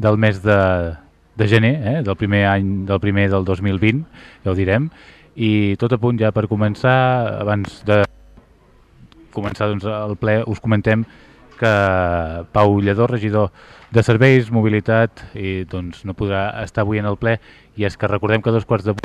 del mes de, de gener, eh, del primer any del primer del 2020, ja ho direm, i tot a punt ja per començar, abans de començar doncs, el ple, us comentem que Pau Lledó, regidor de Serveis, Mobilitat, i doncs no podrà estar avui en el ple, i és que recordem que dos quarts de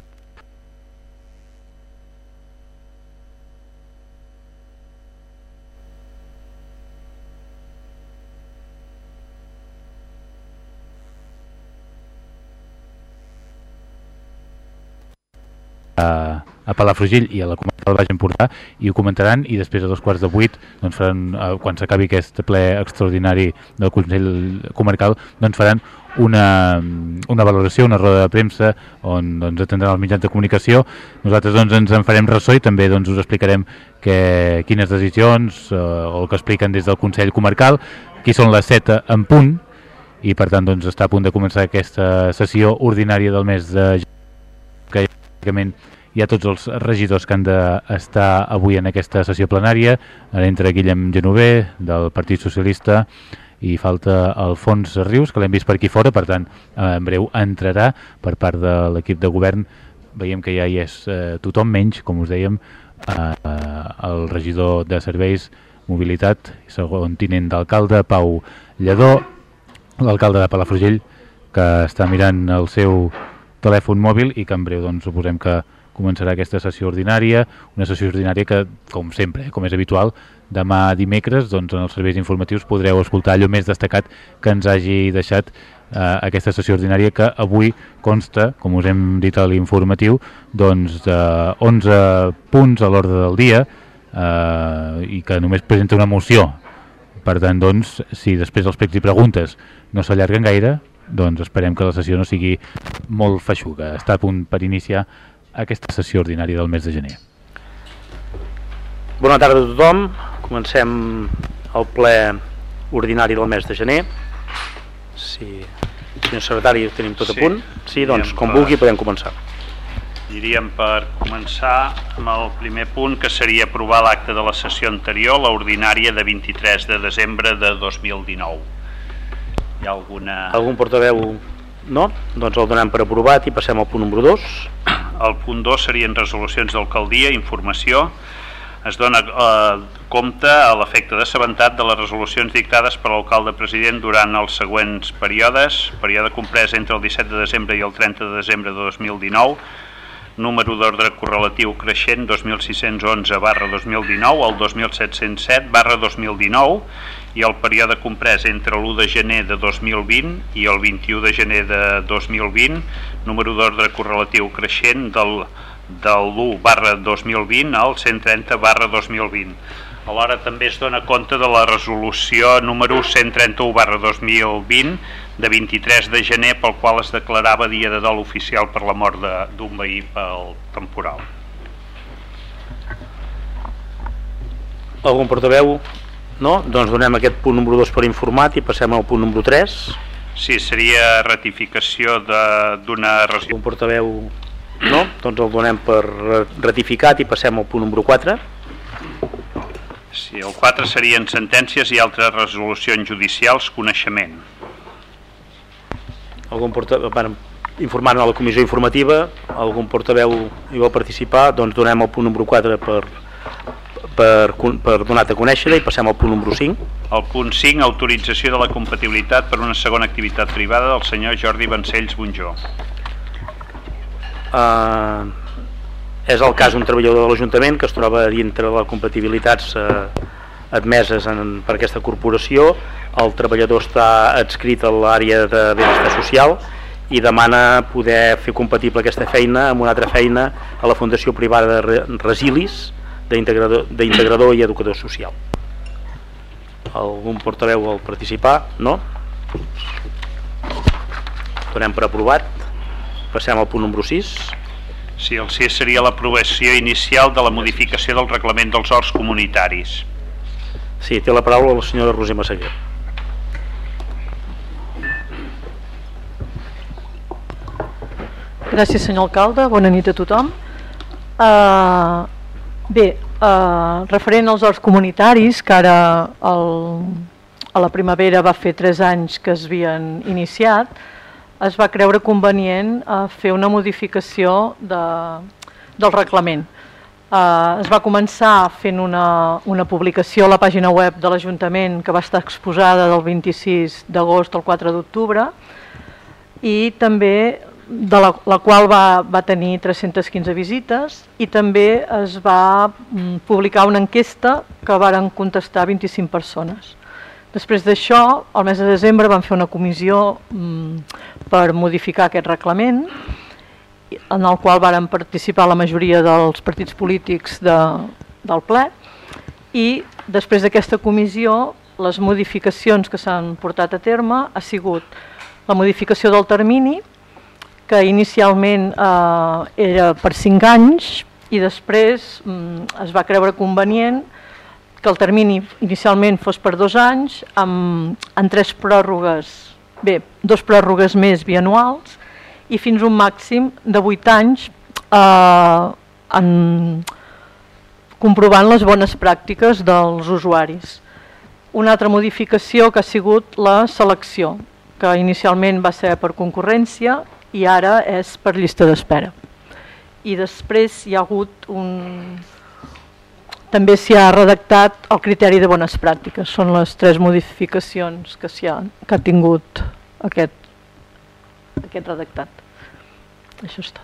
a, a Palafrugell i a la comarca del Baix Empordà i ho comentaran i després a dos quarts de vuit doncs faran, eh, quan s'acabi aquest ple extraordinari del Consell Comarcal doncs faran una, una valoració, una roda de premsa on doncs, atendran els mitjans de comunicació. Nosaltres doncs, ens en farem ressò i també doncs, us explicarem que, quines decisions eh, o el que expliquen des del Consell Comarcal qui són les 7 en punt i per tant doncs, està a punt de començar aquesta sessió ordinària del mes de que pràcticament hi ha tots els regidors que han d'estar avui en aquesta sessió plenària, entre Guillem Genover, del Partit Socialista, i falta Alfons Rius, que l'hem vist per aquí fora, per tant, en breu entrarà per part de l'equip de govern. Veiem que ja hi és eh, tothom menys, com us dèiem, eh, el regidor de Serveis, Mobilitat, segon tinent d'alcalde, Pau Lledó, l'alcalde de Palafrugell, que està mirant el seu telèfon mòbil i que en breu doncs, suposem que començarà aquesta sessió ordinària, una sessió ordinària que, com sempre, com és habitual, demà dimecres doncs, en els serveis informatius podreu escoltar allò més destacat que ens hagi deixat eh, aquesta sessió ordinària que avui consta, com us hem dit a l'informatiu, doncs, de 11 punts a l'ordre del dia eh, i que només presenta una moció. Per tant, doncs, si després els pregs i preguntes no s'allarguen gaire, doncs esperem que la sessió no sigui molt feixuga. Està a punt per iniciar aquesta sessió ordinària del mes de gener. Bona tarda a tothom. Comencem el ple ordinari del mes de gener. Si, senyor secretari, ho tenim tot Sí, a punt. Sí, doncs, com per- vulgui, podem començar. Diríem per començar amb el primer punt, que seria aprovar l'acte de la sessió anterior, l'ordinària de 23 de desembre de 2019. Hi ha alguna... Algun portaveu no? Doncs el donem per aprovat i passem al punt número 2. El punt 2 serien resolucions d'alcaldia, informació. Es dona eh, compte a l'efecte d'assabentat de les resolucions dictades per l'alcalde president durant els següents períodes, període comprès entre el 17 de desembre i el 30 de desembre de 2019, número d'ordre correlatiu creixent 2611 barra 2019 al 2707 barra 2019 i el període comprès entre l'1 de gener de 2020 i el 21 de gener de 2020 número d'ordre correlatiu creixent del, del 1 barra 2020 al 130 barra 2020 Alhora també es dona compte de la resolució número 131 barra 2020 de 23 de gener pel qual es declarava dia de dol oficial per la mort d'un veí pel temporal. Algun portaveu? No? Doncs donem aquest punt número 2 per informat i passem al punt número 3. Sí, seria ratificació de- d'una resolució. Algun portaveu? No? Doncs el donem per ratificat i passem al punt número 4. Sí, el 4 serien sentències i altres resolucions judicials, coneixement. Algun portaveu, bueno, informant a la comissió informativa, algun portaveu hi vol participar, doncs donem el punt número 4 per, per, per donar a conèixer i passem al punt número 5. El punt 5, autorització de la compatibilitat per una segona activitat privada del senyor Jordi Vancells Bunjó. Uh, és el cas d'un treballador de l'Ajuntament que es troba dintre de les compatibilitats uh, admeses en, per aquesta corporació. El treballador està adscrit a l'àrea de benestar social i demana poder fer compatible aquesta feina amb una altra feina a la Fundació Privada de Re- Resilis d'integrador i educador social. Algun portaveu vol participar? No? Donem per aprovat. Passem al punt número 6. Sí, el 6 seria l'aprovació inicial de la modificació del reglament dels horts comunitaris. Sí, té la paraula la senyora Roser Massaguer. Gràcies, senyor alcalde. Bona nit a tothom. Uh, bé, uh, referent als horts comunitaris, que ara el, a la primavera va fer 3 anys que es havien iniciat, es va creure convenient uh, fer una modificació de, del reglament. Uh, es va començar fent una, una publicació a la pàgina web de l'Ajuntament que va estar exposada del 26 d'agost al 4 d'octubre i també de la, la qual va, va tenir 315 visites i també es va mm, publicar una enquesta que varen contestar 25 persones. Després d'això, al mes de desembre van fer una comissió mm, per modificar aquest reglament en el qual varen participar la majoria dels partits polítics de, del ple i després d'aquesta comissió les modificacions que s'han portat a terme ha sigut la modificació del termini que inicialment eh, era per 5 anys i després mm, es va creure convenient que el termini inicialment fos per dos anys amb, amb tres pròrrogues, bé, dos pròrrogues més bianuals i fins un màxim de 8 anys eh, en, comprovant les bones pràctiques dels usuaris. Una altra modificació que ha sigut la selecció, que inicialment va ser per concurrència i ara és per llista d'espera. I després hi ha hagut un... També s'hi ha redactat el criteri de bones pràctiques. Són les tres modificacions que, ha, que ha tingut aquest, aquest redactat. Això és tot.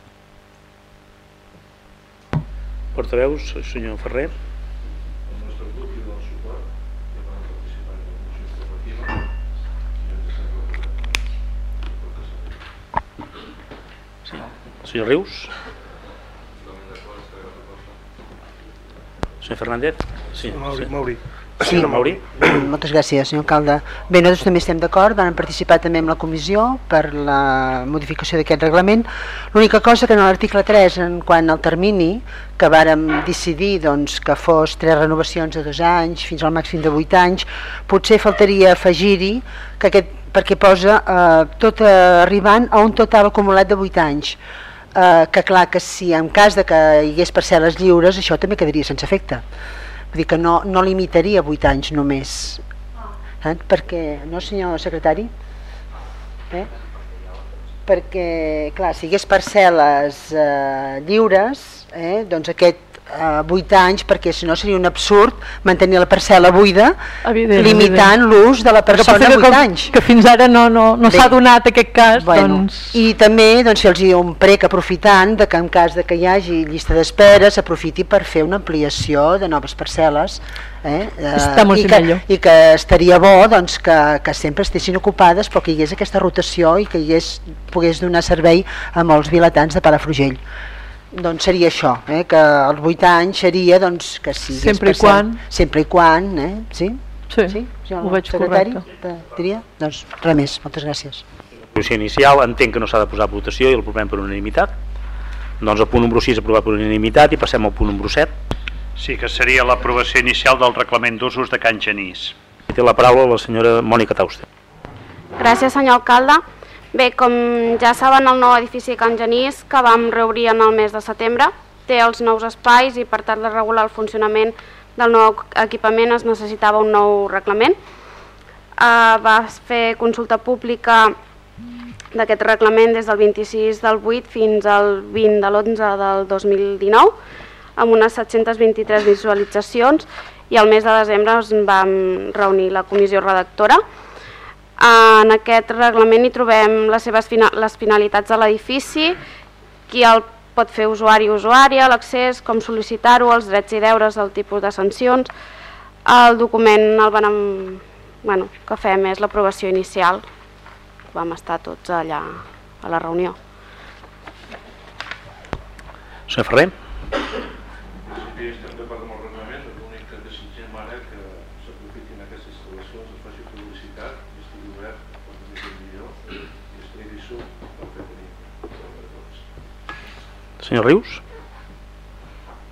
Portaveus, senyor Ferrer. Senyor Rius? Senyor Fernández? Sí, Mauri, sí. Mauri. Sí, Mauri? Moltes gràcies, senyor alcalde. Bé, nosaltres també estem d'acord, vam participar també amb la comissió per la modificació d'aquest reglament. L'única cosa que en l'article 3, en quant al termini, que vàrem decidir doncs, que fos tres renovacions de dos anys fins al màxim de vuit anys, potser faltaria afegir-hi que aquest, perquè posa eh, tot eh, arribant a un total acumulat de vuit anys. Eh, que clar que si en cas de que hi hagués parcel·les lliures això també quedaria sense efecte vull dir que no, no limitaria 8 anys només eh? perquè, no senyor secretari eh? perquè clar, si hi hagués parcel·les eh, lliures eh, doncs aquest eh, 8 anys perquè si no seria un absurd mantenir la parcel·la buida Evident, limitant l'ús de la persona passa 8 que, com- anys. que fins ara no, no, no s'ha donat aquest cas, Bueno, doncs... I també doncs, fer-los un prec aprofitant de que en cas de que hi hagi llista d'espera s'aprofiti per fer una ampliació de noves parcel·les eh? eh, i, que, i que estaria bo doncs, que, que sempre estessin ocupades però que hi hagués aquesta rotació i que hi hagués, pogués donar servei a molts vilatans de Palafrugell doncs seria això, eh? que els 8 anys seria doncs, que hagués Sempre i quan. sempre i quan eh? sí? Sí, sí? ho veig secretari, correcte. diria? doncs res més, moltes gràcies Votació inicial, entenc que no s'ha de posar a votació i el provem per unanimitat. Doncs el punt número 6 aprovat per unanimitat i passem al punt número 7. Sí, que seria l'aprovació inicial del reglament d'usos de Can Genís. Té la paraula la senyora Mònica Tauste. Gràcies, senyor alcalde. Bé, com ja saben, el nou edifici Can Genís, que vam reobrir en el mes de setembre, té els nous espais i per tal de regular el funcionament del nou equipament es necessitava un nou reglament. Uh, va fer consulta pública d'aquest reglament des del 26 del 8 fins al 20 de l'11 del 2019 amb unes 723 visualitzacions i al mes de desembre ens vam reunir la comissió redactora. En aquest reglament hi trobem les seves fina les finalitats de l'edifici, qui el pot fer usuari o usuària, l'accés, com sol·licitar-ho, els drets i deures, el tipus de sancions. El document el vam, bueno, que fem és l'aprovació inicial. Vam estar tots allà a la reunió. Senyor Ferrer? Sí, estem d'acord amb el reglament, l'únic que desitgem ara que s'aprofitin aquestes instal·lacions, es faci publicitat i estigui obert per més ben millor i estigui suc per fer tenir per tots. Senyor Rius?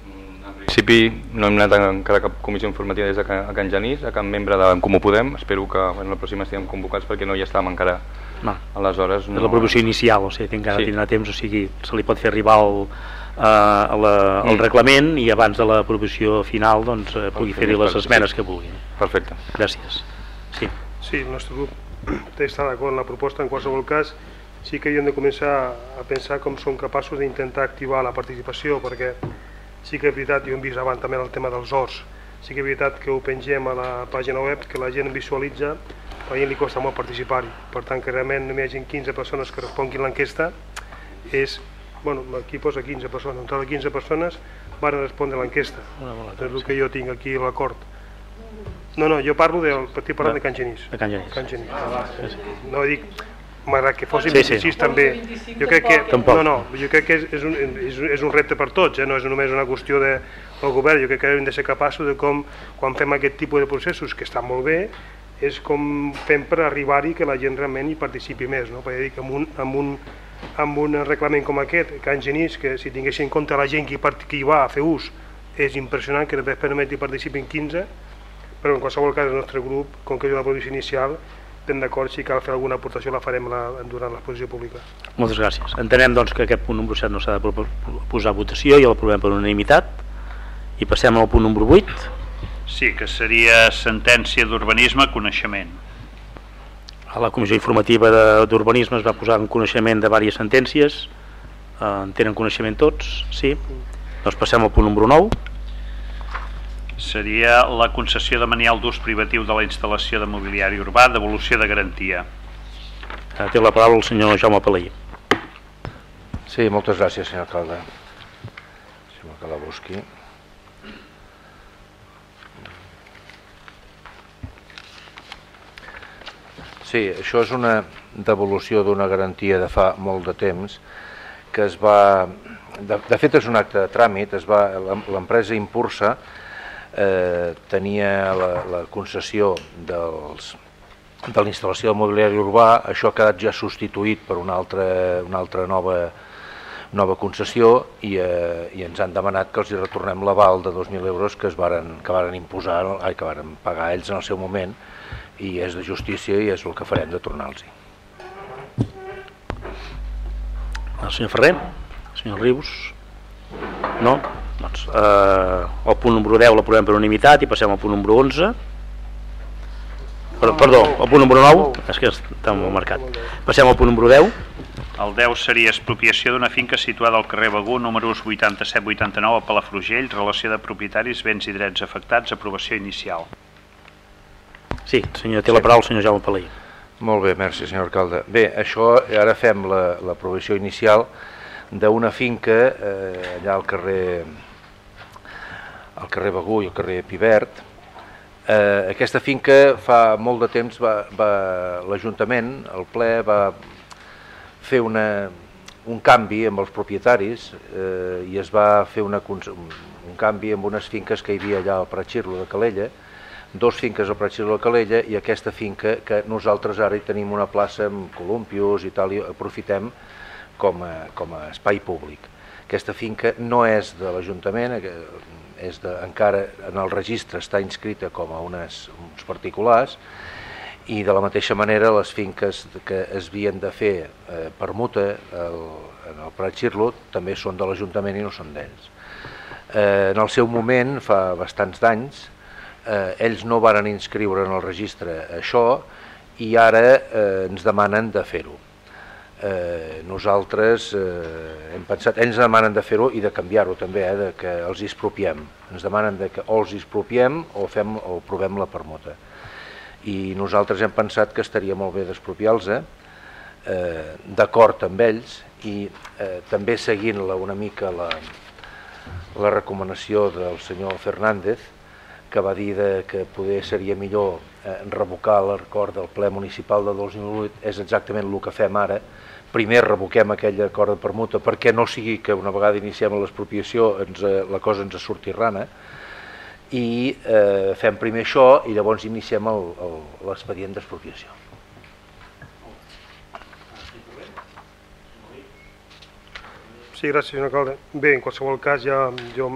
En principi no hem anat encara a cap comissió informativa des de a Can Genís, a cap membre de En Comú Podem. Espero que bueno, la pròxima estiguem convocats perquè no hi estàvem encara No. aleshores. És l'aprovació inicial, o sigui, que encara Sí. tindrà temps, o sigui, se li pot fer arribar el, eh, la, el Mm. reglament i abans de l'aprovació final doncs, eh, pugui fer fer-hi les les esmenes sí. que vulgui. Perfecte. Gràcies. Sí. Sí, el nostre grup està d'acord amb la proposta. En qualsevol cas, sí que hi hem de començar a pensar com som capaços d'intentar activar la participació, perquè sí que és veritat, i ho hem vist abans també el tema dels horts, sí que és veritat que ho pengem a la pàgina web, que la gent visualitza, però a gent li costa molt participar-hi. Per tant, que realment només hi hagi 15 persones que responguin l'enquesta, és, bueno, aquí posa 15 persones, entre les 15 persones van respondre l'enquesta. És el que jo tinc aquí a l'acord. No, no, jo parlo del, estic parlant de Can Genís. De Can Genís. Can Genís. No dic, m'agrada que fossin Sí, sí. 26 també. Jo crec que, Tampoc. no, no, jo crec que és, és, un, és, un- és un repte per tots, eh? no és només una qüestió de, del govern, jo crec que hem de ser capaços de com, quan fem aquest tipus de processos, que estan molt bé, és com fem per arribar-hi que la gent realment hi participi més, no? perquè dic, amb un, amb un, amb un reglament com aquest, Can Genís, que si tinguessin en compte la gent que hi, part- que hi va a fer ús, és impressionant que després permeti participin 15, però en qualsevol cas el nostre grup, com que és una posició inicial, estem d'acord, si cal fer alguna aportació la farem la, durant l'exposició pública. Moltes gràcies. Entenem doncs, que aquest punt número 7 no s'ha de posar a votació i l'aprovem per unanimitat. I passem al punt número 8. Sí, que seria sentència d'urbanisme, coneixement. A la Comissió Informativa de- d'Urbanisme es va posar en coneixement de diverses sentències. Eh, en tenen coneixement tots? Sí. Doncs passem al punt número 9. Seria la concessió de manial d'ús privatiu de la instal·lació de mobiliari urbà devolució de garantia. Eh, té la paraula el senyor Jaume Palaí. Sí, moltes gràcies, senyor alcalde. Si que la busqui. Sí, això és una devolució d'una garantia de fa molt de temps que es va... De, de fet, és un acte de tràmit, es va l'empresa Impulsa eh, tenia la, la concessió dels, de la instal·lació de mobiliari urbà, això ha quedat ja substituït per una altra, una altra nova, nova concessió i, eh, i ens han demanat que els hi retornem l'aval de 2.000 euros que es varen, que varen imposar, ai, que varen pagar ells en el seu moment i és de justícia i és el que farem de tornar-los-hi. El senyor Ferrer? El senyor Rius? No? Doncs eh, el punt número 10 l'aprovem per unanimitat i passem al punt número 11. Perdó, perdó, el punt número 9, és que està molt marcat. Passem al punt número 10. El 10 seria expropiació d'una finca situada al carrer Begú, números 87-89 a Palafrugell, relació de propietaris, béns i drets afectats, aprovació inicial. Sí, senyor, té la paraula el senyor Jaume Palaí. Molt bé, merci, senyor alcalde. Bé, això, ara fem la, la inicial d'una finca eh, allà al carrer al carrer Begú i al carrer Pivert. Eh, aquesta finca fa molt de temps va, va l'Ajuntament, el ple, va fer una, un canvi amb els propietaris eh, i es va fer una, un canvi amb unes finques que hi havia allà al Pratxirlo de Calella, dos finques al Pratxirlo de Calella i aquesta finca que nosaltres ara hi tenim una plaça amb columpios i tal, i aprofitem com a, com a espai públic. Aquesta finca no és de l'Ajuntament, eh, és de, encara en el registre està inscrita com a unes, uns particulars i de la mateixa manera les finques que es havien de fer eh, permuta el, en el Prat Xirlo també són de l'Ajuntament i no són d'ells. Eh, en el seu moment, fa bastants d'anys, eh, ells no varen inscriure en el registre això i ara eh, ens demanen de fer-ho. Eh, nosaltres eh, hem pensat, ells demanen de fer-ho i de canviar-ho també, eh, de que els expropiem. Ens demanen de que o els expropiem o, fem, o provem la permuta. I nosaltres hem pensat que estaria molt bé d'expropiar-los, eh, d'acord amb ells i eh, també seguint-la una mica la, la recomanació del senyor Fernández, que va dir de que poder seria millor eh, revocar l'acord del ple municipal de 2008, és exactament el que fem ara. Primer revoquem aquell acord de permuta perquè no sigui que una vegada iniciem l'expropiació eh, la cosa ens surti rana i eh, fem primer això i llavors iniciem l'expedient d'expropiació. Sí, gràcies, senyor alcalde. Bé, en qualsevol cas, ja jo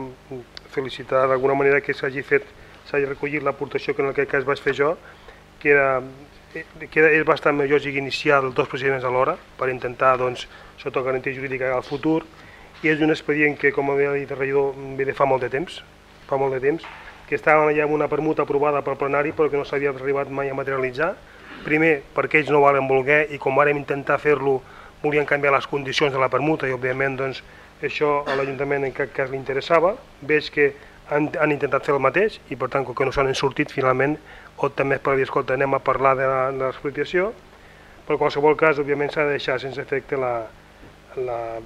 felicitar d'alguna manera que s'hagi fet, s'hagi recollit l'aportació que en aquest cas vaig fer jo, que era, eh, que era, és bastant més lògic iniciar els dos procediments alhora per intentar, doncs, sota garantia jurídica al futur, i és un expedient que, com havia dit el regidor, ve de fa molt de temps, fa molt de temps, que estàvem allà amb una permuta aprovada pel plenari però que no s'havia arribat mai a materialitzar primer perquè ells no varen voler i com vàrem intentar fer-lo volien canviar les condicions de la permuta i òbviament doncs, això a l'Ajuntament en cap cas li interessava. Veig que han, han intentat fer el mateix i per tant com que no s'han sortit finalment o també per dir, escolta, anem a parlar de la- l'expropiació però en qualsevol cas òbviament s'ha de deixar sense efecte la- la-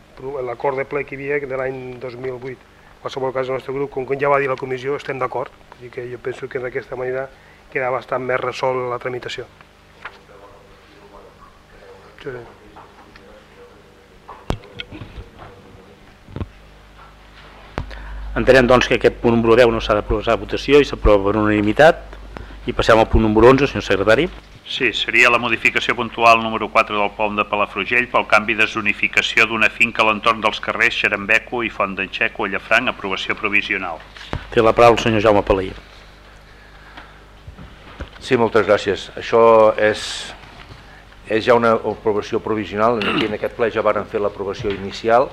l'acord de ple que hi havia de l'any 2008 en qualsevol cas el nostre grup, com ja va dir la comissió, estem d'acord. Dir que jo penso que d'aquesta manera queda bastant més resol la tramitació. Sí. Entenem doncs que aquest punt número 10 no s'ha de posar a votació i s'aprova per unanimitat i passem al punt número 11, senyor secretari. Sí, seria la modificació puntual número 4 del POM de Palafrugell pel canvi de zonificació d'una finca a l'entorn dels carrers Xerambeco i Font d'en Xeco a Llafranc, aprovació provisional. Té la paraula el senyor Jaume Palaí. Sí, moltes gràcies. Això és, és ja una aprovació provisional, aquí en aquest ple ja varen fer l'aprovació inicial.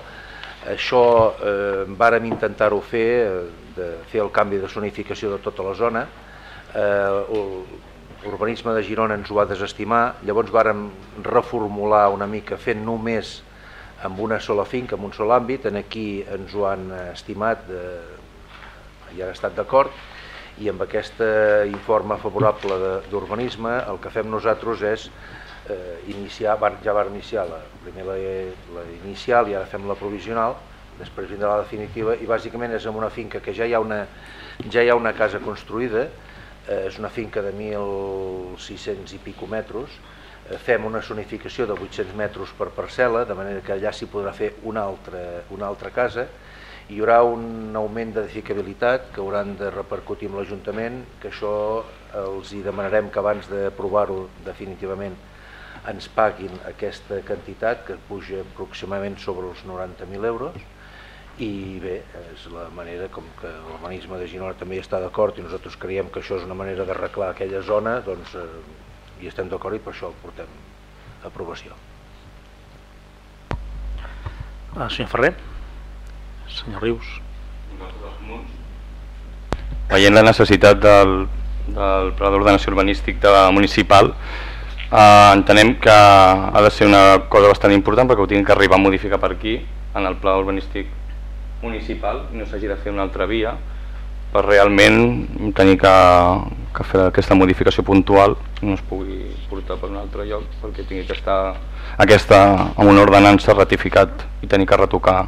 Això eh, vàrem intentar-ho fer, eh, de fer el canvi de zonificació de tota la zona. Eh, L'urbanisme de Girona ens ho va desestimar, llavors vàrem reformular una mica fent només amb una sola finca, amb un sol àmbit, en aquí ens ho han estimat eh, i han estat d'acord, i amb aquest eh, informe favorable d'urbanisme el que fem nosaltres és eh, iniciar, ja va iniciar la, primer la, la inicial i ara fem la provisional, després vindrà la definitiva i bàsicament és en una finca que ja hi ha una, ja hi ha una casa construïda, és una finca de 1.600 i pico metres, eh, fem una zonificació de 800 metres per parcel·la, de manera que allà s'hi podrà fer una altra, una altra casa, hi haurà un augment d'edificabilitat que hauran de repercutir amb l'Ajuntament, que això els hi demanarem que abans d'aprovar-ho definitivament ens paguin aquesta quantitat que puja aproximadament sobre els 90.000 euros i bé, és la manera com que l'urbanisme de Girona també està d'acord i nosaltres creiem que això és una manera d'arreglar aquella zona, doncs eh, hi estem d'acord i per això el portem a aprovació. Ah, senyor Ferrer. Senyor Rius. Veient la necessitat del, del pla d'ordenació urbanístic de municipal, eh, entenem que ha de ser una cosa bastant important perquè ho tinguin que arribar a modificar per aquí, en el pla urbanístic municipal, i no s'hagi de fer una altra via, per realment tenir que, que fer aquesta modificació puntual i no es pugui portar per un altre lloc perquè tingui que estar aquesta amb una ordenança ratificat i tenir que retocar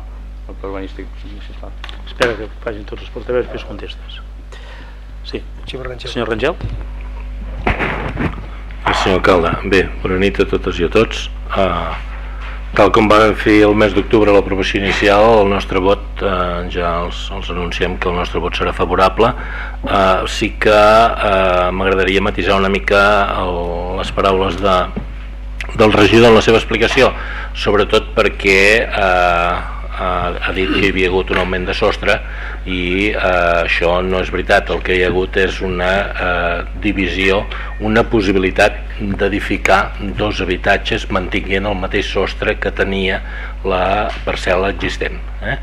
el pla urbanístic municipal. Espera que facin tots els portaveus i després contestes. Sí. Senyor Rangel. Senyor alcalde, bé, bona nit a totes i a tots. Uh, tal com vam fer el mes d'octubre l'aprovació inicial, el nostre vot, uh, ja els, els anunciem que el nostre vot serà favorable. Uh, sí que uh, m'agradaria matisar una mica el, les paraules de, del regidor en la seva explicació, sobretot perquè eh, ha, dit que hi havia hagut un augment de sostre i eh, això no és veritat, el que hi ha hagut és una eh, divisió, una possibilitat d'edificar dos habitatges mantinguent el mateix sostre que tenia la parcel·la existent. Eh?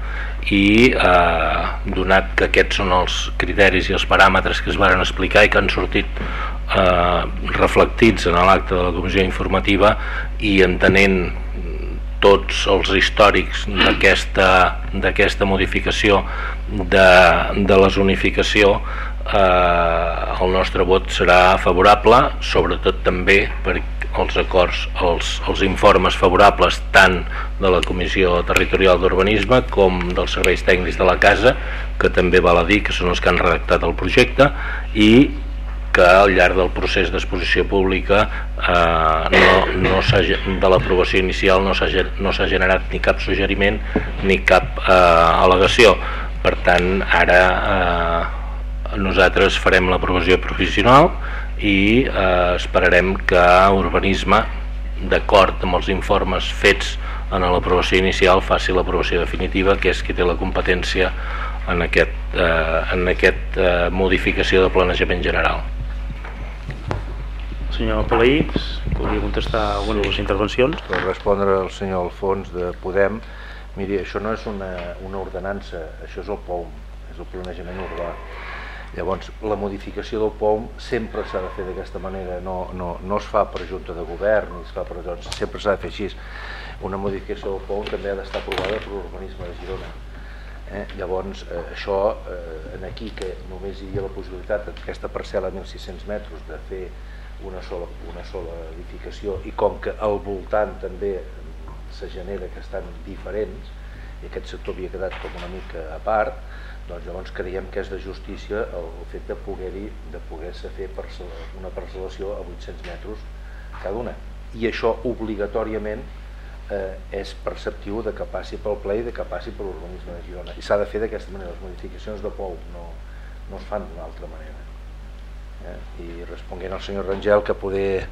I eh, donat que aquests són els criteris i els paràmetres que es varen explicar i que han sortit eh, reflectits en l'acte de la comissió informativa i entenent tots els històrics d'aquesta modificació de, de la zonificació eh, el nostre vot serà favorable sobretot també per els acords, els, els informes favorables tant de la Comissió Territorial d'Urbanisme com dels serveis tècnics de la casa que també val a dir que són els que han redactat el projecte i que al llarg del procés d'exposició pública eh, no, no de l'aprovació inicial no s'ha no generat ni cap suggeriment ni cap eh, al·legació. Per tant, ara eh, nosaltres farem l'aprovació provisional i eh, esperarem que Urbanisme, d'acord amb els informes fets en l'aprovació inicial, faci l'aprovació definitiva, que és qui té la competència en aquest, eh, en aquest eh, modificació de planejament general. Senyor Palaí, podria contestar alguna de les intervencions? Per respondre al senyor Alfons de Podem, miri, això no és una, una ordenança, això és el POUM, és el planejament urbà. Llavors, la modificació del POM sempre s'ha de fer d'aquesta manera, no, no, no es fa per Junta de Govern, ni es fa per, doncs, sempre s'ha de fer així. Una modificació del POM també ha d'estar aprovada per l'urbanisme de Girona. Eh? Llavors, eh, això, eh, en aquí, que només hi havia la possibilitat d'aquesta parcel·la de 1.600 metres de fer una sola, una sola edificació i com que al voltant també se genera que estan diferents i aquest sector havia quedat com una mica a part, doncs llavors creiem que és de justícia el, fet de poder-hi de poder-se fer una parcel·lació a 800 metres cada una. I això obligatòriament eh, és perceptiu de que passi pel ple i de que passi per l'urbanisme de Girona. I s'ha de fer d'aquesta manera, les modificacions de POU no, no es fan d'una altra manera eh? i responguent al senyor Rangel que poder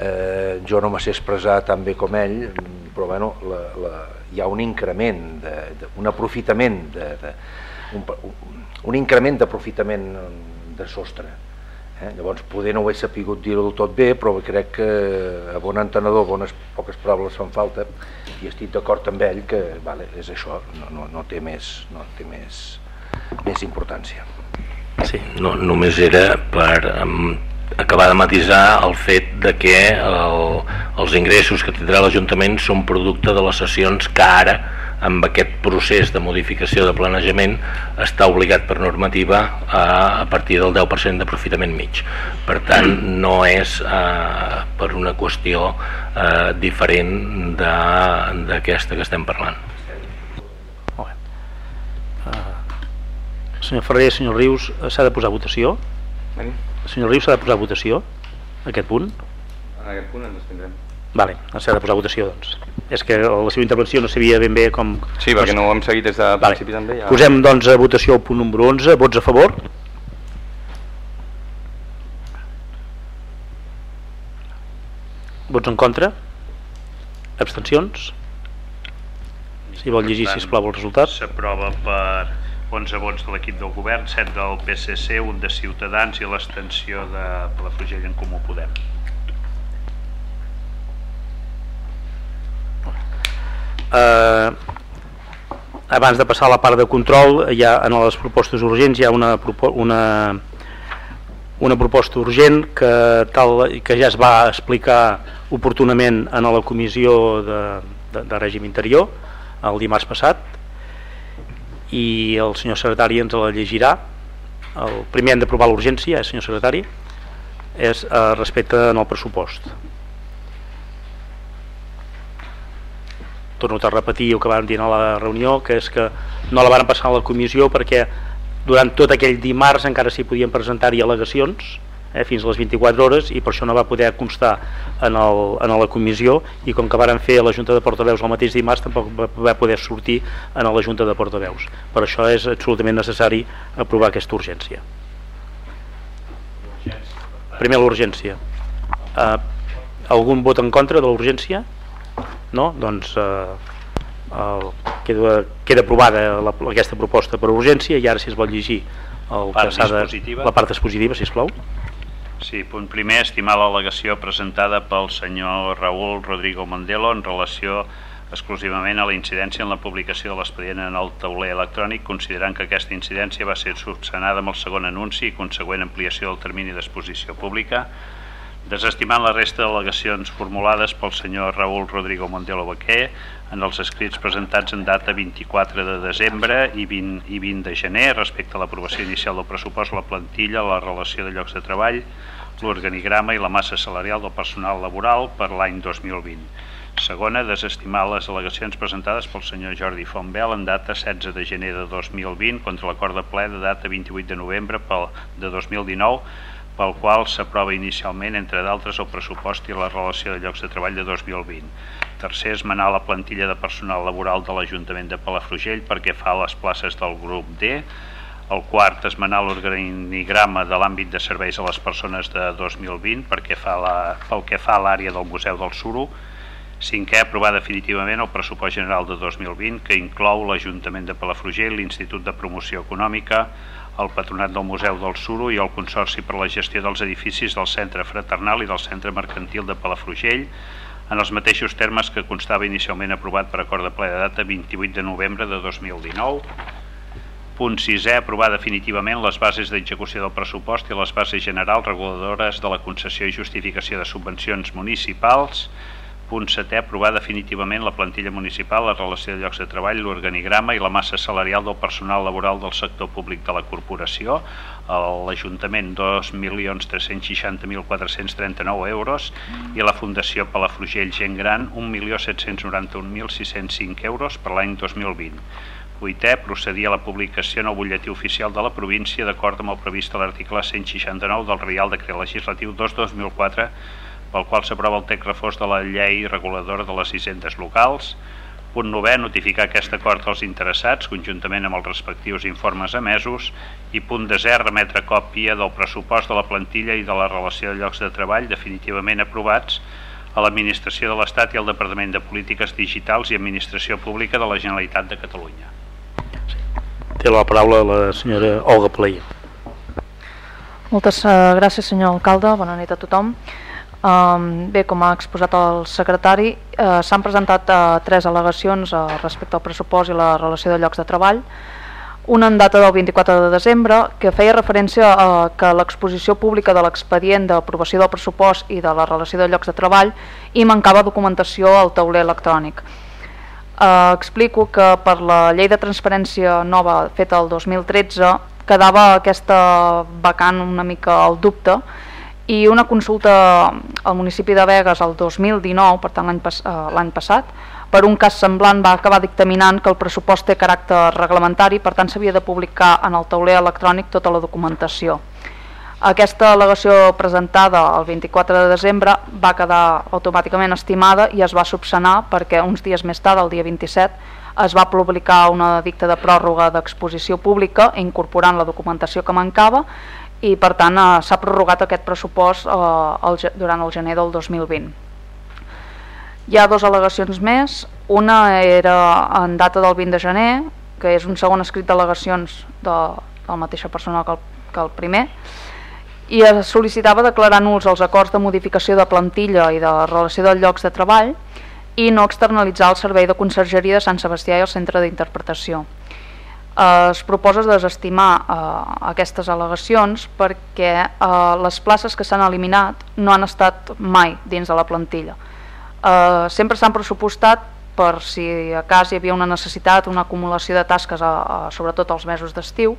eh, jo no me sé expressar tan bé com ell però bueno, la, la, hi ha un increment de, de, un aprofitament de, de, un, un increment d'aprofitament de sostre Eh? Llavors, poder no ho he sapigut dir del tot bé, però crec que a bon entenedor bones, poques paraules fan falta i estic d'acord amb ell que vale, és això, no, no, no té, més, no té més, més importància. Sí, no, només era per um, acabar de matisar el fet de que el, els ingressos que tindrà l'Ajuntament són producte de les sessions que ara amb aquest procés de modificació de planejament està obligat per normativa a, a partir del 10% d'aprofitament mig. Per tant, no és eh, per una qüestió eh, diferent d'aquesta que estem parlant. Uh, senyor Ferrer, senyor Rius, s'ha de posar votació? Senyor Rius, s'ha de posar votació aquest punt? En aquest punt ens tindrem. Vale, s'ha de posar votació, doncs. És que la seva intervenció no sabia ben bé com... Sí, perquè doncs... no ho hem seguit des de vale. principi també. Ja... Posem, doncs, a votació el punt número 11. Vots a favor? Vots en contra? Abstencions? Si vol llegir, si plau el resultat. S'aprova per 11 vots de l'equip del govern, 7 del PSC, un de Ciutadans i l'extensió de la Fugella en Comú Podem. eh, abans de passar a la part de control ja en les propostes urgents hi ha una, una, una proposta urgent que, tal, que ja es va explicar oportunament en la comissió de, de, de règim interior el dimarts passat i el senyor secretari ens la llegirà. El primer hem d'aprovar l'urgència, eh, senyor secretari és eh, respecte en el pressupost. Torno a repetir el que van dir a la reunió, que és que no la van passar a la comissió perquè durant tot aquell dimarts encara s'hi podien presentar-hi al·legacions eh, fins a les 24 hores i per això no va poder constar en, el, en la comissió i com que varen fer a la Junta de Portaveus el mateix dimarts tampoc va poder sortir en la Junta de Portaveus. Per això és absolutament necessari aprovar aquesta urgència. Primer l'urgència. Eh, algun vot en contra de l'urgència? no? doncs eh, el, queda, queda aprovada la, aquesta proposta per urgència i ara si es vol llegir el part que de, la part expositiva, si plau. Sí, punt primer, estimar l'al·legació presentada pel senyor Raül Rodrigo Mondelo en relació exclusivament a la incidència en la publicació de l'expedient en el tauler electrònic, considerant que aquesta incidència va ser subsanada amb el segon anunci i consegüent ampliació del termini d'exposició pública, desestimant la resta d'al·legacions formulades pel senyor Raül Rodrigo Montelo Baquer en els escrits presentats en data 24 de desembre i 20, i 20 de gener respecte a l'aprovació inicial del pressupost, la plantilla, la relació de llocs de treball, l'organigrama i la massa salarial del personal laboral per l'any 2020. Segona, desestimar les al·legacions presentades pel senyor Jordi Fontbel en data 16 de gener de 2020 contra l'acord de ple de data 28 de novembre de 2019 pel qual s'aprova inicialment, entre d'altres, el pressupost i la relació de llocs de treball de 2020. Tercer, esmenar la plantilla de personal laboral de l'Ajuntament de Palafrugell perquè fa les places del grup D. El quart, esmenar l'organigrama de l'àmbit de serveis a les persones de 2020 perquè fa la, pel que fa a l'àrea del Museu del Suro. Cinquè, aprovar definitivament el pressupost general de 2020 que inclou l'Ajuntament de Palafrugell, l'Institut de Promoció Econòmica, el Patronat del Museu del Suro i el Consorci per la gestió dels edificis del Centre Fraternal i del Centre Mercantil de Palafrugell en els mateixos termes que constava inicialment aprovat per acord de ple de data 28 de novembre de 2019. Punt 6è, aprovar definitivament les bases d'execució del pressupost i les bases generals reguladores de la concessió i justificació de subvencions municipals. Punt 7è, aprovar definitivament la plantilla municipal, la relació de llocs de treball, l'organigrama i la massa salarial del personal laboral del sector públic de la corporació. L'Ajuntament 2.360.439 euros i la Fundació Palafrugell Gent Gran 1.791.605 euros per l'any 2020. Vuitè, procedir a la publicació en el butlletí oficial de la província d'acord amb el previst a l'article 169 del Reial Decret Legislatiu 2-2004 pel qual s'aprova el text reforç de la llei reguladora de les hisendes locals. Punt 9, notificar aquest acord als interessats, conjuntament amb els respectius informes emesos. I punt 10, remetre còpia del pressupost de la plantilla i de la relació de llocs de treball definitivament aprovats a l'Administració de l'Estat i al Departament de Polítiques Digitals i Administració Pública de la Generalitat de Catalunya. Té la paraula la senyora Olga Pleia. Moltes uh, gràcies, senyor alcalde. Bona nit a tothom. Um, bé, com ha exposat el secretari, uh, s'han presentat uh, tres al·legacions uh, respecte al pressupost i la relació de llocs de treball. Una en data del 24 de desembre que feia referència a que l'exposició pública de l'expedient d'aprovació del pressupost i de la relació de llocs de treball i mancava documentació al tauler electrònic. Explico que per la llei de transparència nova feta el 2013 quedava aquesta vacant una mica al dubte i una consulta al municipi de Vegas el 2019, per tant l'any pas, uh, passat, per un cas semblant va acabar dictaminant que el pressupost té caràcter reglamentari, per tant s'havia de publicar en el tauler electrònic tota la documentació. Aquesta al·legació presentada el 24 de desembre va quedar automàticament estimada i es va subsanar perquè uns dies més tard, el dia 27, es va publicar una dicta de pròrroga d'exposició pública incorporant la documentació que mancava i per tant eh, s'ha prorrogat aquest pressupost eh, el, durant el gener del 2020. Hi ha dues al·legacions més, una era en data del 20 de gener, que és un segon escrit d'al·legacions de, de la mateixa persona que el, que el primer, i es sol·licitava declarar nuls els acords de modificació de plantilla i de relació de llocs de treball i no externalitzar el servei de consergeria de Sant Sebastià i el centre d'interpretació es proposa desestimar eh, aquestes al·legacions perquè eh, les places que s'han eliminat no han estat mai dins de la plantilla. Eh, sempre s'han pressupostat per si a cas hi havia una necessitat, una acumulació de tasques, a, a, sobretot als mesos d'estiu,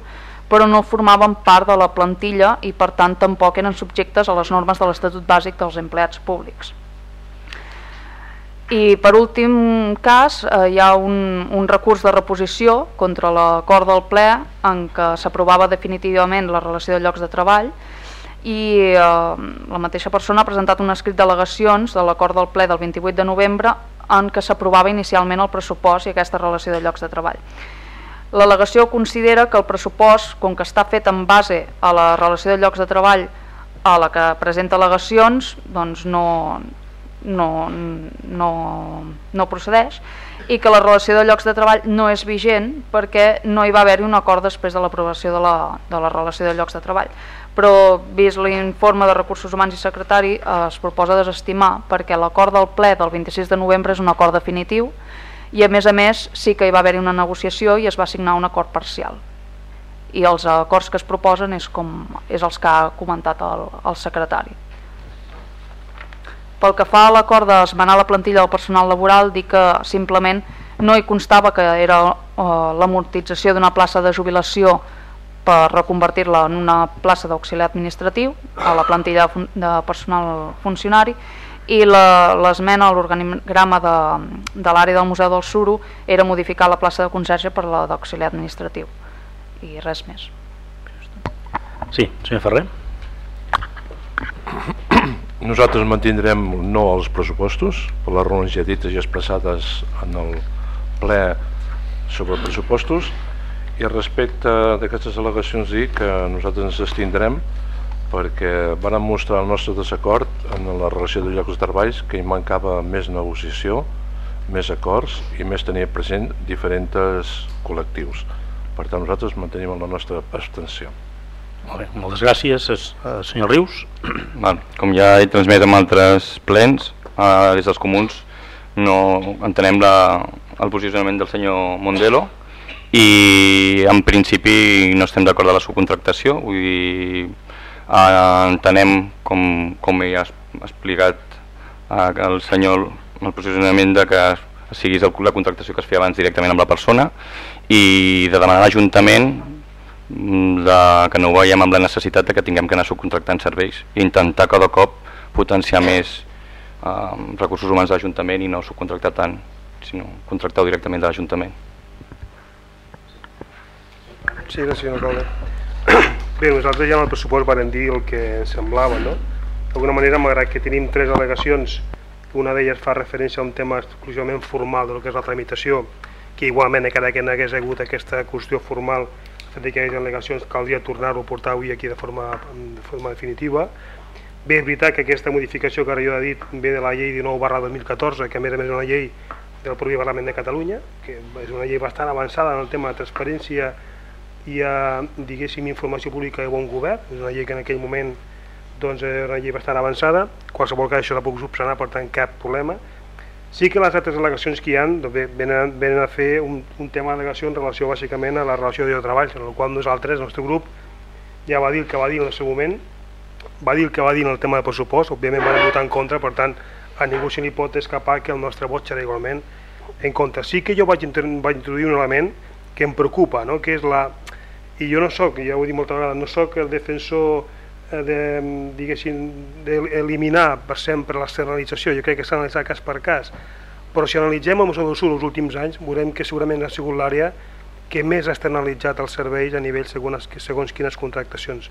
però no formaven part de la plantilla i per tant tampoc eren subjectes a les normes de l'Estatut Bàsic dels Empleats Públics. I per últim cas eh, hi ha un, un recurs de reposició contra l'acord del ple en què s'aprovava definitivament la relació de llocs de treball i eh, la mateixa persona ha presentat un escrit d'al·legacions de l'acord del ple del 28 de novembre en què s'aprovava inicialment el pressupost i aquesta relació de llocs de treball. L'al·legació considera que el pressupost, com que està fet en base a la relació de llocs de treball a la que presenta al·legacions, doncs no, no, no, no procedeix i que la relació de llocs de treball no és vigent perquè no hi va haver-hi un acord després de l'aprovació de, la, de la relació de llocs de treball. Però, vist l'informe de Recursos Humans i Secretari, es proposa desestimar perquè l'acord del ple del 26 de novembre és un acord definitiu i, a més a més, sí que hi va haver-hi una negociació i es va signar un acord parcial. I els acords que es proposen és, com, és els que ha comentat el, el secretari. Pel que fa a l'acord d'esmenar la plantilla del personal laboral, dic que simplement no hi constava que era eh, l'amortització d'una plaça de jubilació per reconvertir-la en una plaça d'auxiliar administratiu a la plantilla de personal funcionari i l'esmena a l'organigrama de, de l'àrea del Museu del Suro era modificar la plaça de conserge per la d'auxiliar administratiu i res més. Sí, senyor Ferrer. Nosaltres mantindrem no als pressupostos per les raons ja dites i expressades en el ple sobre pressupostos i respecte d'aquestes al·legacions dir que nosaltres ens estindrem perquè van mostrar el nostre desacord en la relació de llocs de treballs que hi mancava més negociació, més acords i més tenir present diferents col·lectius. Per tant, nosaltres mantenim la nostra abstenció. Molt bé, moltes gràcies, eh, senyor Rius. Val, com ja he transmès amb altres plens, eh, des dels comuns no entenem la, el posicionament del senyor Mondelo i en principi no estem d'acord amb la subcontractació, vull dir, eh, entenem, com, com ja ha explicat eh, el senyor el posicionament de que siguis el, la contractació que es feia abans directament amb la persona i de demanar a l'Ajuntament de, que no ho veiem amb la necessitat de que tinguem que anar subcontractant serveis i intentar cada cop potenciar més eh, recursos humans de l'Ajuntament i no subcontractar tant, sinó contractar directament de l'Ajuntament. Sí, gràcies, alcalde. Bé, nosaltres ja en el pressupost vam dir el que semblava, no? D'alguna manera, malgrat que tenim tres al·legacions, una d'elles fa referència a un tema exclusivament formal del que és la tramitació, que igualment encara que n'hagués hagut aquesta qüestió formal, fet que hi hagi al·legacions, caldria tornar-ho a portar avui aquí de forma, de forma definitiva. Bé, és veritat que aquesta modificació que ara jo he dit ve de la llei 19 barra 2014, que a més a més és una llei del propi Parlament de Catalunya, que és una llei bastant avançada en el tema de transparència i a, diguéssim, informació pública i bon govern, és una llei que en aquell moment doncs, era una llei bastant avançada, qualsevol cas això la puc subsanar, per tant cap problema. Sí que les altres al·legacions que hi ha doncs, venen, venen a fer un, un tema d'al·legació en relació bàsicament a la relació de treball, en el qual nosaltres, el nostre grup, ja va dir el que va dir en el seu moment, va dir el que va dir en el tema de pressupost, òbviament van votar en contra, per tant, a ningú se li pot escapar que el nostre vot serà igualment en contra. Sí que jo vaig, vaig introduir un element que em preocupa, no? que és la, i jo no sóc, ja ho he dit moltes vegades, no sóc el defensor de, diguéssim, d'eliminar per sempre l'externalització, jo crec que s'ha d'analitzar cas per cas, però si analitzem el Museu del Sur els últims anys, veurem que segurament ha sigut l'àrea que més ha externalitzat els serveis a nivell segons, segons quines contractacions.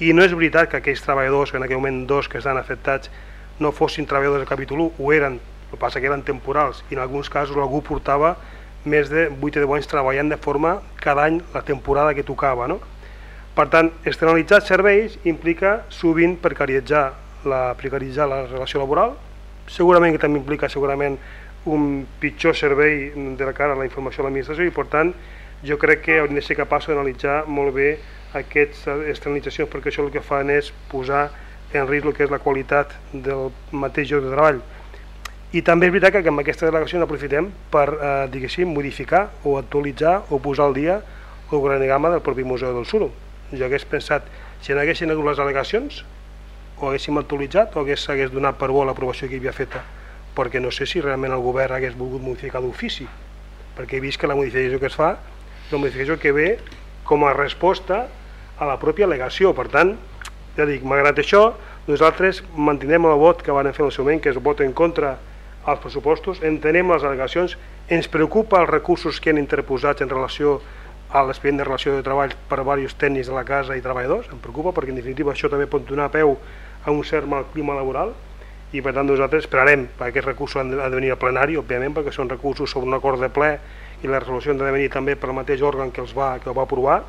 I no és veritat que aquells treballadors, en aquell moment dos que estan afectats, no fossin treballadors del capítol 1, ho eren, el que passa que eren temporals, i en alguns casos algú portava més de 8 o 10 anys treballant de forma cada any la temporada que tocava. No? Per tant, externalitzar serveis implica sovint precaritzar la, precaritzar la relació laboral, segurament que també implica segurament un pitjor servei de la cara a la informació a l'administració i per tant jo crec que hauríem de ser capaços d'analitzar molt bé aquestes externalitzacions perquè això el que fan és posar en risc el que és la qualitat del mateix lloc de treball i també és veritat que amb aquesta delegació aprofitem per eh, diguéssim modificar o actualitzar o posar al dia l'organigama del propi Museu del Suro. Jo hagués pensat, si n'haguessin hagut les delegacions, o haguéssim actualitzat o hagués, hagués donat per bo l'aprovació que hi havia feta, perquè no sé si realment el govern hagués volgut modificar d'ofici, perquè he vist que la modificació que es fa, la modificació que ve com a resposta a la pròpia al·legació. Per tant, ja dic, malgrat això, nosaltres mantindrem el vot que van fer en el seu moment, que és el vot en contra als pressupostos, entenem les al·legacions, ens preocupa els recursos que han interposats en relació a l'expedient de relació de treball per diversos tècnics de la casa i treballadors, em preocupa perquè en definitiva això també pot donar peu a un cert mal clima laboral i per tant nosaltres esperarem perquè aquests recursos han de, han de venir al plenari, òbviament, perquè són recursos sobre un acord de ple i la resolució han de venir també per el mateix òrgan que els va, que el va aprovar,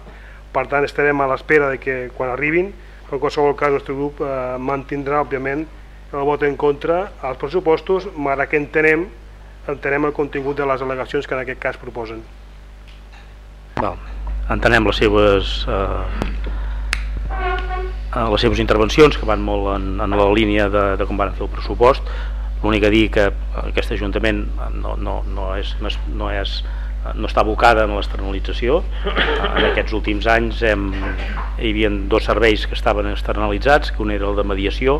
per tant estarem a l'espera de que quan arribin, en qualsevol cas el nostre grup eh, mantindrà, òbviament, el vot en contra als pressupostos, malgrat que entenem, entenem el contingut de les al·legacions que en aquest cas proposen. Val. Entenem les seves eh, les seves intervencions que van molt en, en la línia de, de com van fer el pressupost l'únic a dir que aquest Ajuntament no, no, no, és, no, és, no és no està abocada en l'externalització. En aquests últims anys hem, hi havia dos serveis que estaven externalitzats, que un era el de mediació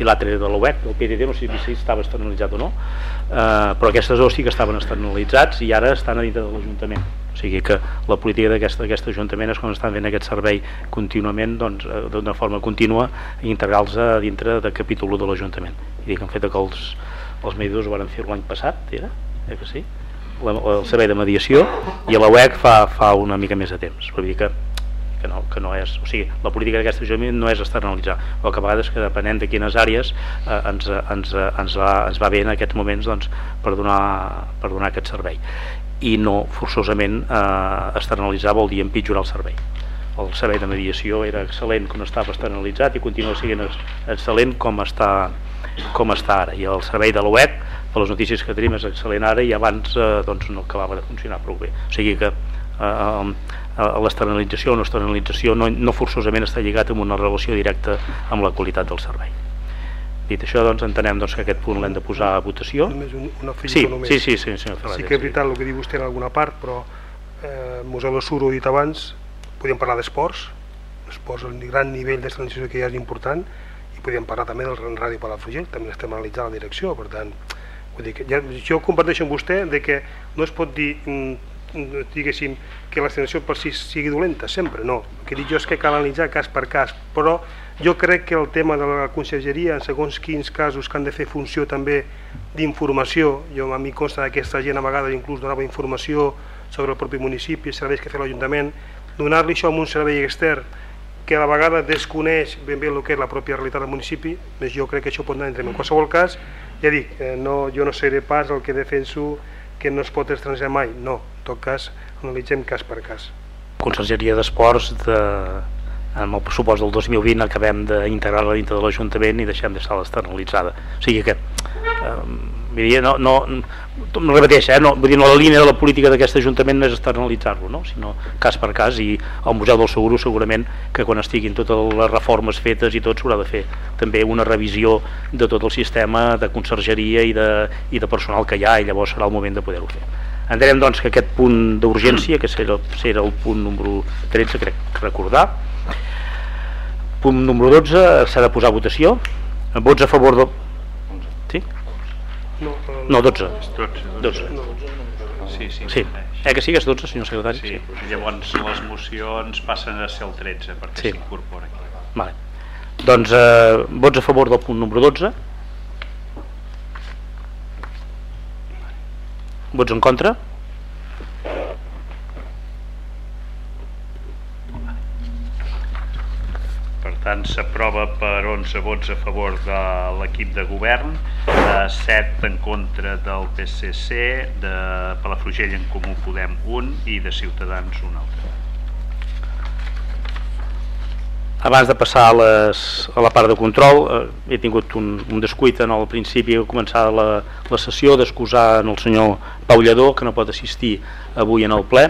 i l'altre era de l'OEC, del PDD, no sé si estava externalitzat o no, eh, però aquestes dos sí que estaven externalitzats i ara estan a dintre de l'Ajuntament. O sigui que la política d'aquest Ajuntament és quan estan fent aquest servei contínuament, doncs, eh, d'una forma contínua, i integrar-los a dintre del capítol 1 de l'Ajuntament. I dic, en fet que els, els mediadors ho van fer l'any passat, era? Eh que sí? la, el servei de mediació i a la UEC fa, fa una mica més de temps vull dir que, que, no, que no és o sigui, la política d'aquest ajuntament no és externalitzar o que a vegades que depenent de quines àrees eh, ens, ens, ens, va, ens va bé en aquests moments doncs, per, donar, per donar aquest servei i no forçosament eh, externalitzar vol dir empitjorar el servei. El servei de mediació era excel·lent quan estava externalitzat i continua sent excel·lent com està, com està ara. I el servei de l'UEC per les notícies que tenim és excel·lent ara i abans eh, doncs no acabava de funcionar prou bé. O sigui que eh, eh, l'externalització o no externalització no, no forçosament està lligat amb una relació directa amb la qualitat del servei dit això doncs entenem doncs, que aquest punt l'hem de posar a votació només un, una sí, només. sí, sí, sí, senyor Fernández, sí que és veritat el que diu vostè en alguna part però eh, Museu del Suro dit abans, podríem parlar d'esports, esports, el gran nivell d'estranalització que hi ha és important, i podríem parlar també del Ràdio Palafrugell, també l'estem analitzant la direcció, per tant, vull dir que ja, jo comparteixo amb vostè de que no es pot dir mm, diguéssim, que l'estranalització per si sigui dolenta, sempre, no. El que dic jo és que cal analitzar cas per cas, però jo crec que el tema de la conselleria, segons quins casos que han de fer funció també d'informació, jo a mi consta que aquesta gent a vegades inclús donava informació sobre el propi municipi, serveis que fa l'Ajuntament, donar-li això a un servei extern que a la vegada desconeix ben bé el que és la pròpia realitat del municipi, més jo crec que això pot anar entre En qualsevol cas, ja dic, eh, no, jo no seré pas el que defenso que no es pot estrangejar mai, no, en tot cas analitzem cas per cas. Conselleria d'Esports de, amb el pressupost del 2020 acabem d'integrar-la dintre de l'Ajuntament i deixem d'estar externalitzada. O sigui que, eh, vull dir, no, no, no repeteix, eh, no, vull dir, no, la línia de la política d'aquest Ajuntament no és externalitzar-lo, no? sinó cas per cas i el Museu del Seguro segurament que quan estiguin totes les reformes fetes i tot s'haurà de fer també una revisió de tot el sistema de consergeria i de, i de personal que hi ha i llavors serà el moment de poder-ho fer. Entenem doncs que aquest punt d'urgència, que serà, serà el punt número 13, crec recordar, Punt número 12 s'ha de posar a votació. Vots a favor del... Sí? No, No, 12. 12. 12. Sí, sí. Sí. Eh que sí que és 12, senyor secretari? Sí, llavors les mocions passen a ser el 13 perquè Sí. s'incorpora aquí. Vale. Doncs eh, vots a favor del punt número 12. Vots en contra? Tant, s'aprova per 11 vots a favor de l'equip de govern, eh, 7 en contra del PSC, de Palafrugell en Comú Podem un i de Ciutadans un altre. Abans de passar a, les, a la part de control, eh, he tingut un, un descuit en el principi de començar la, la sessió d'excusar el senyor Pau Lledó, que no pot assistir avui en el ple,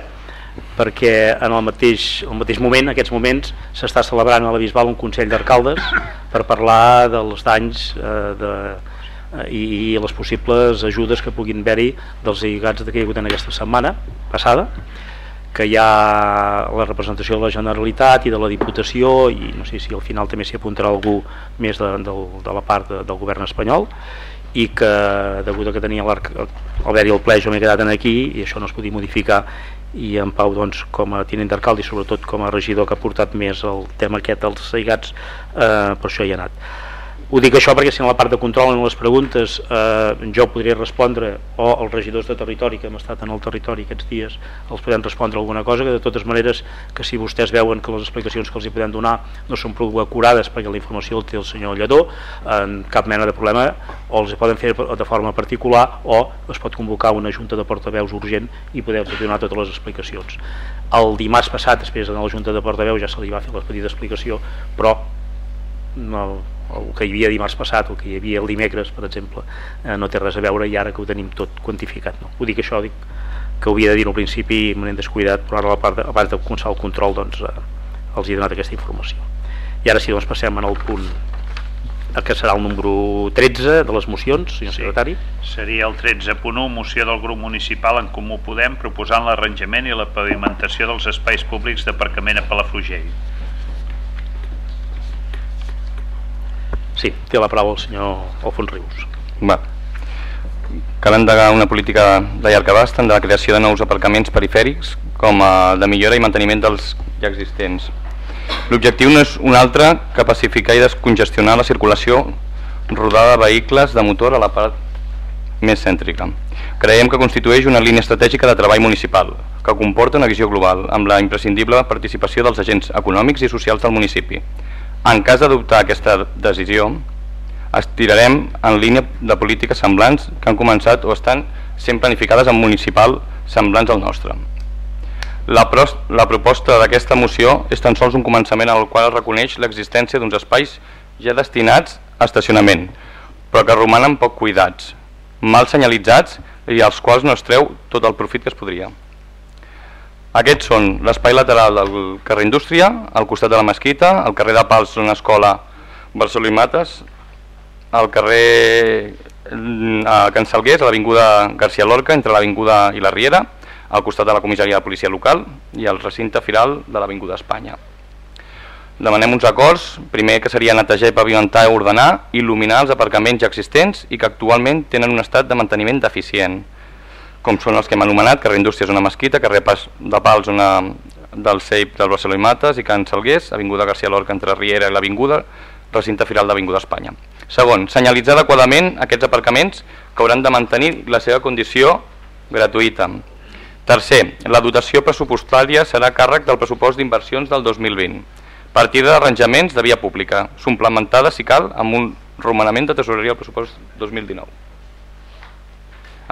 perquè en el mateix, el mateix moment, en aquests moments, s'està celebrant a la Bisbal un Consell d'Arcaldes per parlar dels danys eh, de, eh, i, i les possibles ajudes que puguin haver-hi dels lligats que hi ha hagut en aquesta setmana passada que hi ha la representació de la Generalitat i de la Diputació i no sé si al final també s'hi apuntarà algú més de, de, de la part de, del govern espanyol i que degut a que tenia l'Albert i el ple jo m'he quedat aquí i això no es podia modificar i en Pau doncs, com a tinent d'alcalde i sobretot com a regidor que ha portat més el tema aquest dels aigats eh, per això hi ha anat ho dic això perquè si en la part de control en les preguntes eh, jo podria respondre o els regidors de territori que hem estat en el territori aquests dies els podem respondre alguna cosa que de totes maneres que si vostès veuen que les explicacions que els hi podem donar no són prou acurades perquè la informació el té el senyor Lledó en cap mena de problema o els poden fer de forma particular o es pot convocar una junta de portaveus urgent i poder donar totes les explicacions. El dimarts passat després en la junta de portaveus ja se li va fer la petita explicació però no, el que hi havia dimarts passat o que hi havia el dimecres, per exemple, eh, no té res a veure i ara que ho tenim tot quantificat. No? Ho dic això, dic que ho havia de dir al principi i me n'he descuidat, però ara a la part de, abans de començar el control doncs, eh, els he donat aquesta informació. I ara sí, doncs passem en el punt que serà el número 13 de les mocions, senyor Sí. secretari. Seria el 13.1, moció del grup municipal en Comú Podem proposant l'arranjament i la pavimentació dels espais públics d'aparcament a Palafrugell. Sí, té la paraula el senyor Alfons Rius. Va. Cal endegar una política de llarg abast de la creació de nous aparcaments perifèrics com a de millora i manteniment dels ja existents. L'objectiu no és un altre que pacificar i descongestionar la circulació rodada de vehicles de motor a la part més cèntrica. Creiem que constitueix una línia estratègica de treball municipal, que comporta una visió global, amb la imprescindible participació dels agents econòmics i socials del municipi. En cas d'adoptar aquesta decisió, estirarem en línia de polítiques semblants que han començat o estan sent planificades en municipal semblants al nostre. La, pros, la proposta d'aquesta moció és tan sols un començament en el qual es reconeix l'existència d'uns espais ja destinats a estacionament, però que romanen poc cuidats, mal senyalitzats i als quals no es treu tot el profit que es podria. Aquests són l'espai lateral del carrer Indústria, al costat de la Mesquita, el carrer de Pals, una escola Barcelona i Mates, al carrer mm, a Can Salgués, a l'avinguda García Lorca, entre l'avinguda i la Riera, al costat de la comissaria de policia local i al recinte firal de l'Avinguda Espanya. Demanem uns acords, primer que seria netejar i pavimentar i ordenar, il·luminar els aparcaments ja existents i que actualment tenen un estat de manteniment deficient, com són els que hem anomenat, carrer Indústries una mesquita, carrer Pas de Pals una del CEIP del Barceló i Mates i Can Salgués, Avinguda García Lorca entre Riera i l'Avinguda, recinte firal d'Avinguda Espanya. Segon, senyalitzar adequadament aquests aparcaments que hauran de mantenir la seva condició gratuïta. Tercer, la dotació pressupostària serà càrrec del pressupost d'inversions del 2020. Partida d'arranjaments de via pública, suplementada, si cal, amb un romanament de tesoreria al pressupost 2019.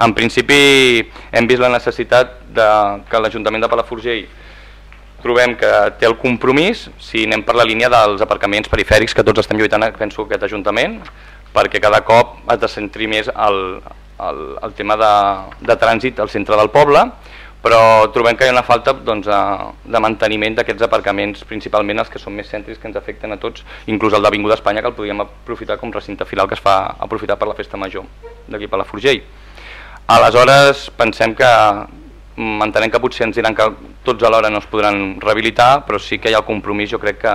En principi hem vist la necessitat de que l'Ajuntament de Palafrugell trobem que té el compromís, si anem per la línia dels aparcaments perifèrics que tots estem lluitant, penso, aquest Ajuntament, perquè cada cop es descentri més el, el, el tema de, de trànsit al centre del poble, però trobem que hi ha una falta doncs, de, manteniment d'aquests aparcaments, principalment els que són més cèntrics que ens afecten a tots, inclús el d'Avinguda Espanya, que el podríem aprofitar com recinte final que es fa aprofitar per la festa major d'aquí per la Forgell. Aleshores pensem que mm, entenem que potser ens diran que tots alhora no es podran rehabilitar, però sí que hi ha el compromís, jo crec que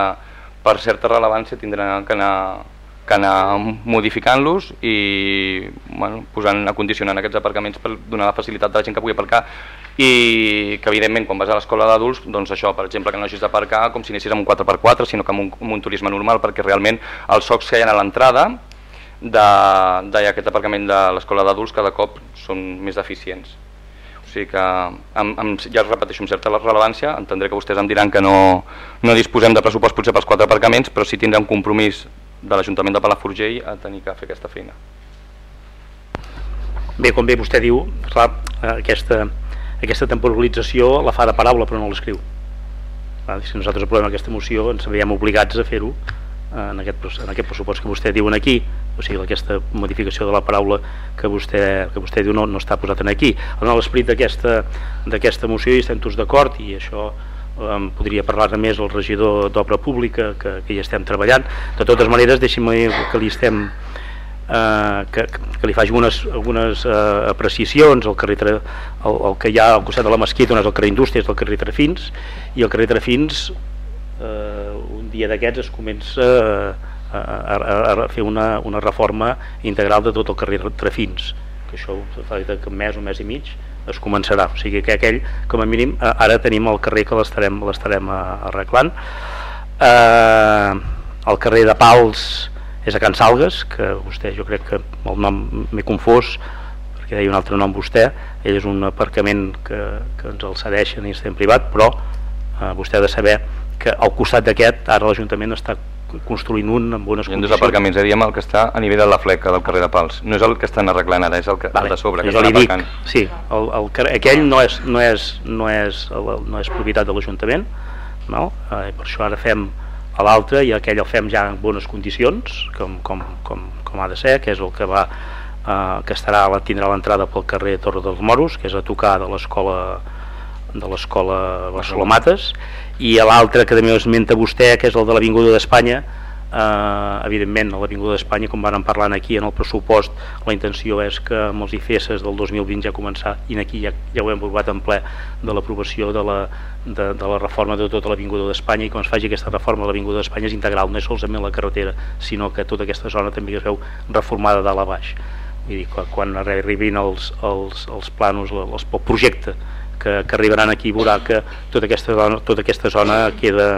per certa rellevància tindran que anar, que anar modificant-los i bueno, posant, acondicionant aquests aparcaments per donar la facilitat a la gent que pugui aparcar. I que evidentment quan vas a l'escola d'adults doncs això, per exemple, que no hagis d'aparcar com si anessis amb un 4x4, sinó que amb un, amb un turisme normal perquè realment els socs que hi ha a l'entrada d'aquest aparcament de l'escola d'adults cada cop són més deficients. O sigui que, amb, amb, ja repeteixo, amb certa rellevància, entendré que vostès em diran que no, no disposem de pressupost potser pels quatre aparcaments, però sí tindrà un compromís de l'Ajuntament de Palafrugell a tenir que fer aquesta feina. Bé, com bé vostè diu, clar, aquesta, aquesta temporalització la fa de paraula però no l'escriu. Si nosaltres aprovem aquesta moció ens veiem obligats a fer-ho en aquest, en aquest pressupost que vostè diuen aquí o sigui, aquesta modificació de la paraula que vostè, que vostè diu no, no està posat en aquí. En l'esperit d'aquesta moció hi estem tots d'acord i això um, podria parlar més el regidor d'obra pública que, que hi estem treballant. De totes maneres deixi'm que li estem eh, que, que li faci algunes, algunes eh, apreciacions. El, carrer, el, el que hi ha al costat de la mesquita on és el carrer Indústries del carrer Trafins i el carrer Trafins eh, un dia d'aquests es comença a, a, a fer una, una reforma integral de tot el carrer Trafins que això fa que un mes, un mes i mig es començarà, o sigui que aquell com a mínim ara tenim el carrer que l'estarem arreglant. Eh, el carrer de Pals és a Can Salgues que vostè jo crec que el nom m'he confós perquè deia un altre nom vostè. Ell és un aparcament que, que ens el cedeixen i estem privat però eh, vostè ha de saber que al costat d'aquest ara l'Ajuntament està construint un amb bones condicions. Hi ha dos aparcaments, eh, diem el que està a nivell de la fleca del carrer de Pals. No és el que estan arreglant ara, és el, que, vale. el de sobre, que estan aparcant. Sí, el, el, aquell no és, no és, no és, no és propietat de l'Ajuntament, no? eh, per això ara fem a l'altre i aquell el fem ja en bones condicions, com, com, com, com ha de ser, que és el que va eh, que estarà, tindrà l'entrada pel carrer Torre dels Moros, que és a tocar de l'escola de l'escola Barcelona Mates i l'altre que també esmenta vostè que és el de l'Avinguda d'Espanya. Eh, evidentment l'Avinguda d'Espanya com van parlant aquí en el pressupost la intenció és que amb els IFES del 2020 ja començar i aquí ja, ja ho hem provat en ple de l'aprovació de, la, de, de la reforma de tota l'Avinguda d'Espanya i quan es faci aquesta reforma de l'Avinguda d'Espanya és integral, no és solament la carretera sinó que tota aquesta zona també es veu reformada dalt a baix. Vull dir, quan arribin els, els, els planos, els, el projecte que, que arribaran aquí veurà que tota aquesta zona, tota aquesta zona queda,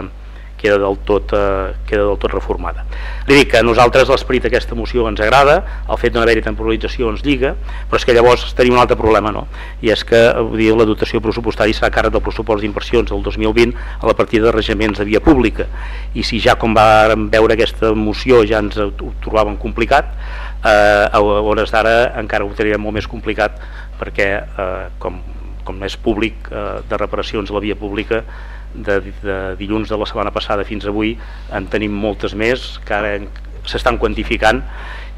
queda del tot, eh, queda del tot reformada. Li dic que a nosaltres l'esperit d'aquesta moció ens agrada, el fet de no haver-hi temporalització ens lliga, però és que llavors tenim un altre problema, no? i és que dir, la dotació pressupostària serà càrrec del pressupost d'inversions del 2020 a la partida de regiments de via pública, i si ja com vam veure aquesta moció ja ens ho trobàvem complicat, eh, a hores d'ara encara ho tindríem molt més complicat perquè eh, com com és públic eh, de reparacions a la via pública de, de dilluns de la setmana passada fins avui en tenim moltes més que ara s'estan quantificant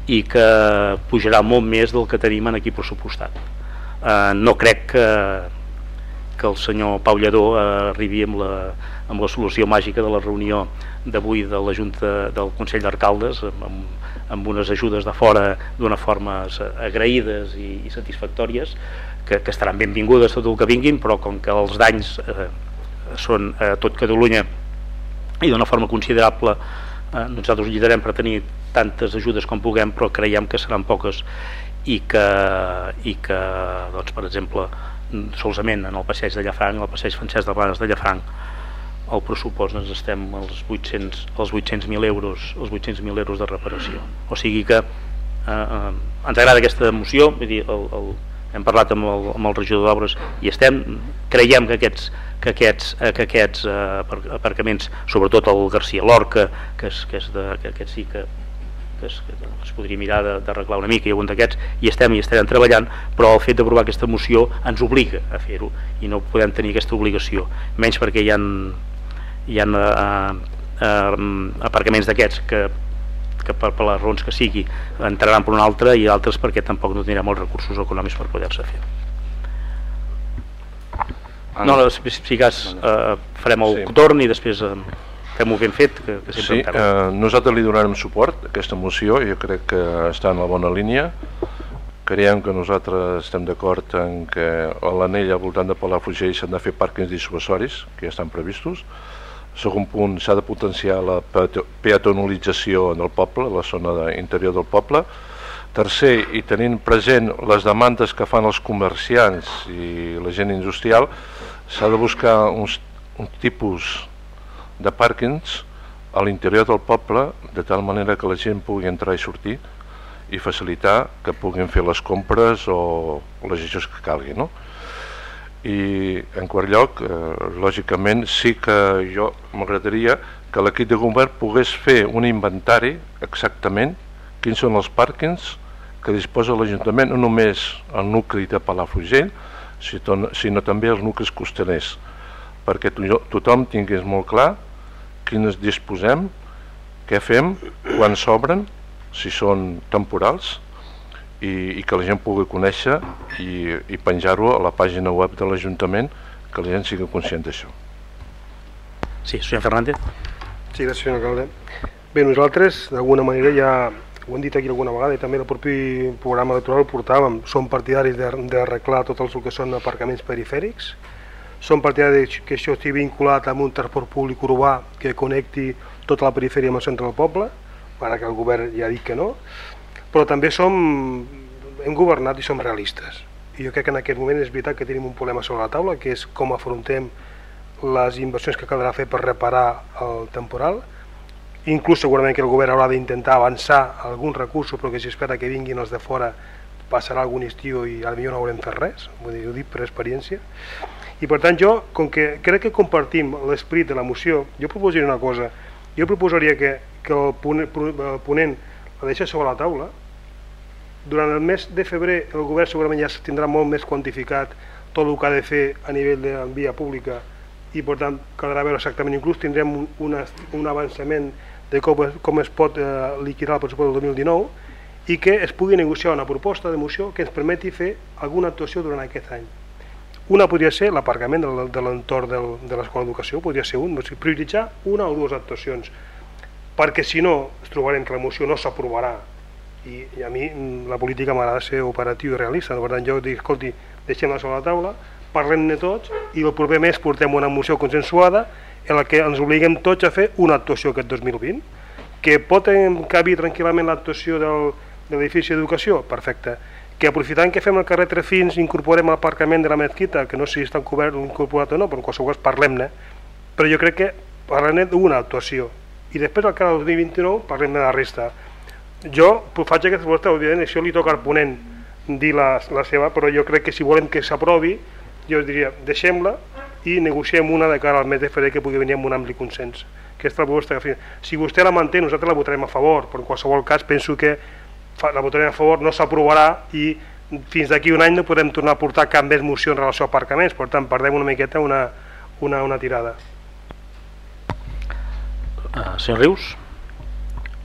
i que pujarà molt més del que tenim en aquí pressupostat. Eh, no crec que que el senyor Pau Lledó eh, arribi amb la, amb la solució màgica de la reunió d'avui de la Junta del Consell d'Arcaldes amb, amb unes ajudes de fora d'una forma agraïdes i, i satisfactòries que, que estaran benvingudes tot el que vinguin però com que els danys eh, són a tot Catalunya i d'una forma considerable eh, nosaltres lluitarem per tenir tantes ajudes com puguem però creiem que seran poques i que, i que doncs, per exemple solament en el passeig de Llafranc, el passeig Francesc de Blanes de Llafranc el pressupost ens estem als 800 als 800.000 euros els 800.000 euros de reparació. O sigui que eh, eh, ens agrada aquesta moció vull dir, el, el, hem parlat amb el, amb el regidor d'obres i estem, creiem que aquests que aquests, eh, que aquests eh, aparcaments, sobretot el Garcia Lorca que, és, que, és de, que aquest sí que, que, es, que es podria mirar d'arreglar una mica i algun d'aquests i estem i estarem treballant però el fet d'aprovar aquesta moció ens obliga a fer-ho i no podem tenir aquesta obligació menys perquè hi ha, hi ha eh, eh, aparcaments d'aquests que que per, per les raons que sigui entraran per una altra i altres perquè tampoc no tindrem els recursos econòmics per poder-se fer. No, no, si, si cas eh, farem el sí. torn i després eh, fem-ho ben fet, que, que sí, eh, nosaltres li donarem suport a aquesta moció, jo crec que està en la bona línia. Creiem que nosaltres estem d'acord en que a l'anell al voltant de Palafrugell s'han de fer pàrquings dissuasoris, que ja estan previstos, Segon punt, s'ha de potenciar la peatonalització en el poble, la zona interior del poble. Tercer, i tenint present les demandes que fan els comerciants i la gent industrial, s'ha de buscar uns, un tipus de pàrquings a l'interior del poble de tal manera que la gent pugui entrar i sortir i facilitar que puguin fer les compres o les gestions que calgui. No? I en quart lloc, eh, lògicament sí que jo m'agradaria que l'equip de govern pogués fer un inventari exactament quins són els pàrquings que disposa l'Ajuntament, no només el nucli de Palafrugell, sinó també els nuclis costaners, perquè tothom tingués molt clar quines disposem, què fem, quan s'obren, si són temporals, i, i que la gent pugui conèixer i, i penjar-ho a la pàgina web de l'Ajuntament que la gent sigui conscient d'això. Sí, senyor Fernández. Sí, gràcies, senyor alcalde. Bé, nosaltres, d'alguna manera, ja ho hem dit aquí alguna vegada i també el propi programa electoral el portàvem, som partidaris d'arreglar tots els que són aparcaments perifèrics, som partidaris que això estigui vinculat amb un transport públic urbà que connecti tota la perifèria amb el centre del poble, ara que el govern ja ha dit que no, però també som, hem governat i som realistes. I jo crec que en aquest moment és veritat que tenim un problema sobre la taula, que és com afrontem les inversions que caldrà fer per reparar el temporal. Inclús segurament que el govern haurà d'intentar avançar alguns recursos, però que si espera que vinguin els de fora passarà algun estiu i potser no haurem fet res, vull dir, ho dic per experiència. I per tant jo, com que crec que compartim l'esperit de la moció, jo proposaria una cosa, jo proposaria que, que el ponent la deixa sobre la taula, durant el mes de febrer el govern segurament ja tindrà molt més quantificat tot el que ha de fer a nivell de via pública i per tant caldrà veure exactament, inclús tindrem un, un, un avançament de com, com es pot eh, liquidar el pressupost del 2019 i que es pugui negociar una proposta de moció que ens permeti fer alguna actuació durant aquest any. Una podria ser l'aparcament de, l'entorn de l'escola d'educació, podria ser un, prioritzar una o dues actuacions, perquè si no ens trobarem que la moció no s'aprovarà i, i a mi mm, la política m'agrada ser operatiu i realista, per tant jo dic, escolti, deixem-la sobre la taula, parlem-ne tots i el proper mes portem una moció consensuada en la que ens obliguem tots a fer una actuació aquest 2020, que pot encabir tranquil·lament l'actuació de l'edifici d'educació, perfecte, que aprofitant que fem el carrer Trefins incorporem l'aparcament de la mesquita, que no sé si està cobert o incorporat o no, però en qualsevol cas parlem-ne, però jo crec que parlem d'una actuació, i després al cara del 2029 parlem de la resta jo faig aquesta proposta, òbviament això li toca al ponent dir la, la seva, però jo crec que si volem que s'aprovi, jo diria, deixem-la i negociem una de cara al mes de febrer que pugui venir amb un ampli consens. Aquesta la proposta que Si vostè la manté, nosaltres la votarem a favor, però en qualsevol cas penso que la votarem a favor, no s'aprovarà i fins d'aquí un any no podem tornar a portar cap més moció en relació a aparcaments, per tant perdem una miqueta una, una, una tirada. Uh, senyor Rius?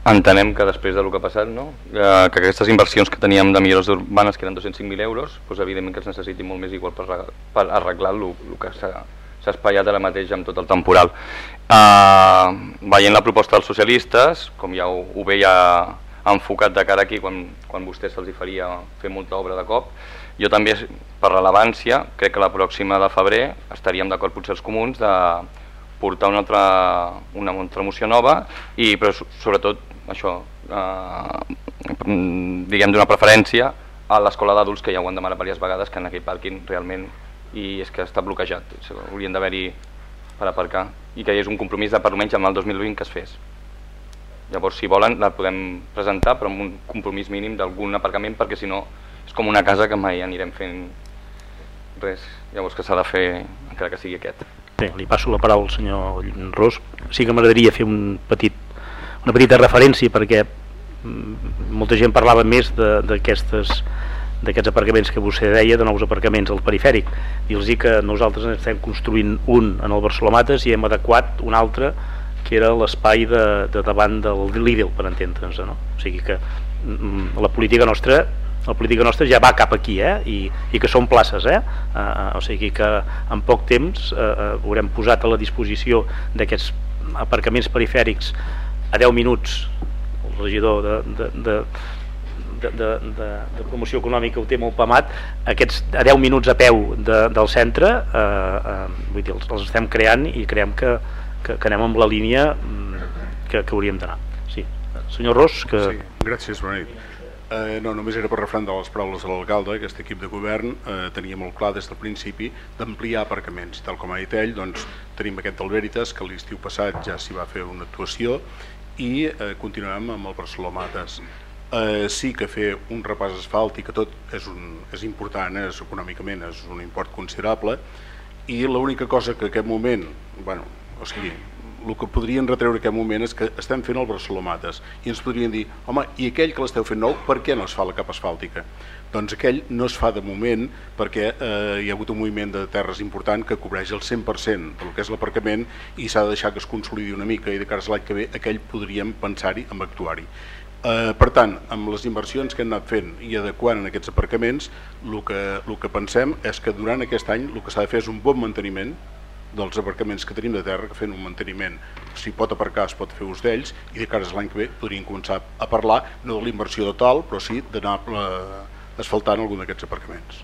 Entenem que després del que ha passat, no? eh, que aquestes inversions que teníem de millores urbanes, que eren 205.000 euros, doncs evidentment que es necessiti molt més igual per, per arreglar el, que s'ha espaiat ara mateix amb tot el temporal. Eh, veient la proposta dels socialistes, com ja ho, ho veia enfocat de cara aquí quan, quan vostè se'ls faria fer molta obra de cop, jo també, per rellevància, crec que la pròxima de febrer estaríem d'acord potser els comuns de portar una altra, una altra moció nova i però sobretot això, eh, diguem d'una preferència a l'escola d'adults que ja ho han demanat diverses vegades que en aquell pàrquing realment i és que està bloquejat, haurien d'haver-hi per aparcar i que hi és un compromís de per almenys amb el 2020 que es fes. Llavors, si volen, la podem presentar, però amb un compromís mínim d'algun aparcament, perquè si no és com una casa que mai anirem fent res. Llavors que s'ha de fer, encara que sigui aquest. Bé, li passo la paraula al senyor Ros. Sí que m'agradaria fer un petit, una petita referència perquè mm, molta gent parlava més d'aquestes d'aquests aparcaments que vostè deia, de nous aparcaments al perifèric. Dir-los que nosaltres estem construint un en el Barcelomates i hem adequat un altre que era l'espai de, de davant del Lidl, per entendre'ns. No? O sigui que mm, la política nostra la política nostra ja va cap aquí eh? I, i que són places eh? Uh, o sigui que en poc temps uh, uh, haurem posat a la disposició d'aquests aparcaments perifèrics a 10 minuts el regidor de, de, de de, de, de, de promoció econòmica ho té molt pamat, aquests a 10 minuts a peu de, del centre eh, eh, vull dir, els, els estem creant i creiem que, que, que anem amb la línia mm, que, que hauríem d'anar. Sí. Senyor Ros, que... Sí, gràcies, bona nit. Eh, no, només era per refrendar les paraules de l'alcalde, aquest equip de govern eh, tenia molt clar des del principi d'ampliar aparcaments. Tal com ha dit ell, doncs, tenim aquest del Veritas, que l'estiu passat ja s'hi va fer una actuació, i eh, continuem amb el Barcelona Mates eh, sí que fer un repàs asfàltic, que tot és, un, és important, és, econòmicament és un import considerable, i l'única cosa que en aquest moment, bueno, o sigui, el que podrien retreure en aquest moment és que estem fent el Barcelomates. I ens podrien dir, home, i aquell que l'esteu fent nou, per què no es fa la capa asfàltica? Doncs aquell no es fa de moment perquè eh, hi ha hagut un moviment de terres important que cobreix el 100% del que és l'aparcament i s'ha de deixar que es consolidi una mica i de cara a l'any que ve aquell podríem pensar-hi amb actuar-hi. Eh, per tant, amb les inversions que hem anat fent i adequant en aquests aparcaments, el que, el que pensem és que durant aquest any el que s'ha de fer és un bon manteniment dels aparcaments que tenim de terra, que fent un manteniment, si pot aparcar es pot fer ús d'ells, i de cara a l'any que ve podríem començar a parlar, no de la inversió total, però sí d'anar eh, asfaltant algun d'aquests aparcaments.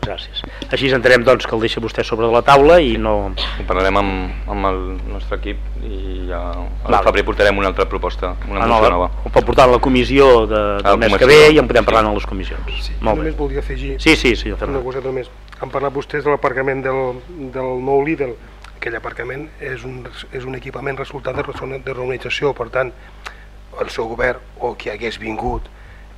Gràcies. Així entenem doncs, que el deixa vostè sobre la taula i no... Ho parlarem amb, amb el nostre equip i ja al vale. febrer portarem una altra proposta, una ah, no, nova. Ho pot portar a la comissió de, del mes que ve i en podem parlar sí. en les comissions. Sí, Molt només bé. voldria afegir sí, sí, senyor una cosa només. Han parlat vostès de l'aparcament del, del nou Lidl. Aquell aparcament és un, és un equipament resultat de, de reunització, per tant, el seu govern o qui hagués vingut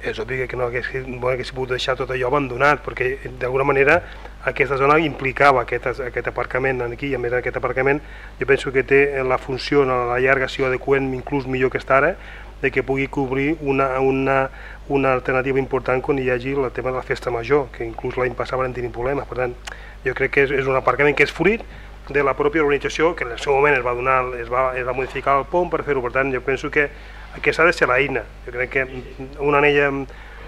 és obvi que no hagués, no hagués pogut deixar tot allò abandonat, perquè d'alguna manera aquesta zona implicava aquest, aquest aparcament aquí, i a més aquest aparcament jo penso que té la funció la llarga si ho adeqüem inclús millor que està ara, de que pugui cobrir una, una, una alternativa important quan hi hagi el tema de la festa major, que inclús l'any passat van tenir problemes. Per tant, jo crec que és, és un aparcament que és fruit de la pròpia organització, que en el seu moment es va, donar, es va, es va modificar el pont per fer-ho. Per tant, jo penso que aquesta ha de ser l'eina. Jo crec que una anella,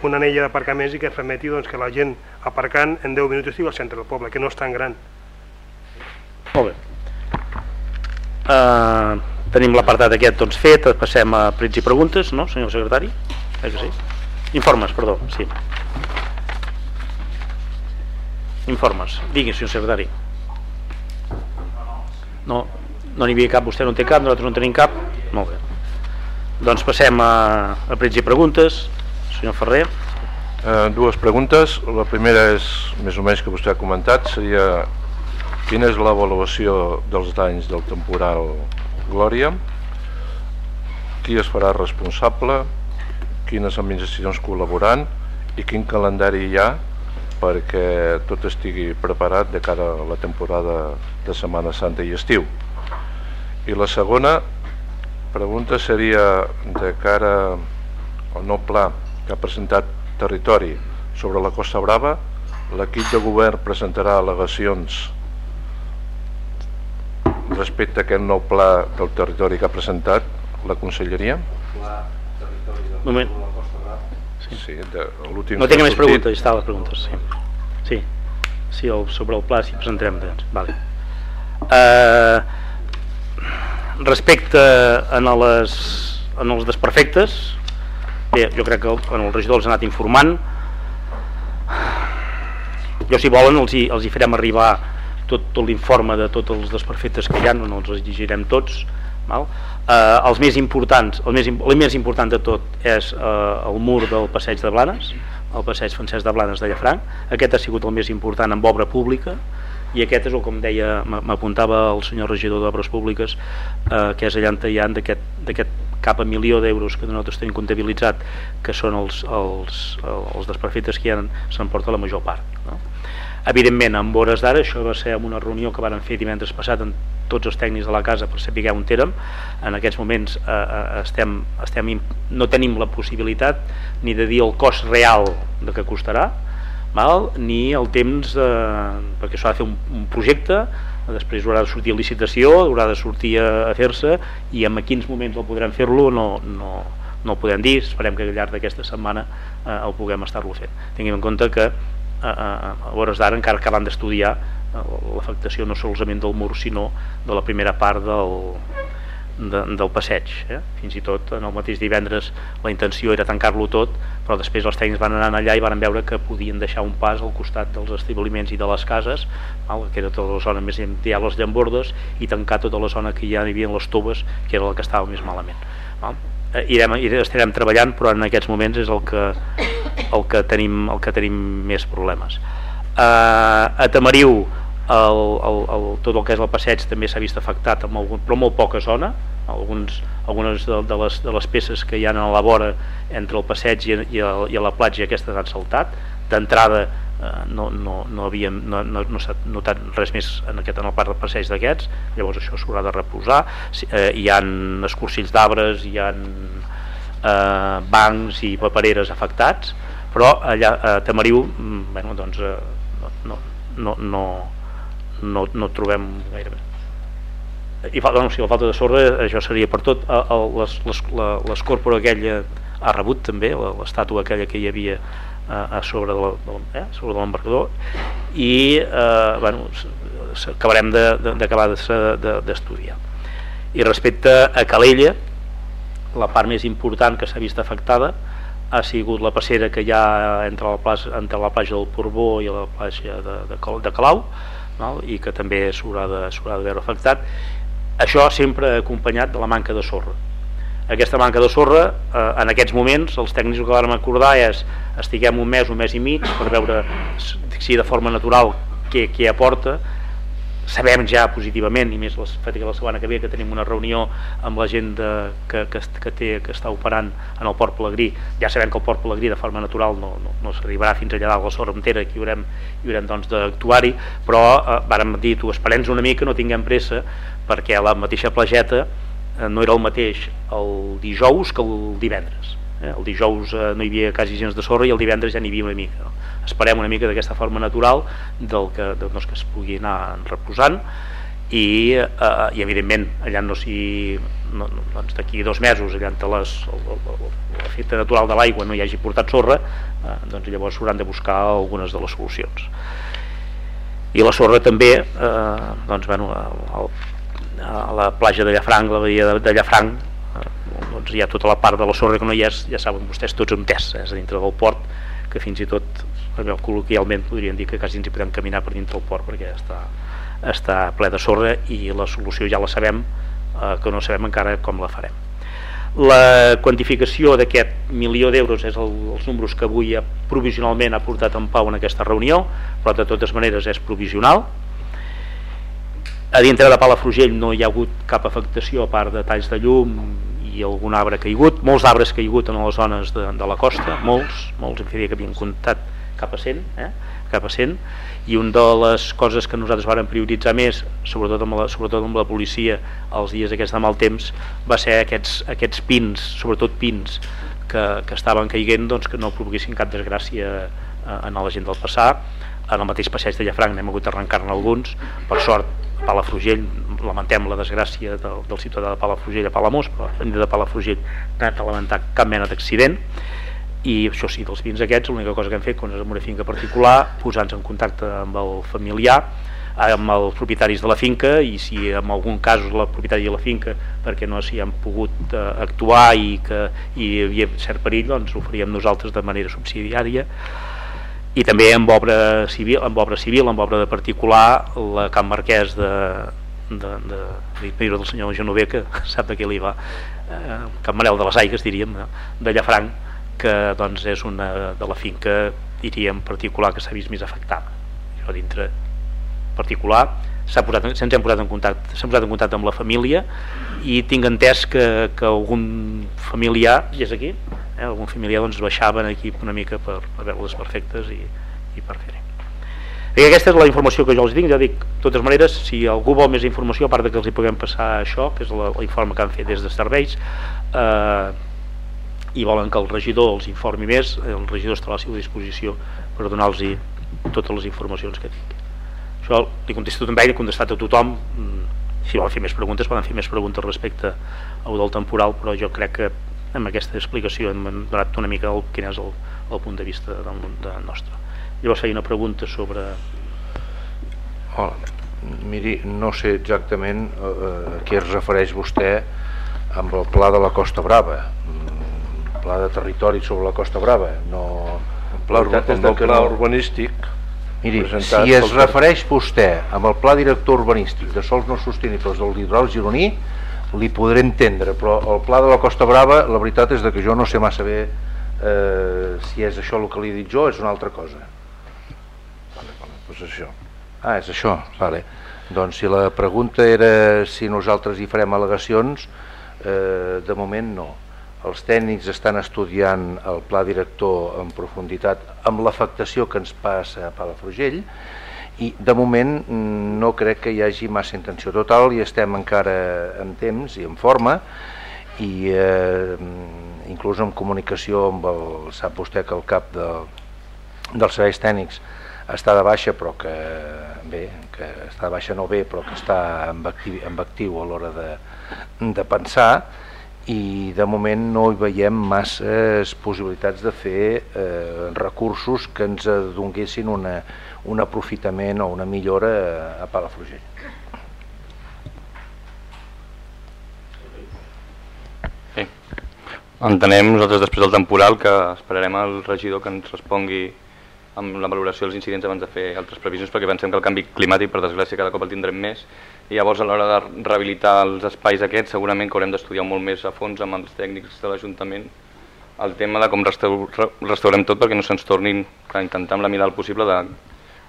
una anella d'aparcaments i que permeti doncs, que la gent aparcant en 10 minuts estigui al centre del poble, que no és tan gran. Molt bé. Uh, tenim l'apartat aquest doncs, fet, passem a prits i preguntes, no, senyor secretari? Eh que sí? Informes, perdó, sí. Informes. Digui, senyor secretari. No, no n'hi havia cap, vostè no té cap, nosaltres no en tenim cap. Molt bé. Doncs passem a, a prets i preguntes. Senyor Ferrer. Eh, dues preguntes. La primera és, més o menys que vostè ha comentat, seria quina és l'avaluació dels danys del temporal Glòria, qui es farà responsable, quines administracions col·laborant i quin calendari hi ha perquè tot estigui preparat de cara a la temporada de Setmana Santa i estiu. I la segona, pregunta seria de cara al nou pla que ha presentat Territori sobre la Costa Brava, l'equip de govern presentarà al·legacions respecte a aquest nou pla del territori que ha presentat la conselleria? Un moment. Sí, sí de, No ha més preguntes, ja està les preguntes, sí. Sí, sí el, sobre el pla si presentarem doncs. Vale. Uh, respecte en, les, en els desperfectes, bé, jo crec que bueno, el regidor els ha anat informant. Jo, si volen, els hi, els hi farem arribar tot, tot l'informe de tots els desperfectes que hi ha, no, no els llegirem tots. Val? Eh, els més importants, el més, el més important de tot és eh, el mur del passeig de Blanes, el passeig Francesc de Blanes de Llafranc. Aquest ha sigut el més important amb obra pública i aquest és el com deia, m'apuntava el senyor regidor d'Obres Públiques, eh, que és allà on hi d'aquest cap a milió d'euros que nosaltres tenim comptabilitzat, que són els, els, els desperfectes que ha, s'emporta la major part. No? Evidentment, en hores d'ara, això va ser en una reunió que van fer divendres passat amb tots els tècnics de la casa per saber on érem. En aquests moments eh, eh, estem, estem, no tenim la possibilitat ni de dir el cost real de què costarà, val? ni el temps, de, perquè s'ha de fer un, un projecte, després haurà de sortir a licitació, haurà de sortir a, a fer-se, i en quins moments el podrem fer-lo no, no, no ho podem dir, esperem que al llarg d'aquesta setmana eh, el puguem estar-lo fent. Tinguem en compte que a, a, a hores d'ara encara acaben d'estudiar eh, l'afectació no solament del mur sinó de la primera part del, de, del passeig eh? fins i tot en el mateix divendres la intenció era tancar-lo tot però després els tècnics van anar allà i van veure que podien deixar un pas al costat dels establiments i de les cases val? que era tota la zona més ha les llambordes i tancar tota la zona que ja hi havia les toves que era la que estava més malament val? Eh, irem, estarem treballant però en aquests moments és el que, el que, tenim, el que tenim més problemes eh, a Tamariu el, el, el, tot el que és el passeig també s'ha vist afectat amb algun, però molt poca zona. Alguns, algunes de, de, les, de les peces que hi ha a la vora entre el passeig i, i, el, i a la platja aquestes han saltat. D'entrada eh, no, no, no, havíem, no, no, no s'ha notat res més en, aquest, en el parc de passeig d'aquests. Llavors això s'haurà de reposar. Eh, hi han escorcills d'arbres hi han eh, bancs i papereres afectats però allà a Tamariu mm, bueno, doncs, eh, no, no, no, no, no trobem gaire més i falta, no, si la falta de sorra això seria per tot. L'escorpora aquella ha rebut també l'estàtua aquella que hi havia eh, a sobre de eh, l'embarcador. I eh, bueno, acabarem d'acabar de, de, de, d'estudiar. I respecte a Calella la part més important que s'ha vist afectada ha sigut la passera que hi ha entre la, plaça, entre la platja del Porbó i la platja de, de, de Calau val? i que també s'haurà de, de veure afectat. Això sempre acompanyat de la manca de sorra. Aquesta manca de sorra eh, en aquests moments els tècnics que vam acordar és estiguem un mes, un mes i mig per veure si de forma natural què, què aporta sabem ja positivament i més la, la setmana que ve que tenim una reunió amb la gent de, que, que, que, té, que està operant en el Port Pelegrí. Ja sabem que el Port Pelegrí de forma natural no, no, no s'arribarà fins allà dalt la sorra entera que hi haurem, hi haurem doncs d'actuar-hi però eh, vàrem dir tu esperem una mica no tinguem pressa perquè la mateixa plageta eh, no era el mateix el dijous que el divendres eh? el dijous eh, no hi havia quasi gens de sorra i el divendres ja n'hi havia una mica no? esperem una mica d'aquesta forma natural del que, de, doncs, que es pugui anar reposant i, eh, i evidentment allà no s'hi no, no, doncs d'aquí dos mesos allà on les, l'efecte natural de l'aigua no hi hagi portat sorra eh, doncs llavors s'hauran de buscar algunes de les solucions i la sorra també eh, doncs, bueno, a, a la platja de Llafranc, la badia de, de Llafranc doncs hi ha tota la part de la sorra que no hi és, ja saben vostès tots un test, eh, és a dintre del port que fins i tot col·loquialment podrien dir que quasi ens hi podem caminar per dintre del port perquè està, està ple de sorra i la solució ja la sabem eh, que no sabem encara com la farem la quantificació d'aquest milió d'euros és el, els números que avui ha, provisionalment ha portat en Pau en aquesta reunió, però de totes maneres és provisional. A dintre de Palafrugell no hi ha hagut cap afectació a part de talls de llum i algun arbre caigut, molts arbres caigut en les zones de, de la costa, molts, molts, em feia que havien comptat cap a 100, eh? cap a 100, i una de les coses que nosaltres vàrem prioritzar més, sobretot amb la, sobretot amb la policia els dies aquests de mal temps, va ser aquests, aquests pins, sobretot pins, que, que estaven caiguent doncs, que no provoquessin cap desgràcia eh, a la gent del passar. En el mateix passeig de Llafranc n'hem hagut d'arrencar-ne alguns, per sort, Palafrugell lamentem la desgràcia del, del ciutadà de Palafrugell a Palamós, però de Palafrugell no ha lamentat cap mena d'accident. I això sí, dels vins aquests l'única cosa que hem fet quan és en una finca particular posar-nos en contacte amb el familiar amb els propietaris de la finca i si en algun cas la propietari de la finca perquè no s'hi han pogut eh, actuar i que hi havia cert perill doncs ho faríem nosaltres de manera subsidiària i també amb obra civil, amb obra civil, amb obra de particular la Camp Marquès de, de, de, de del senyor Genover que sap de què li va eh, Camp Manel de les Aigues diríem de Llafranc que doncs és una de la finca diríem particular que s'ha vist més afectada. Això dintre particular se hem posat en contacte s'ha posat en contacte amb la família i tinc entès que, que algun familiar i és aquí, eh, algun familiar doncs baixaven aquí una mica per, per veure les perfectes i, i per fer-hi aquesta és la informació que jo els dic, ja dic, de totes maneres, si algú vol més informació, a part de que els hi puguem passar això, que és l'informe que han fet des de serveis, eh, i volen que el regidor els informi més, el regidor estarà a la seva disposició per donar-los totes les informacions que tingui. Això li contesto també i he contestat a tothom. Mm, si volen fer més preguntes, poden fer més preguntes respecte al del temporal, però jo crec que amb aquesta explicació hem donat una mica el, quin és el, el punt de vista del, de nostre. Llavors feia una pregunta sobre... Hola. Miri, no sé exactament eh, a què es refereix vostè amb el pla de la Costa Brava. Mm, pla de territori sobre la Costa Brava. No, el pla, el pla urbanístic Miri, si es refereix vostè amb el pla director urbanístic de sols no sostenibles del litoral gironí, li podré entendre, però el pla de la Costa Brava, la veritat és de que jo no sé massa bé eh, si és això el que li he dit jo és una altra cosa. Vale, vale, doncs això. Ah, és això, vale. Doncs si la pregunta era si nosaltres hi farem al·legacions, eh, de moment no els tècnics estan estudiant el pla director en profunditat amb l'afectació que ens passa a Palafrugell i de moment no crec que hi hagi massa intenció. Total i estem encara en temps i en forma i eh, inclús en comunicació amb el, sap vostè que el cap de, dels serveis tècnics està de baixa però que bé, que està de baixa no bé però que està amb actiu, amb actiu a l'hora de, de pensar i de moment no hi veiem masses possibilitats de fer eh, recursos que ens donguessin una, un aprofitament o una millora a Palafrugell. Sí. Entenem nosaltres després del temporal que esperarem al regidor que ens respongui amb la valoració dels incidents abans de fer altres previsions perquè pensem que el canvi climàtic per desgràcia cada cop el tindrem més. I llavors a l'hora de rehabilitar els espais aquests segurament que haurem d'estudiar molt més a fons amb els tècnics de l'Ajuntament el tema de com restaur, restaurem tot perquè no se'ns tornin, clar, intentar amb la mirada possible de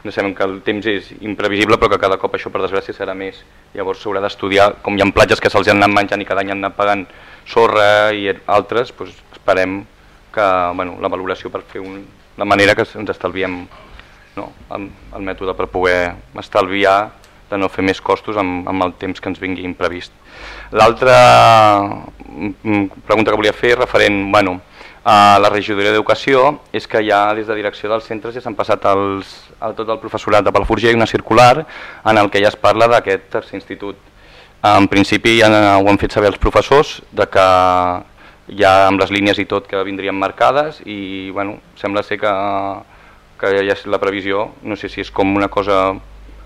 no sabem que el temps és imprevisible però que cada cop això per desgràcia serà més. Llavors s'haurà d'estudiar com hi ha platges que se'ls han anat menjant i cada any han anat pagant sorra i altres doncs esperem que bueno, la valoració per fer un, la manera que ens estalviem no, el, el mètode per poder estalviar de no fer més costos amb, amb el temps que ens vingui imprevist. L'altra mm, pregunta que volia fer referent bueno, a la regidoria d'Educació és que ja des de direcció dels centres ja s'han passat als, a tot el professorat de Palafrugell una circular en el que ja es parla d'aquest tercer institut. En principi ja ho han fet saber els professors de que ja amb les línies i tot que vindrien marcades i bueno, sembla ser que, que ja és la previsió, no sé si és com una cosa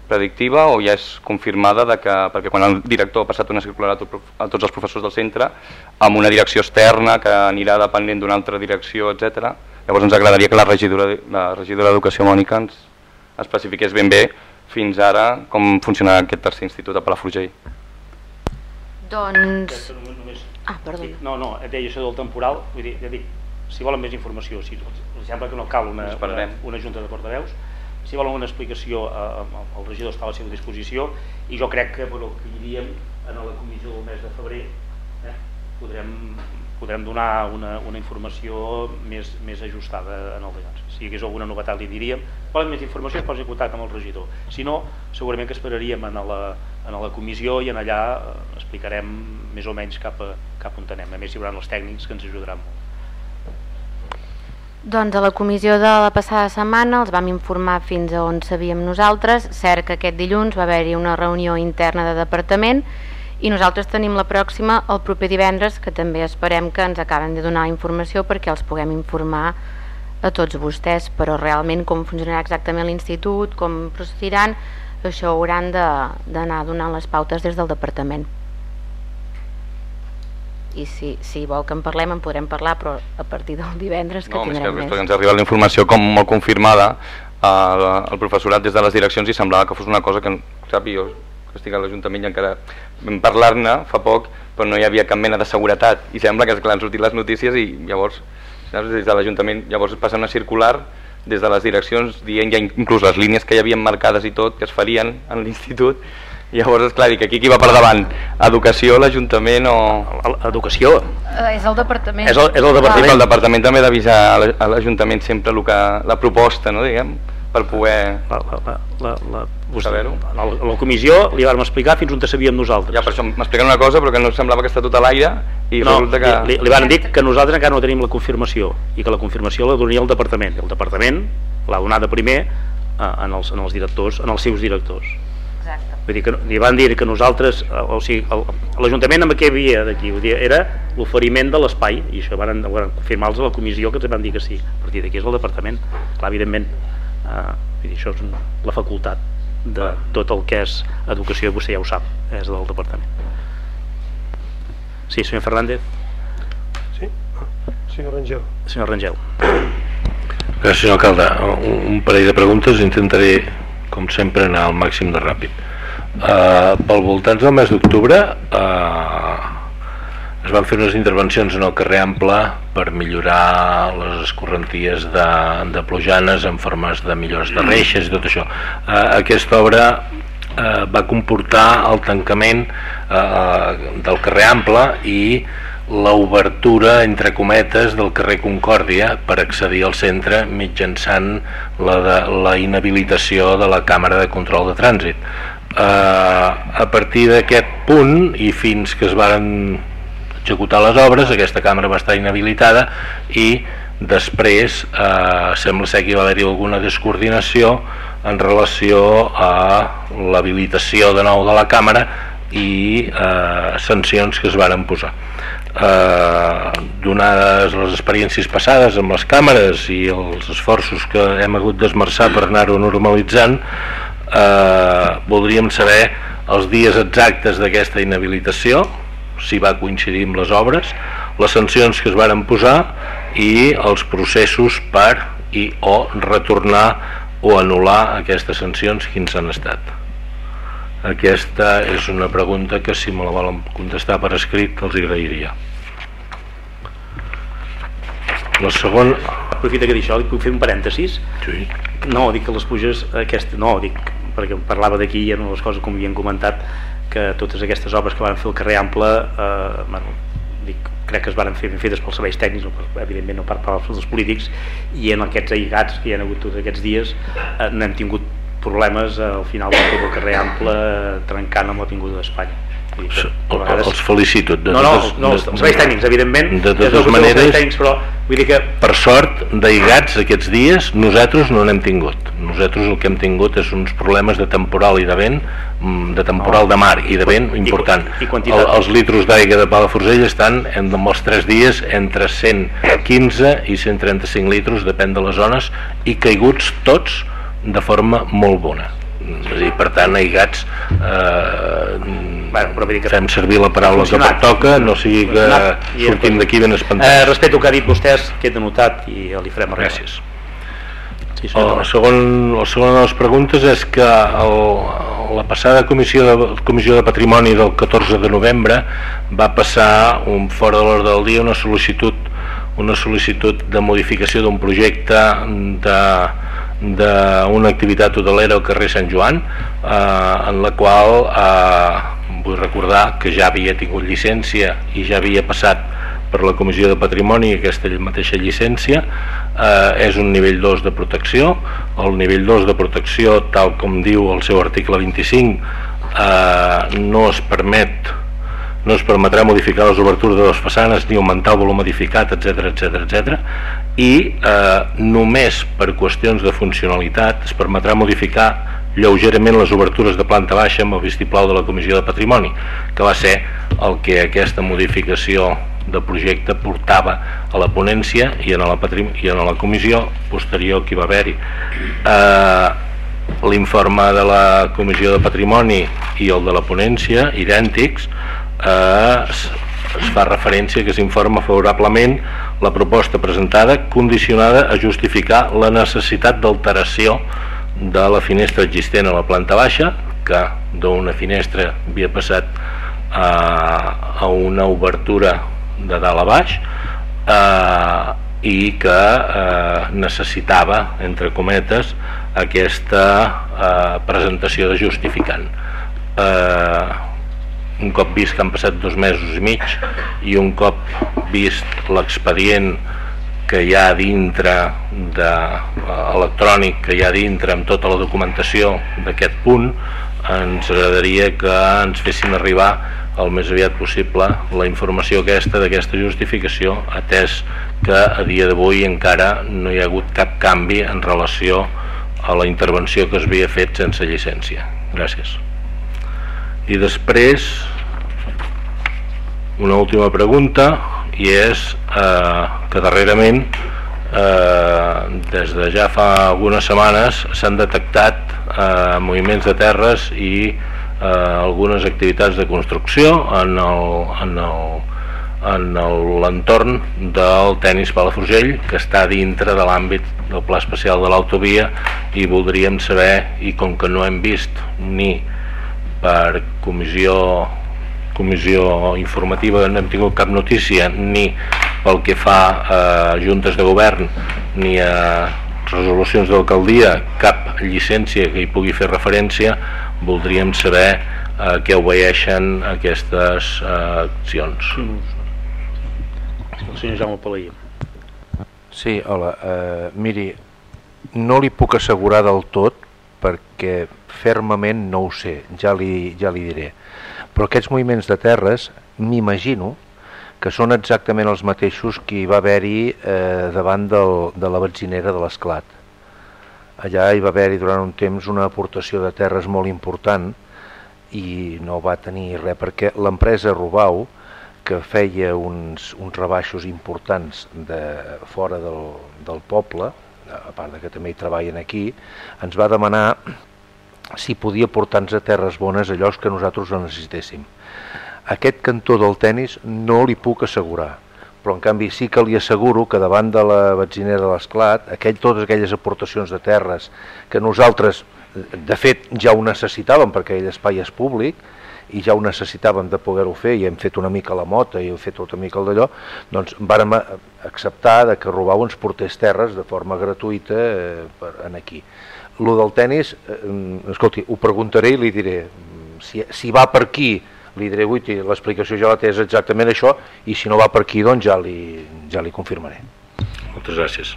predictiva o ja és confirmada de que, perquè quan el director ha passat una circular a, tot, a tots els professors del centre amb una direcció externa que anirà depenent d'una altra direcció, etc. Llavors ens agradaria que la regidora, la regidora d'Educació Mònica ens especifiqués ben bé fins ara com funcionarà aquest tercer institut a Palafrugell. Doncs... Ah, perdó. No, no, et deia això del temporal, vull dir, ja dic, si volen més informació, si els sembla que no cal una, una, una junta de portaveus, si volen una explicació eh, el regidor està a la seva disposició i jo crec que bueno, que iríem en la comissió del mes de febrer eh, podrem, podrem donar una, una informació més, més ajustada en el degans. Si hi hagués alguna novetat li diríem, volen més informació es posi contacte amb el regidor. Si no, segurament que esperaríem en la, en la comissió i en allà eh, explicarem més o menys cap, a, cap on anem. A més hi haurà els tècnics que ens ajudaran molt. Doncs a la comissió de la passada setmana els vam informar fins a on sabíem nosaltres. Cert que aquest dilluns va haver-hi una reunió interna de departament i nosaltres tenim la pròxima el proper divendres que també esperem que ens acaben de donar informació perquè els puguem informar a tots vostès, però realment com funcionarà exactament l'institut, com procediran, això hauran d'anar donant les pautes des del departament i si, si vol que en parlem en podrem parlar però a partir del divendres que no, tindrem més. més. Perquè ens ha arribat la informació com molt confirmada al, al professorat des de les direccions i semblava que fos una cosa que, sap, jo que estic a l'Ajuntament i encara vam parlar-ne fa poc però no hi havia cap mena de seguretat i sembla que clar, han sortit les notícies i llavors des de l'Ajuntament llavors passa una circular des de les direccions dient ja inclús les línies que hi havien marcades i tot que es farien en l'institut Llavors, és clar, dic, aquí qui va per davant? Educació, l'Ajuntament o... Educació? Eh, és el departament. És el, és el departament. Sí, el departament també ha d'avisar a l'Ajuntament sempre el que, la proposta, no, diguem, per poder la, la, la, la, saber-ho. A la, la comissió li vam explicar fins on te sabíem nosaltres. Ja, per això m'expliquen una cosa, però que no semblava que està tot a l'aire i no, resulta que... Li, li van dir que nosaltres encara no tenim la confirmació i que la confirmació la donaria el departament. El departament l'ha donada primer eh, en, els, en els directors, en els seus directors. Exacte. Vull dir que li van dir que nosaltres, eh, o sigui, l'Ajuntament amb què havia d'aquí, era l'oferiment de l'espai, i això van, van confirmar-los a la comissió que ens van dir que sí. A partir d'aquí és el departament. Clar, evidentment, eh, vull dir, això és la facultat de tot el que és educació, vostè ja ho sap, és del departament. Sí, senyor Fernández. Sí, senyor Rangel. Senyor Rangel. Gràcies, senyor alcalde. Un, un parell de preguntes, intentaré, com sempre, anar al màxim de ràpid. Uh, pel voltants del mes d'octubre uh, es van fer unes intervencions en el carrer Ample per millorar les escorrenties de, de plujanes en formes de millors de reixes i tot això. Uh, aquesta obra uh, va comportar el tancament uh, del carrer Ample i l'obertura, entre cometes, del carrer Concòrdia per accedir al centre mitjançant la, de, la inhabilitació de la càmera de control de trànsit. Eh, a partir d'aquest punt i fins que es varen executar les obres, aquesta càmera va estar inhabilitada i després eh, sembla ser que hi va haver-hi alguna descoordinació en relació a l'habilitació de nou de la càmera i eh, sancions que es varen posar. Eh, donades les experiències passades amb les càmeres i els esforços que hem hagut d'esmerçar per anar-ho normalitzant eh, voldríem saber els dies exactes d'aquesta inhabilitació si va coincidir amb les obres les sancions que es varen posar i els processos per i o retornar o anul·lar aquestes sancions quins han estat aquesta és una pregunta que si me la volen contestar per escrit els agrairia la segona... Aprofita que d'això, puc fer un parèntesis? Sí. No, dic que les pluges, aquesta, no, dic, perquè parlava d'aquí i eren les coses com havien comentat, que totes aquestes obres que van fer el carrer Ample, eh, bueno, dic, crec que es van fer ben fetes pels serveis tècnics, no, evidentment no per part dels polítics, i en aquests aigats que hi ha hagut tots aquests dies eh, no hem tingut problemes eh, al final del carrer Ample eh, trencant amb l'Avinguda d'Espanya que, vegades... els felicito de no, no, totes, no, els serveis tècnics evidentment. de totes maneres tècnics, però vull dir que... per sort d'aigats aquests dies nosaltres no n'hem tingut. Nosaltres el que hem tingut és uns problemes de temporal i de vent mm, de temporal no. de mar i de vent important. I, i el, els litros d'aigua de Palafrugell estan en els tres dies entre 115 i 135 litros depèn de les zones i caiguts tots de forma molt bona. És a dir, per tant, aigats eh, bueno, però dir que fem servir la paraula que pertoca, no sigui que sortim d'aquí ben espantats. Eh, respecte al que ha dit vostès, queda notat i li farem arribar. Gràcies. Sí, el, segon, la segona de les preguntes és que el, la passada comissió de, comissió de Patrimoni del 14 de novembre va passar un fora de l'ordre del dia una sol·licitud una sol·licitud de modificació d'un projecte de, d'una activitat hotelera al carrer Sant Joan eh, en la qual eh, vull recordar que ja havia tingut llicència i ja havia passat per la Comissió de Patrimoni aquesta mateixa llicència eh, és un nivell 2 de protecció el nivell 2 de protecció tal com diu el seu article 25 eh, no es permet no es permetrà modificar les obertures de les façanes ni augmentar el volum edificat, etc etc etc. i eh, només per qüestions de funcionalitat es permetrà modificar lleugerament les obertures de planta baixa amb el vistiplau de la Comissió de Patrimoni, que va ser el que aquesta modificació de projecte portava a la ponència i en la, i en la comissió posterior que va haver-hi. Eh, L'informe de la Comissió de Patrimoni i el de la ponència, idèntics, eh, es, fa referència que s'informa favorablement la proposta presentada condicionada a justificar la necessitat d'alteració de la finestra existent a la planta baixa, que d'una finestra havia passat a, a una obertura de dalt a baix eh, i que eh, necessitava, entre cometes, aquesta eh, presentació de justificant. Eh, un cop vist que han passat dos mesos i mig i un cop vist l'expedient que hi ha dintre de, eh, electrònic que hi ha dintre amb tota la documentació d'aquest punt ens agradaria que ens fessin arribar el més aviat possible la informació aquesta d'aquesta justificació atès que a dia d'avui encara no hi ha hagut cap canvi en relació a la intervenció que es havia fet sense llicència. Gràcies. I després una última pregunta i és eh, que darrerament eh, des de ja fa algunes setmanes s'han detectat eh, moviments de terres i eh, algunes activitats de construcció en l'entorn del tennis Palafrugell que està dintre de l'àmbit del pla especial de l'autovia i voldríem saber i com que no hem vist ni per comissió comissió informativa no hem tingut cap notícia ni pel que fa a juntes de govern ni a resolucions d'alcaldia cap llicència que hi pugui fer referència voldríem saber eh, què obeeixen aquestes eh, accions. El senyor Jaume Palaia. Sí, hola. Eh, miri, no li puc assegurar del tot perquè fermament no ho sé, ja li, ja li diré. Però aquests moviments de terres m'imagino que són exactament els mateixos que hi va haver-hi eh, davant del, de la benzinera de l'esclat allà hi va haver-hi durant un temps una aportació de terres molt important i no va tenir res perquè l'empresa Rubau que feia uns, uns rebaixos importants de fora del, del poble a part de que també hi treballen aquí ens va demanar si podia portar-nos a terres bones allò que nosaltres ho necessitéssim aquest cantó del tennis no li puc assegurar però en canvi sí que li asseguro que davant de la benzinera de l'esclat, aquell, totes aquelles aportacions de terres que nosaltres, de fet, ja ho necessitàvem perquè aquell espai és públic, i ja ho necessitàvem de poder-ho fer i hem fet una mica la mota i hem fet una mica el d'allò, doncs vàrem acceptar de que Robau ens portés terres de forma gratuïta eh, per, en aquí. Lo del tennis, eh, escolti, ho preguntaré i li diré, si, si va per aquí li diré, ui, l'explicació ja la té és exactament això, i si no va per aquí, doncs ja li, ja li confirmaré. Moltes gràcies.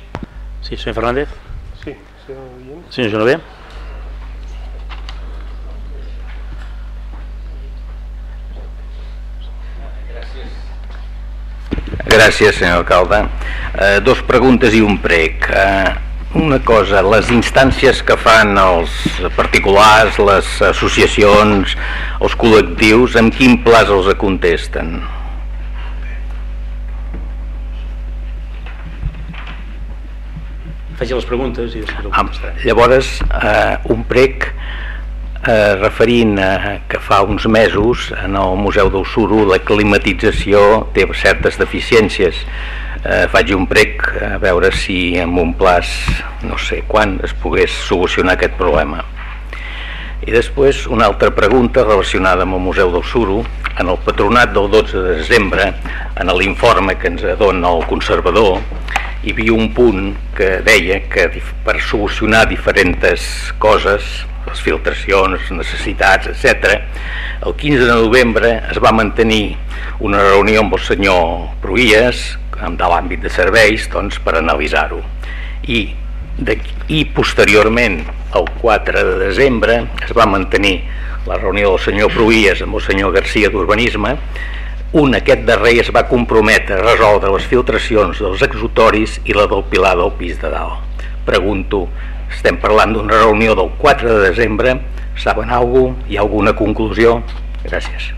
Sí, senyor Fernández? Sí, senyor Guillem. Senyor Genover? Gràcies, senyor alcalde. Eh, dos preguntes i un prec. Eh, una cosa, les instàncies que fan els particulars, les associacions, els col·lectius, amb quin plaç els contesten? Faci les preguntes i després ho contestaré. Ah, llavors, eh, un prec eh, referint a que fa uns mesos en el Museu del Suro la climatització té certes deficiències eh, faig un prec a veure si en un plaç, no sé quan, es pogués solucionar aquest problema. I després una altra pregunta relacionada amb el Museu del Suro. En el patronat del 12 de desembre, en l'informe que ens dona el conservador, hi havia un punt que deia que per solucionar diferents coses, les filtracions, necessitats, etc. El 15 de novembre es va mantenir una reunió amb el senyor Pruies de l'àmbit de serveis doncs, per analitzar-ho. I de, i posteriorment, el 4 de desembre, es va mantenir la reunió del senyor Pruies amb el senyor Garcia d'Urbanisme, un aquest darrer es va comprometre a resoldre les filtracions dels exutoris i la del pilar del pis de dalt. Pregunto, estem parlant d'una reunió del 4 de desembre, saben alguna cosa? Hi ha alguna conclusió? Gràcies.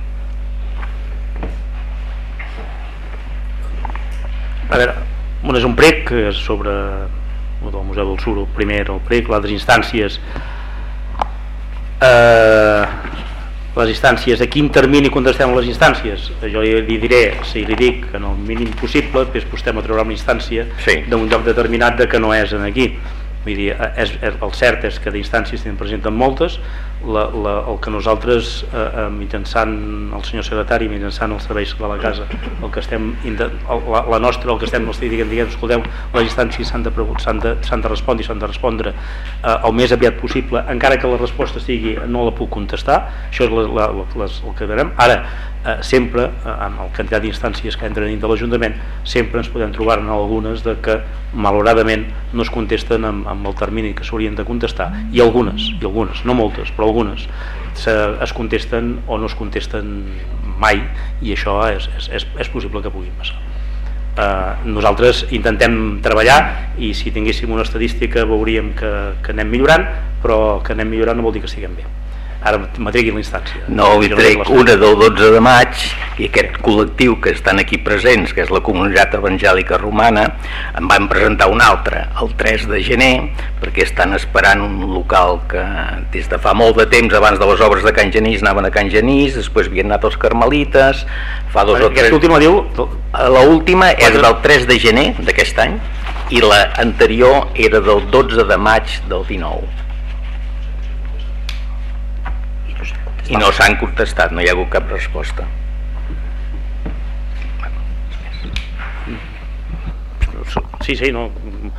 A veure, un és un prec sobre el del Museu del Sur, el primer el prec, l'altres instàncies eh, les instàncies, a quin termini contestem les instàncies? Jo li, diré, si li dic que en el mínim possible, després postem a treure una instància sí. d'un lloc determinat de que no és en aquí. Vull dir, és, és, el cert és que d'instàncies tenim presenten moltes, la, la, el que nosaltres, eh, eh, mitjançant el senyor secretari, mitjançant els serveis de la casa, el que estem, la, la nostra, el que estem, els diguem, diguem, escolteu, les instàncies s'han de, de, de respondre i s'han de respondre eh, el més aviat possible, encara que la resposta sigui no la puc contestar, això és la, la, les, el que veurem. Ara, eh, sempre, eh, amb la quantitat d'instàncies que entren dins de l'Ajuntament, sempre ens podem trobar en algunes de que malauradament no es contesten amb, amb el termini que s'haurien de contestar, i algunes, i algunes, no moltes, però algunes se, es contesten o no es contesten mai i això és, és, és, possible que pugui passar. Eh, nosaltres intentem treballar i si tinguéssim una estadística veuríem que, que anem millorant però que anem millorant no vol dir que estiguem bé ara m'atregui la instància. No, li trec una del 12 de maig i aquest col·lectiu que estan aquí presents que és la comunitat evangèlica romana en van presentar una altra el 3 de gener perquè estan esperant un local que des de fa molt de temps abans de les obres de Can Genís anaven a Can Genís després havien anat els carmelites fa dos o tres... última diu... l'última és del 3 de gener d'aquest any i l'anterior era del 12 de maig del 19 i no s'han contestat, no hi ha hagut cap resposta. Sí, sí, no,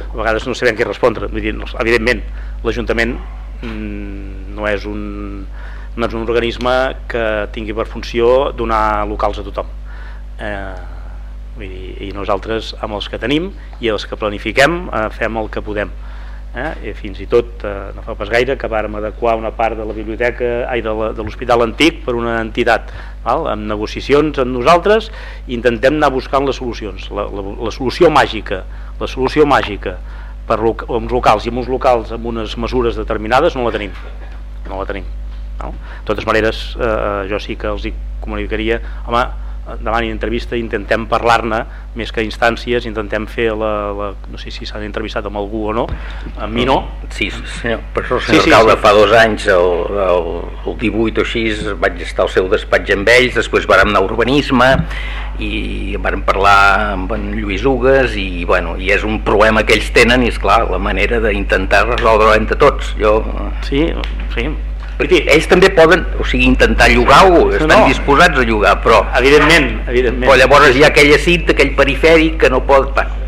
a vegades no sabem què respondre. Vull dir, no, evidentment, l'Ajuntament mm, no és un no és un organisme que tingui per funció donar locals a tothom. Eh, vull dir, I nosaltres, amb els que tenim i els que planifiquem, eh, fem el que podem eh? I fins i tot eh, no fa pas gaire que vàrem adequar una part de la biblioteca ai, de l'Hospital Antic per una entitat val? amb negociacions amb nosaltres intentem anar buscant les solucions la, la, la solució màgica la solució màgica per lo, uns locals i amb uns locals amb unes mesures determinades no la tenim no la tenim no? de totes maneres eh, jo sí que els hi comunicaria home, davant d'entrevista intentem parlar-ne més que instàncies, intentem fer la, la no sé si s'han entrevistat amb algú o no amb mi no. Sí, senyor, per això senyor sí, sí, alcalde sí. fa dos anys el, el, el 18 o així vaig estar al seu despatx amb ells després vàrem anar a urbanisme i vàrem parlar amb en Lluís Ugues i, bueno, i és un problema que ells tenen i és clar la manera d'intentar resoldre-ho entre tots. Jo... sí, sí perquè ells també poden o sigui, intentar llogar-ho, estan no. disposats a llogar però, evidentment, evidentment. però llavors hi ha aquella cita, aquell perifèric que no pot bueno.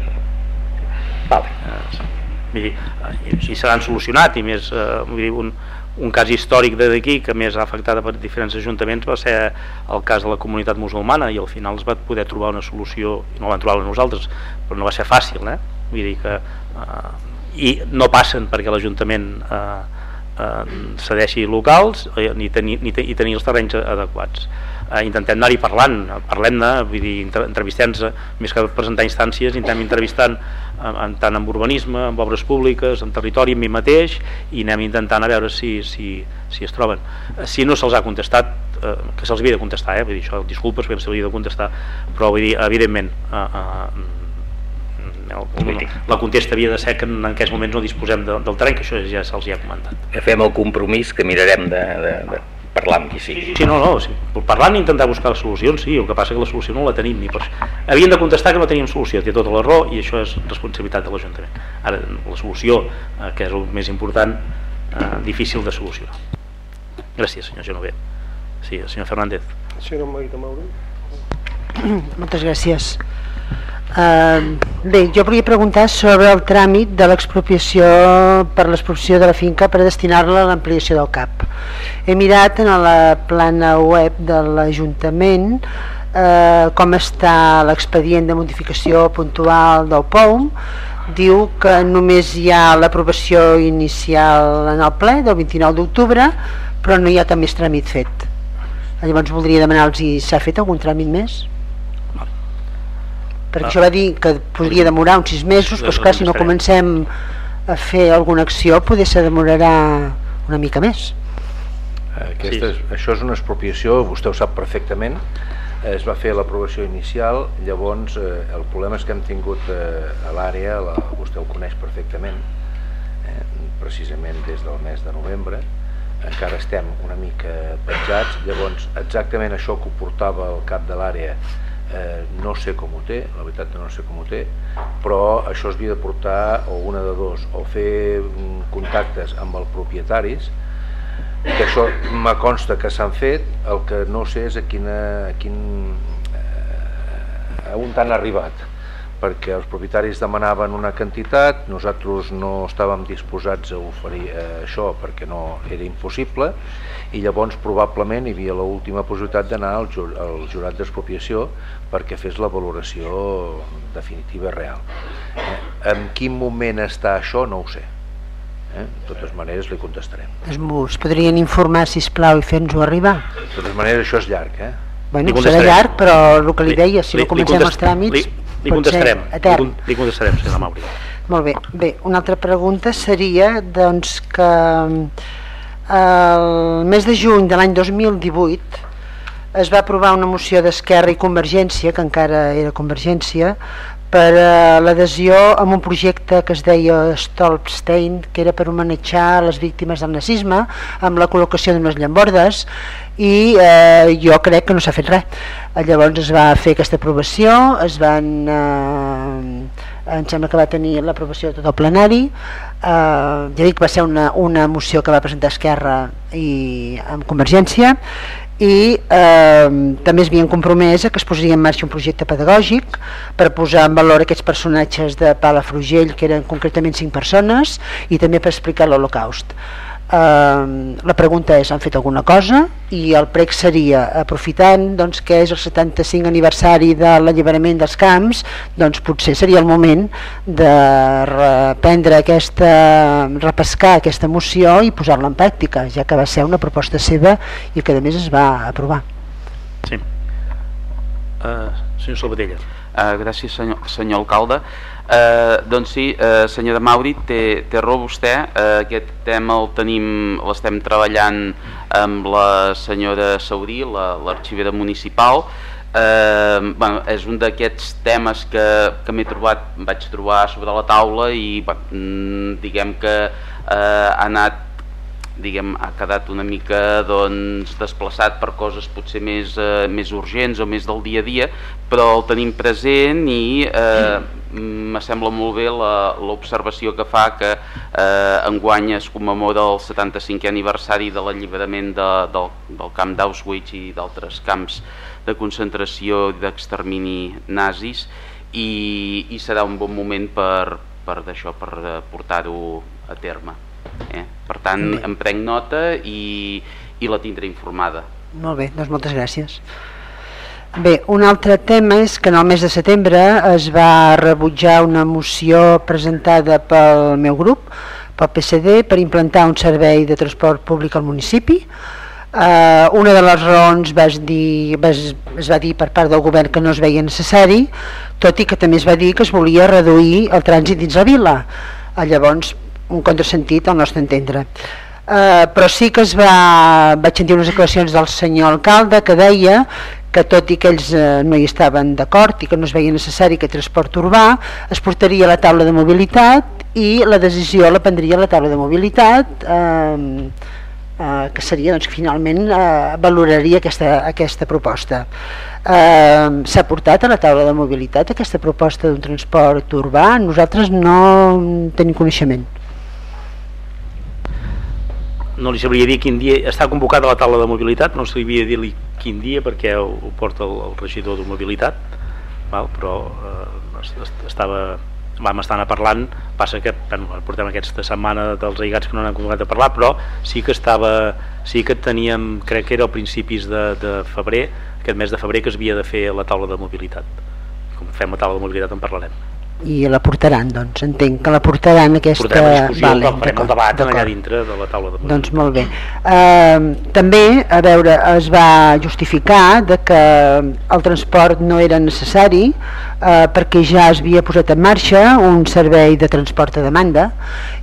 vale. Vull dir, i s'han solucionat i més eh, vull dir, un, un cas històric d'aquí que més ha afectat per diferents ajuntaments va ser el cas de la comunitat musulmana i al final es va poder trobar una solució i no la van trobar nosaltres però no va ser fàcil eh? vull dir que eh, i no passen perquè l'Ajuntament eh, eh, cedeixi locals eh, ni, tenir, ni, i tenir els terrenys adequats eh, intentem anar-hi parlant parlem-ne, vull dir, entrevistem-nos més que presentar instàncies, intentem entrevistant en, tant amb urbanisme, amb obres públiques en territori, amb mi mateix i anem intentant a veure si, si, si es troben si no se'ls ha contestat eh, que se'ls havia de contestar, eh? vull dir, això, disculpes perquè havia de contestar però vull dir, evidentment eh, eh, el, la contesta havia de ser que en aquests moments no disposem de, del terreny, que això ja se'ls ha comentat. Que fem el compromís que mirarem de, de, de parlar amb qui sigui. Sí, sí, no, no, sí. parlant i intentar buscar solucions, sí, el que passa que la solució no la tenim ni per... Havien de contestar que no teníem solució, té tota la raó i això és responsabilitat de l'Ajuntament. Ara, la solució, eh, que és el més important, eh, difícil de solucionar. Gràcies, senyor Genové. Sí, el senyor Fernández. Senyor Marita Mauro. Moltes gràcies. Uh, bé, jo volia preguntar sobre el tràmit de l'expropiació per l'expropiació de la finca per destinar-la a l'ampliació del CAP. He mirat en la plana web de l'Ajuntament eh, com està l'expedient de modificació puntual del POUM diu que només hi ha l'aprovació inicial en el ple del 29 d'octubre, però no hi ha cap més tràmit fet. Llavors voldria demanar-los si s'ha fet algun tràmit més. Perquè Ah. això va dir que podria demorar uns sis mesos, però esclar, si no comencem a fer alguna acció, poder se demorarà una mica més. Aquesta és, això és una expropiació, vostè ho sap perfectament, es va fer l'aprovació inicial, llavors eh, el problema és que hem tingut eh, a l'àrea, la, vostè ho coneix perfectament, eh, precisament des del mes de novembre, encara estem una mica penjats, llavors exactament això que ho portava el cap de l'àrea eh, no sé com ho té, la veritat no sé com ho té, però això es havia de portar o una de dos, o fer mm, contactes amb els propietaris, que això me consta que s'han fet, el que no sé és a, quina, a quin, eh, a on han arribat perquè els propietaris demanaven una quantitat, nosaltres no estàvem disposats a oferir eh, això perquè no era impossible i llavors probablement hi havia l'última possibilitat d'anar al jurat d'expropiació perquè fes la valoració definitiva real. Eh, en quin moment està això no ho sé. Eh? De totes maneres li contestarem. Es, es podrien informar, si plau i fer-nos-ho arribar. De totes maneres això és llarg, eh? Bueno, serà llarg, però el que li deia, si Li- no comencem els tràmits, li, li contestarem, li, etern. li contestarem, senyora Mauri. Molt bé. Bé, una altra pregunta seria doncs, que el mes de juny de l'any 2018 es va aprovar una moció d'Esquerra i Convergència, que encara era Convergència, per a l'adhesió amb un projecte que es deia Stolpstein, que era per homenatjar les víctimes del nazisme, amb la col·locació d'unes llambordes, i eh, jo crec que no s'ha fet res. Eh, Llavors es va fer aquesta aprovació, es van... Eh, em sembla que va tenir l'aprovació de tot el plenari, eh, ja dic, va ser una, una moció que va presentar Esquerra i amb Convergència, i eh, també es havien compromès a que es posaria en marxa un projecte pedagògic per posar en valor aquests personatges de Palafrugell, que eren concretament cinc persones, i també per explicar l'Holocaust. Uh, la pregunta és, han fet alguna cosa? I el prec seria, aprofitant doncs, que és el 75 aniversari de l'alliberament dels camps, doncs potser seria el moment de reprendre aquesta, repescar aquesta moció i posar-la en pràctica, ja que va ser una proposta seva i que a més es va aprovar. Sí. Uh, senyor Salvatella. Uh, gràcies, senyor, senyor alcalde. Uh, doncs sí, uh, senyora Mauri, té, té raó vostè. Uh, aquest tema el tenim, l'estem treballant amb la senyora Saurí, l'arxivera la, municipal. Uh, bueno, és un d'aquests temes que, que m'he trobat, vaig trobar sobre la taula i bueno, mm, diguem que uh, ha anat diguem, ha quedat una mica doncs, desplaçat per coses potser més, eh, més urgents o més del dia a dia, però el tenim present i eh, me sembla molt bé l'observació que fa que eh, enguany es commemora el 75è aniversari de l'alliberament de, del, del camp d'Auschwitz i d'altres camps de concentració i d'extermini nazis i, i serà un bon moment per, per, per eh, portar-ho a terme. Eh? Per tant, em prenc nota i, i la tindré informada. Molt bé, doncs moltes gràcies. Bé, un altre tema és que en el mes de setembre es va rebutjar una moció presentada pel meu grup, pel PSC, per implantar un servei de transport públic al municipi. Uh, una de les raons va dir, va, es va dir per part del govern que no es veia necessari, tot i que també es va dir que es volia reduir el trànsit dins la vila. Uh, llavors, un contrasentit al nostre entendre. Uh, però sí que es va, vaig sentir unes declaracions del senyor alcalde que deia que tot i que ells eh, no hi estaven d'acord i que no es veia necessari que transport urbà es portaria a la taula de mobilitat i la decisió la prendria la taula de mobilitat eh, eh, que seria doncs, que finalment eh, valoraria aquesta, aquesta proposta. Eh, S'ha portat a la taula de mobilitat aquesta proposta d'un transport urbà? Nosaltres no en tenim coneixement. No li sabria dir quin dia. Està convocada la taula de mobilitat no sabria dir-li quin dia perquè ho, ho porta el, el regidor de mobilitat val? però eh, es- es- estava vam estar parlant. Passa que bueno, portem aquesta setmana dels aigats que no n'han convocat a parlar però sí que estava sí que teníem crec que era a principis de, de febrer aquest mes de febrer que es havia de fer la taula de mobilitat. Com fem la taula de mobilitat en parlarem i la portaran, doncs, entenc que la portaran aquesta... Portarem discussió, vale, vale, farem el debat allà dintre de la taula de Doncs molt bé. Eh, també, a veure, es va justificar de que el transport no era necessari eh, perquè ja es havia posat en marxa un servei de transport a demanda.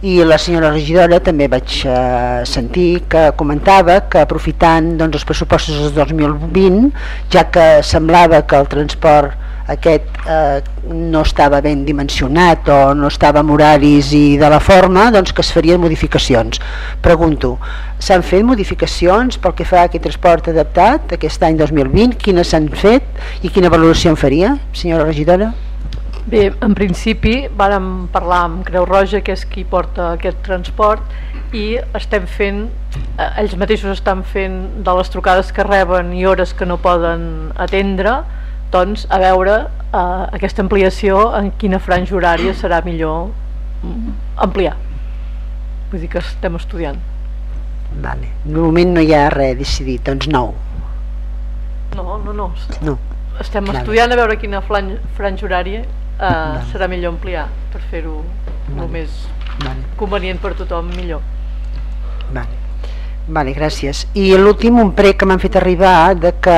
I la senyora regidora també vaig eh, sentir que comentava que aprofitant doncs, els pressupostos del 2020, ja que semblava que el transport aquest eh, no estava ben dimensionat o no estava amb horaris i de la forma, doncs que es farien modificacions. Pregunto, s'han fet modificacions pel que fa a aquest transport adaptat aquest any 2020? Quines s'han fet i quina valoració en faria, senyora regidora? Bé, en principi vàrem parlar amb Creu Roja, que és qui porta aquest transport, i estem fent, eh, ells mateixos estan fent de les trucades que reben i hores que no poden atendre, doncs a veure eh, aquesta ampliació en quina franja horària serà millor ampliar. Vull dir que estem estudiant. Vale. De moment no hi ha res decidit, doncs nou. No, no, no. No. Estem Vale. estudiant a veure quina franja horària eh, serà millor ampliar per fer-ho el més Vale. convenient per tothom millor. Vale. Vale, gràcies. I l'últim, un prec que m'han fet arribar de que,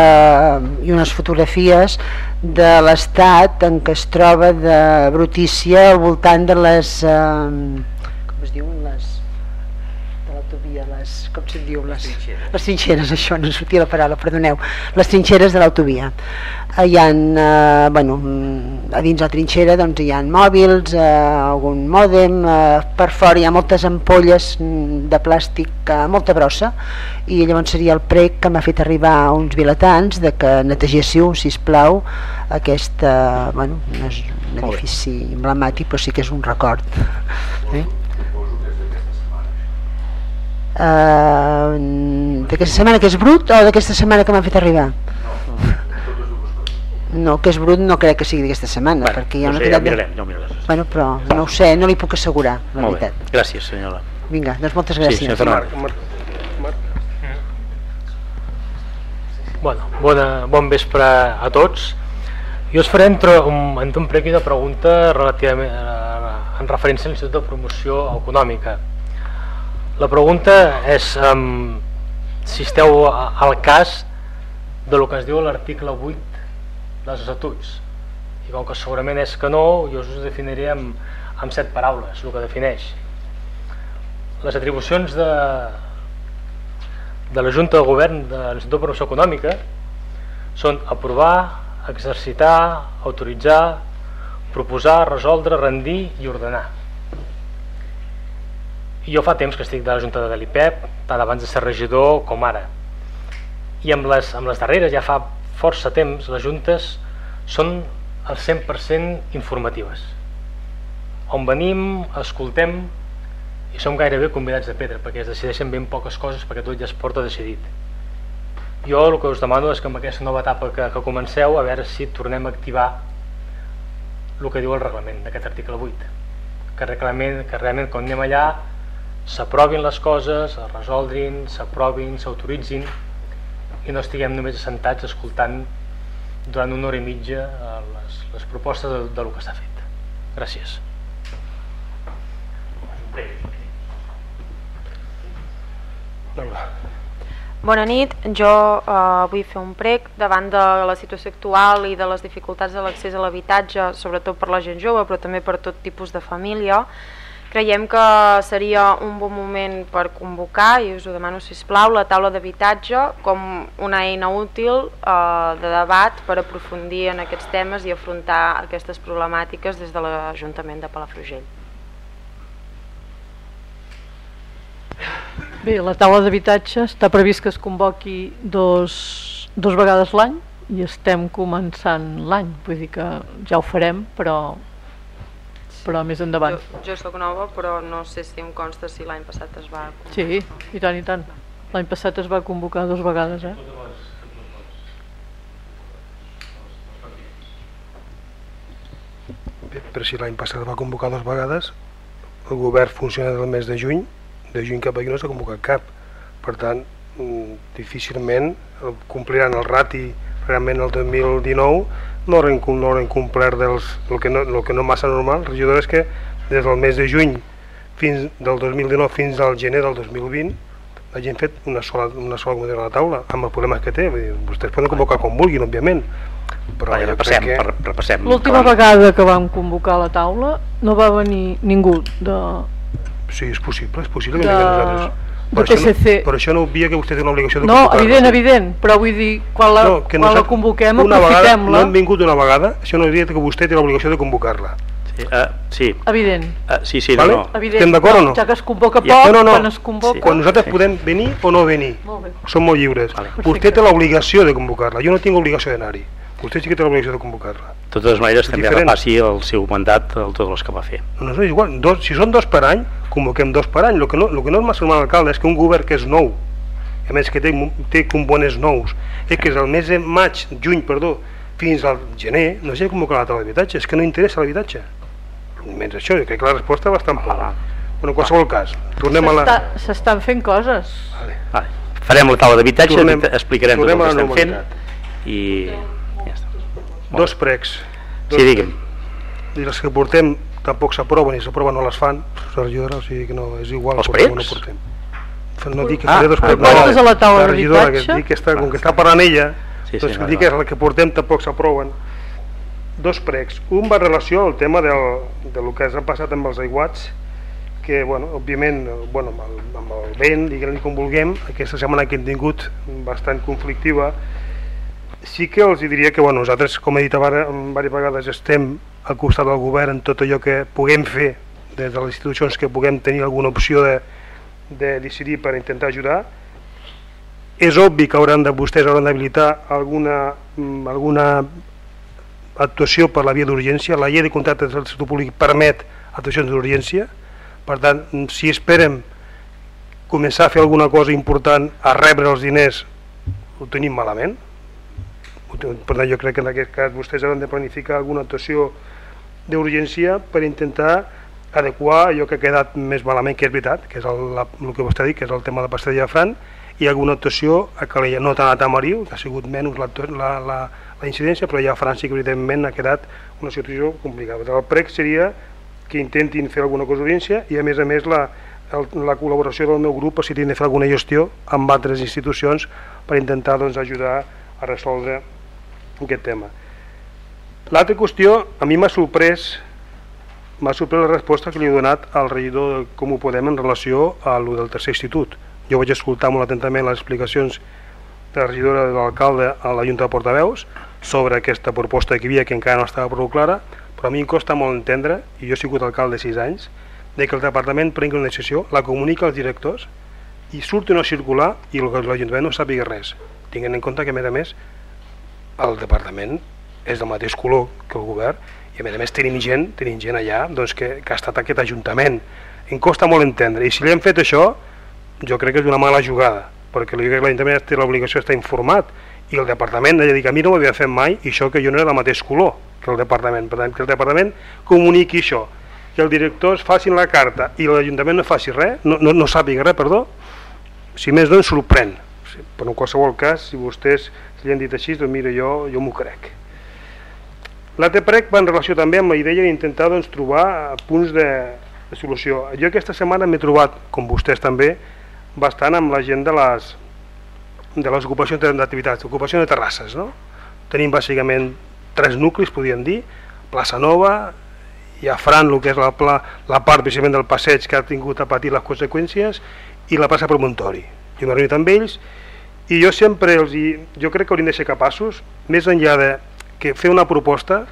i unes fotografies de l'estat en què es troba de brutícia al voltant de les... Eh, com es diuen? Les, l'autovia, les... com se'n diu? Les, les trinxeres, això, no sortia la paraula, perdoneu. Les trinxeres de l'autovia. Eh, Hi ha, eh, bueno, mm, a dins la trinxera doncs, hi ha mòbils, eh, algun mòdem, eh, per fora hi ha moltes ampolles mm, de plàstic, eh, molta brossa, i llavors seria el prec que m'ha fet arribar a uns vilatans de que netegéssiu, si plau aquest, eh, bueno, no és un edifici emblemàtic, però sí que és un record. Eh? Uh, d'aquesta setmana que és brut o d'aquesta setmana que m'han fet arribar? No, que és brut no crec que sigui d'aquesta setmana, Bueno, perquè hi ha no una sé, ja ho quantitat mirarem, ja mirarem. Bueno, però no ho sé, no li puc assegurar, la Molt bé, veritat. gràcies senyora. Vinga, doncs moltes Sí, gràcies. senyor Fernández. Bueno, bona, bon vespre a tots. Jo us faré entre un, entre un prec i una pregunta relativament eh, en referència a l'Institut de Promoció Econòmica. La pregunta és um, si esteu al cas de lo que es diu l'article 8 dels estatuts. I com que segurament és que no, jo us definiré amb, amb set paraules, el que defineix. Les atribucions de, de la Junta de Govern de l'Institut de Promoció Econòmica són aprovar, exercitar, autoritzar, proposar, resoldre, rendir i ordenar. Jo fa temps que estic de la Junta de l'IPEP, tant abans de ser regidor com ara. I amb les, amb les darreres, ja fa força temps, les juntes són al 100% informatives. On venim, escoltem i som gairebé convidats de pedra perquè es decideixen ben poques coses perquè tot ja es porta decidit. Jo el que us demano és que amb aquesta nova etapa que, que comenceu a veure si tornem a activar el que diu el reglament d'aquest article 8 que, realment, que realment quan anem allà s'aprovin les coses, es resoldrin, s'aprovin, s'autoritzin i no estiguem només assentats escoltant durant una hora i mitja eh, les, les propostes de, de lo que s'ha fet. Gràcies. Bona nit, jo eh, vull fer un prec davant de la situació actual i de les dificultats de l'accés a l'habitatge, sobretot per la gent jove, però també per tot tipus de família. Creiem que seria un bon moment per convocar, i us ho demano si plau, la taula d'habitatge com una eina útil eh, de debat per aprofundir en aquests temes i afrontar aquestes problemàtiques des de l'Ajuntament de Palafrugell. Bé, la taula d'habitatge està previst que es convoqui dos, dos vegades l'any i estem començant l'any, vull dir que ja ho farem, però, però més endavant. Jo, jo sóc nova, però no sé si em consta si l'any passat es va... Sí, i tant, i tant. L'any passat es va convocar dues vegades, eh? Bé, però si l'any passat va convocar dues vegades, el govern funciona del mes de juny, de juny cap aquí no s'ha convocat cap. Per tant, mm, difícilment compliran el rati realment el 2019 no com- no haurem complert dels, el, que no, el que no massa normal, regidor, és que des del mes de juny fins del 2019 fins al gener del 2020 la gent ha fet una sola, una sola comunitat a la taula amb els problemes que té, Vull dir, vostès poden convocar com vulguin, òbviament però Vaja, repassem, que... per- repassem. L'última vegada que vam convocar la taula no va venir ningú de, Sí, és possible, és possible que de, vinguin de Però això, no, PSC. però això no obvia que vostè té una obligació de No, convocar-la. evident, evident, però vull dir, quan la, No, que quan la convoquem, una vegada, no aprofitem-la. han vingut una vegada, això no diria que vostè té l'obligació de convocar-la. Sí, uh, sí. Evident. Uh, sí, sí, Vale? no, no. Evident, Estem d'acord o no? Ja que es convoca poc, no, no, no. quan es convoca... Quan nosaltres podem venir o no venir, Molt bé. som molt lliures. Vostè té l'obligació de convocar-la, jo no tinc obligació d'anar-hi. Vostè sí que té l'obligació de convocar-la. De totes maneres, també diferent. repassi el seu mandat, el, tots els que va fer. No, no és igual, dos, si són dos per any, convoquem dos per any. El que no, el que no és massa normal, alcalde, és que un govern que és nou, a més que té, té components nous, és que és el mes de maig, juny, perdó, fins al gener, no sé convocar la taula d'habitatge, és que no interessa l'habitatge. Almenys això, jo crec que la resposta és bastant pobra. Bueno, en qualsevol cas, tornem a la... S'estan fent coses. Vale. Farem la taula d'habitatge, Tornem- explicarem tot el tornem que a estem fent i... Dos pregs. Sí, digue'm. I les que portem tampoc s'aproven i s'aproven no les fan, regidora, o sigui que no, és igual. Els pregs? No portem. No dic que Ah, faré dos ah, pregs. propostes no, a la taula la regidora, que d'habitatge? dic que està, com que està parlant ella, Sí, sí, doncs vale, dic que és la que portem tampoc s'aproven. Dos pregs. Un va en relació al tema del, de lo que ha passat amb els aiguats, que, bueno, òbviament, bueno, amb, el, amb el vent, diguem-li com vulguem, aquesta setmana que hem tingut bastant conflictiva, sí que els diria que bueno, nosaltres, com he dit diverses vegades estem al costat del govern en tot allò que puguem fer des de les institucions que puguem tenir alguna opció de, de decidir per intentar ajudar. És obvi que hauran de, vostès hauran d'habilitar alguna, mm, alguna actuació per la via d'urgència. La llei de contractes del sector públic permet actuacions d'urgència. Per tant, si esperem començar a fer alguna cosa important a rebre els diners, ho tenim malament. Per tant, jo crec que en aquest cas vostès hauran de planificar alguna actuació d'urgència per intentar adequar allò que ha quedat més malament, que és veritat, que és el, la, el que vostè ha dit, que és el tema de Pastel de Llafran, i alguna actuació a Calella, no tant a Tamariu, que ha sigut menys la, la, la, la incidència, però ja a França sí que evidentment ha quedat una situació complicada. El prec seria que intentin fer alguna cosa d'urgència i a més a més la, el, la col·laboració del meu grup si tenen de fer alguna gestió amb altres institucions per intentar doncs, ajudar a resoldre aquest tema. L'altra qüestió, a mi m'ha sorprès m'ha sorprès la resposta que li he donat al regidor de Com ho Podem en relació a lo del tercer institut. Jo vaig escoltar molt atentament les explicacions de la regidora de l'alcalde a la Junta de Portaveus sobre aquesta proposta que havia que encara no estava prou clara, però a mi em costa molt entendre, i jo he sigut alcalde 6 anys, de que el departament prengui una decisió, la comunica als directors i surt una circular i l'Ajuntament no sàpiga res, tinguent en compte que a més a més el departament és del mateix color que el govern i a més a més tenim gent, tenim gent allà doncs, que, que ha estat aquest ajuntament. Em costa molt entendre. I si li hem fet això jo crec que és una mala jugada perquè l'Ajuntament té l'obligació d'estar informat i el departament ha de dir que a mi no m'havia fet mai i això que jo no era del mateix color que el departament, per tant que el departament comuniqui això que els directors facin la carta i l'Ajuntament no faci res, no, no, no sàpiga res, perdó, si més no ens sorprèn. Però en qualsevol cas, si vostès li han dit així, doncs mira, jo, jo m'ho crec. L'altre prec va en relació també amb la idea d'intentar doncs, trobar punts de, de solució. Jo aquesta setmana m'he trobat, com vostès també, bastant amb la gent de les, de les ocupacions d'activitats, ocupació de terrasses. No? Tenim bàsicament tres nuclis, podríem dir, Plaça Nova, i a Fran, el que és la, pla, la part precisament del passeig que ha tingut a patir les conseqüències, i la plaça Promontori. Jo m'he reunit amb ells, i jo sempre els hi, jo crec que hauríem de ser capaços, més enllà de que fer una proposta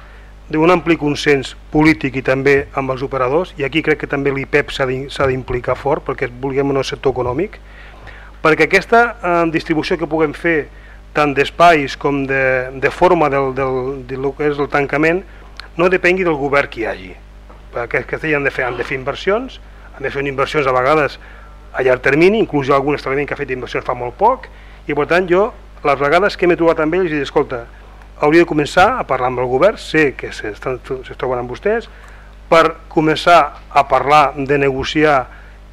d'un ampli consens polític i també amb els operadors, i aquí crec que també l'IPEP s'ha d'implicar fort, perquè vulguem un sector econòmic, perquè aquesta eh, distribució que puguem fer tant d'espais com de, de forma del, del, del que és el tancament no depengui del govern que hi hagi. Perquè que han de fer, han de fer inversions han de fer inversions a vegades a llarg termini, inclús hi ha algun establiment que ha fet inversions fa molt poc i per tant jo, les vegades que m'he trobat amb ells i dit, escolta, hauria de començar a parlar amb el govern, sé que es troben amb vostès per començar a parlar de negociar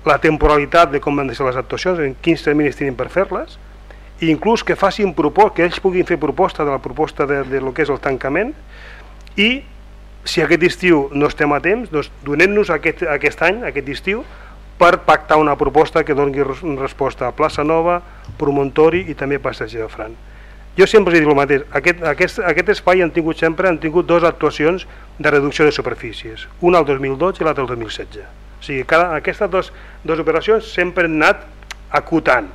la temporalitat de com han de ser les actuacions, en quins terminis tenen per fer-les i inclús que facin proposta, que ells puguin fer proposta de la proposta de, de lo que és el tancament i si aquest estiu no estem a temps, doncs donem-nos aquest, aquest any, aquest estiu, per pactar una proposta que doni resposta a Plaça Nova, Promontori i també Passeig de Fran. Jo sempre he dit el mateix, aquest, aquest, aquest espai han tingut sempre han tingut dues actuacions de reducció de superfícies, una al 2012 i l'altra al 2016. O sigui, cada, aquestes dues, dues operacions sempre han anat acotant.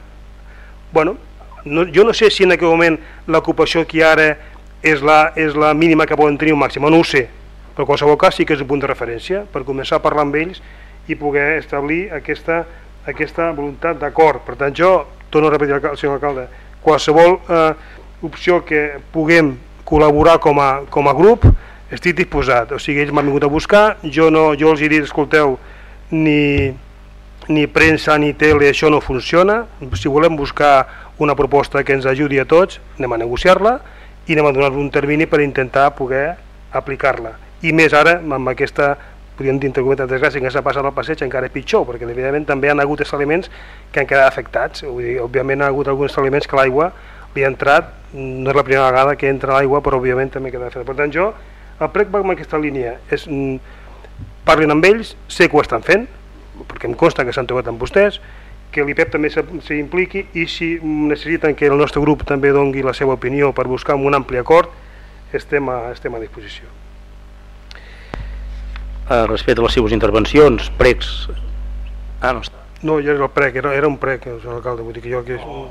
Bueno, no, jo no sé si en aquell moment l'ocupació que ara és la, és la mínima que poden tenir un màxim, no ho sé, però en qualsevol cas sí que és un punt de referència per començar a parlar amb ells i poder establir aquesta, aquesta voluntat d'acord. Per tant, jo, torno a repetir al senyor alcalde, qualsevol eh, opció que puguem col·laborar com a, com a grup, estic disposat. O sigui, ells m'han vingut a buscar, jo, no, jo els he dit, escolteu, ni, ni premsa ni tele, això no funciona. Si volem buscar una proposta que ens ajudi a tots, anem a negociar-la i anem a donar un termini per intentar poder aplicar-la. I més ara, amb aquesta podríem dir entre cometes desgràcia que s'ha passat al passeig encara pitjor, perquè evidentment també han hagut establiments que han quedat afectats. Vull dir, òbviament ha hagut alguns establiments que l'aigua li ha entrat, no és la primera vegada que entra l'aigua, però òbviament també queda afectat. Per tant, jo el prec amb aquesta línia. És, mm, parlin amb ells, sé que ho estan fent, perquè em consta que s'han trobat amb vostès, que l'IPEP també s'impliqui i si necessiten que el nostre grup també dongui la seva opinió per buscar un ampli acord, estem a, estem a disposició. Eh, respecte a les seves intervencions, pregs... Ah, no està. No, ja era el prec, era, era un prec, el senyor alcalde, vull dir que jo que... Oh.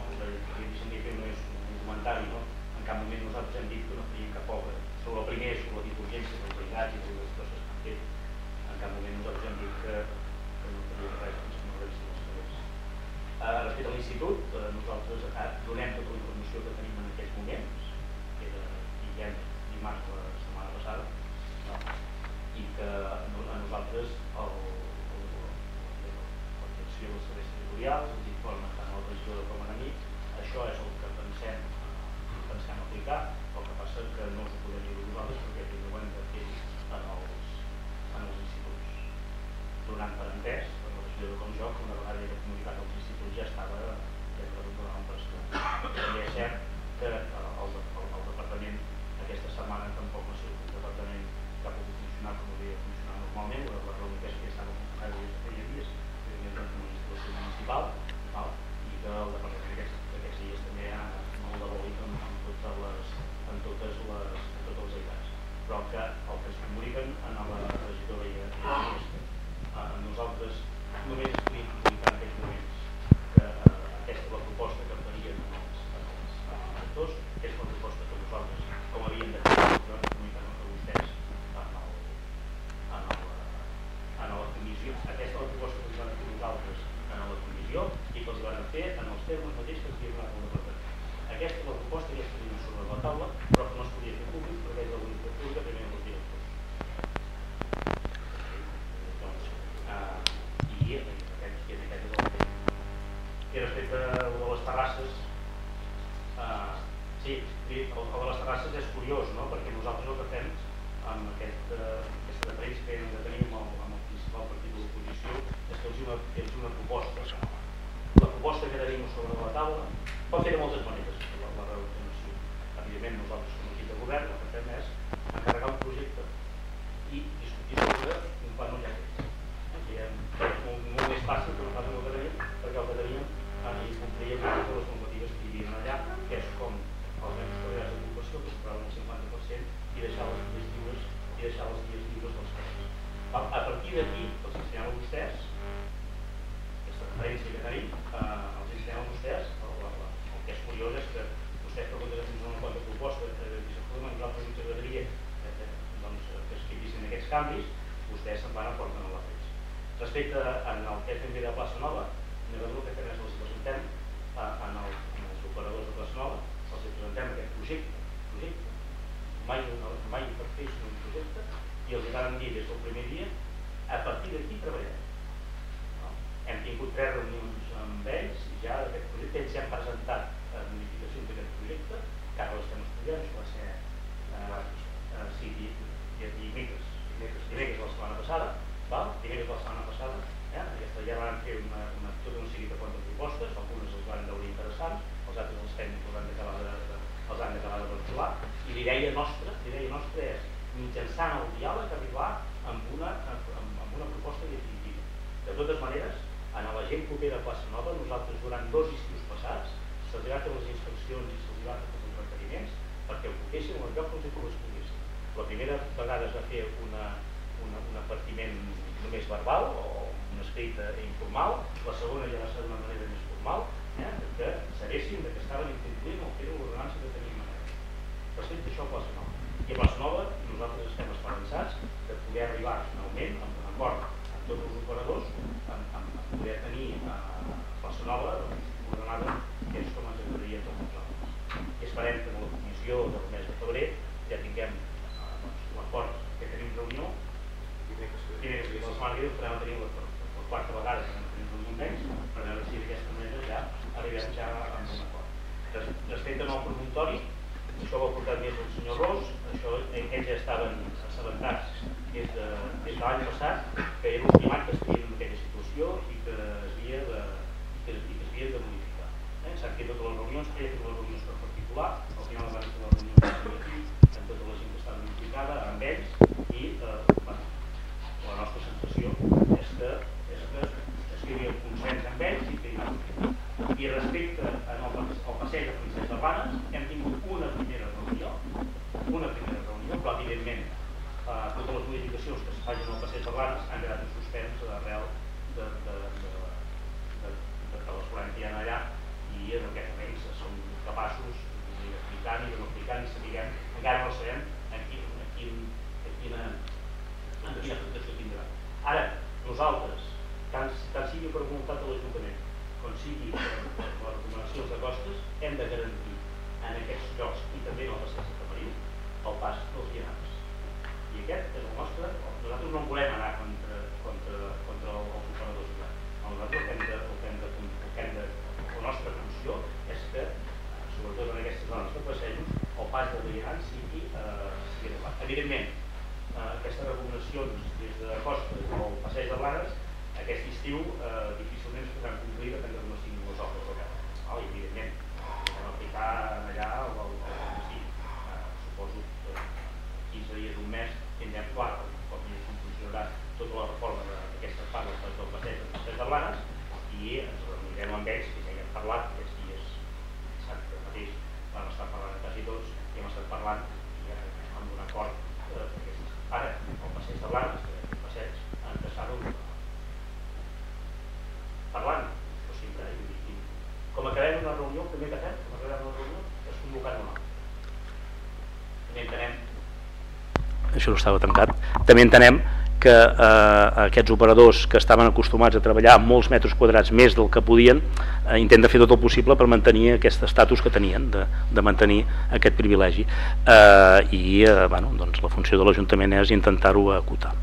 No estava tancat, també entenem que eh, aquests operadors que estaven acostumats a treballar amb molts metres quadrats més del que podien, eh, intenten fer tot el possible per mantenir aquest estatus que tenien, de, de mantenir aquest privilegi. Eh, I eh, bueno, doncs la funció de l'Ajuntament és intentar-ho acotar.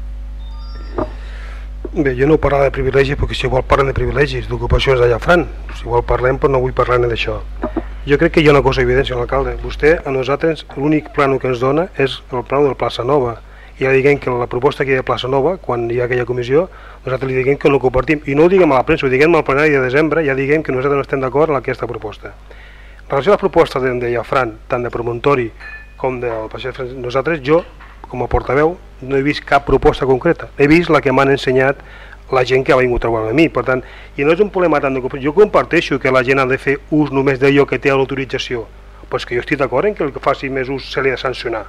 Bé, jo no parlaré de privilegis perquè si vol parlem de privilegis, d'ocupacions d'allà Fran. Si vol parlem, però no vull parlar d'això. Jo crec que hi ha una cosa evident, senyor alcalde. Vostè, a nosaltres, l'únic plano que ens dona és el plano del Plaça Nova. I ja diguem que la proposta que hi ha de Plaça Nova, quan hi ha aquella comissió, nosaltres li diguem que no compartim. I no ho diguem a la premsa, ho diguem al plenari de desembre, ja diguem que nosaltres no estem d'acord amb aquesta proposta. En relació a les propostes de, de Llafran, tant de Promontori com del Passeig de nosaltres, jo, com a portaveu, no he vist cap proposta concreta. He vist la que m'han ensenyat la gent que ha vingut a treballar amb mi. Per tant, i no és un problema tant de Jo comparteixo que la gent ha de fer ús només d'allò que té l'autorització, però és que jo estic d'acord en que el que faci més ús se li ha de sancionar.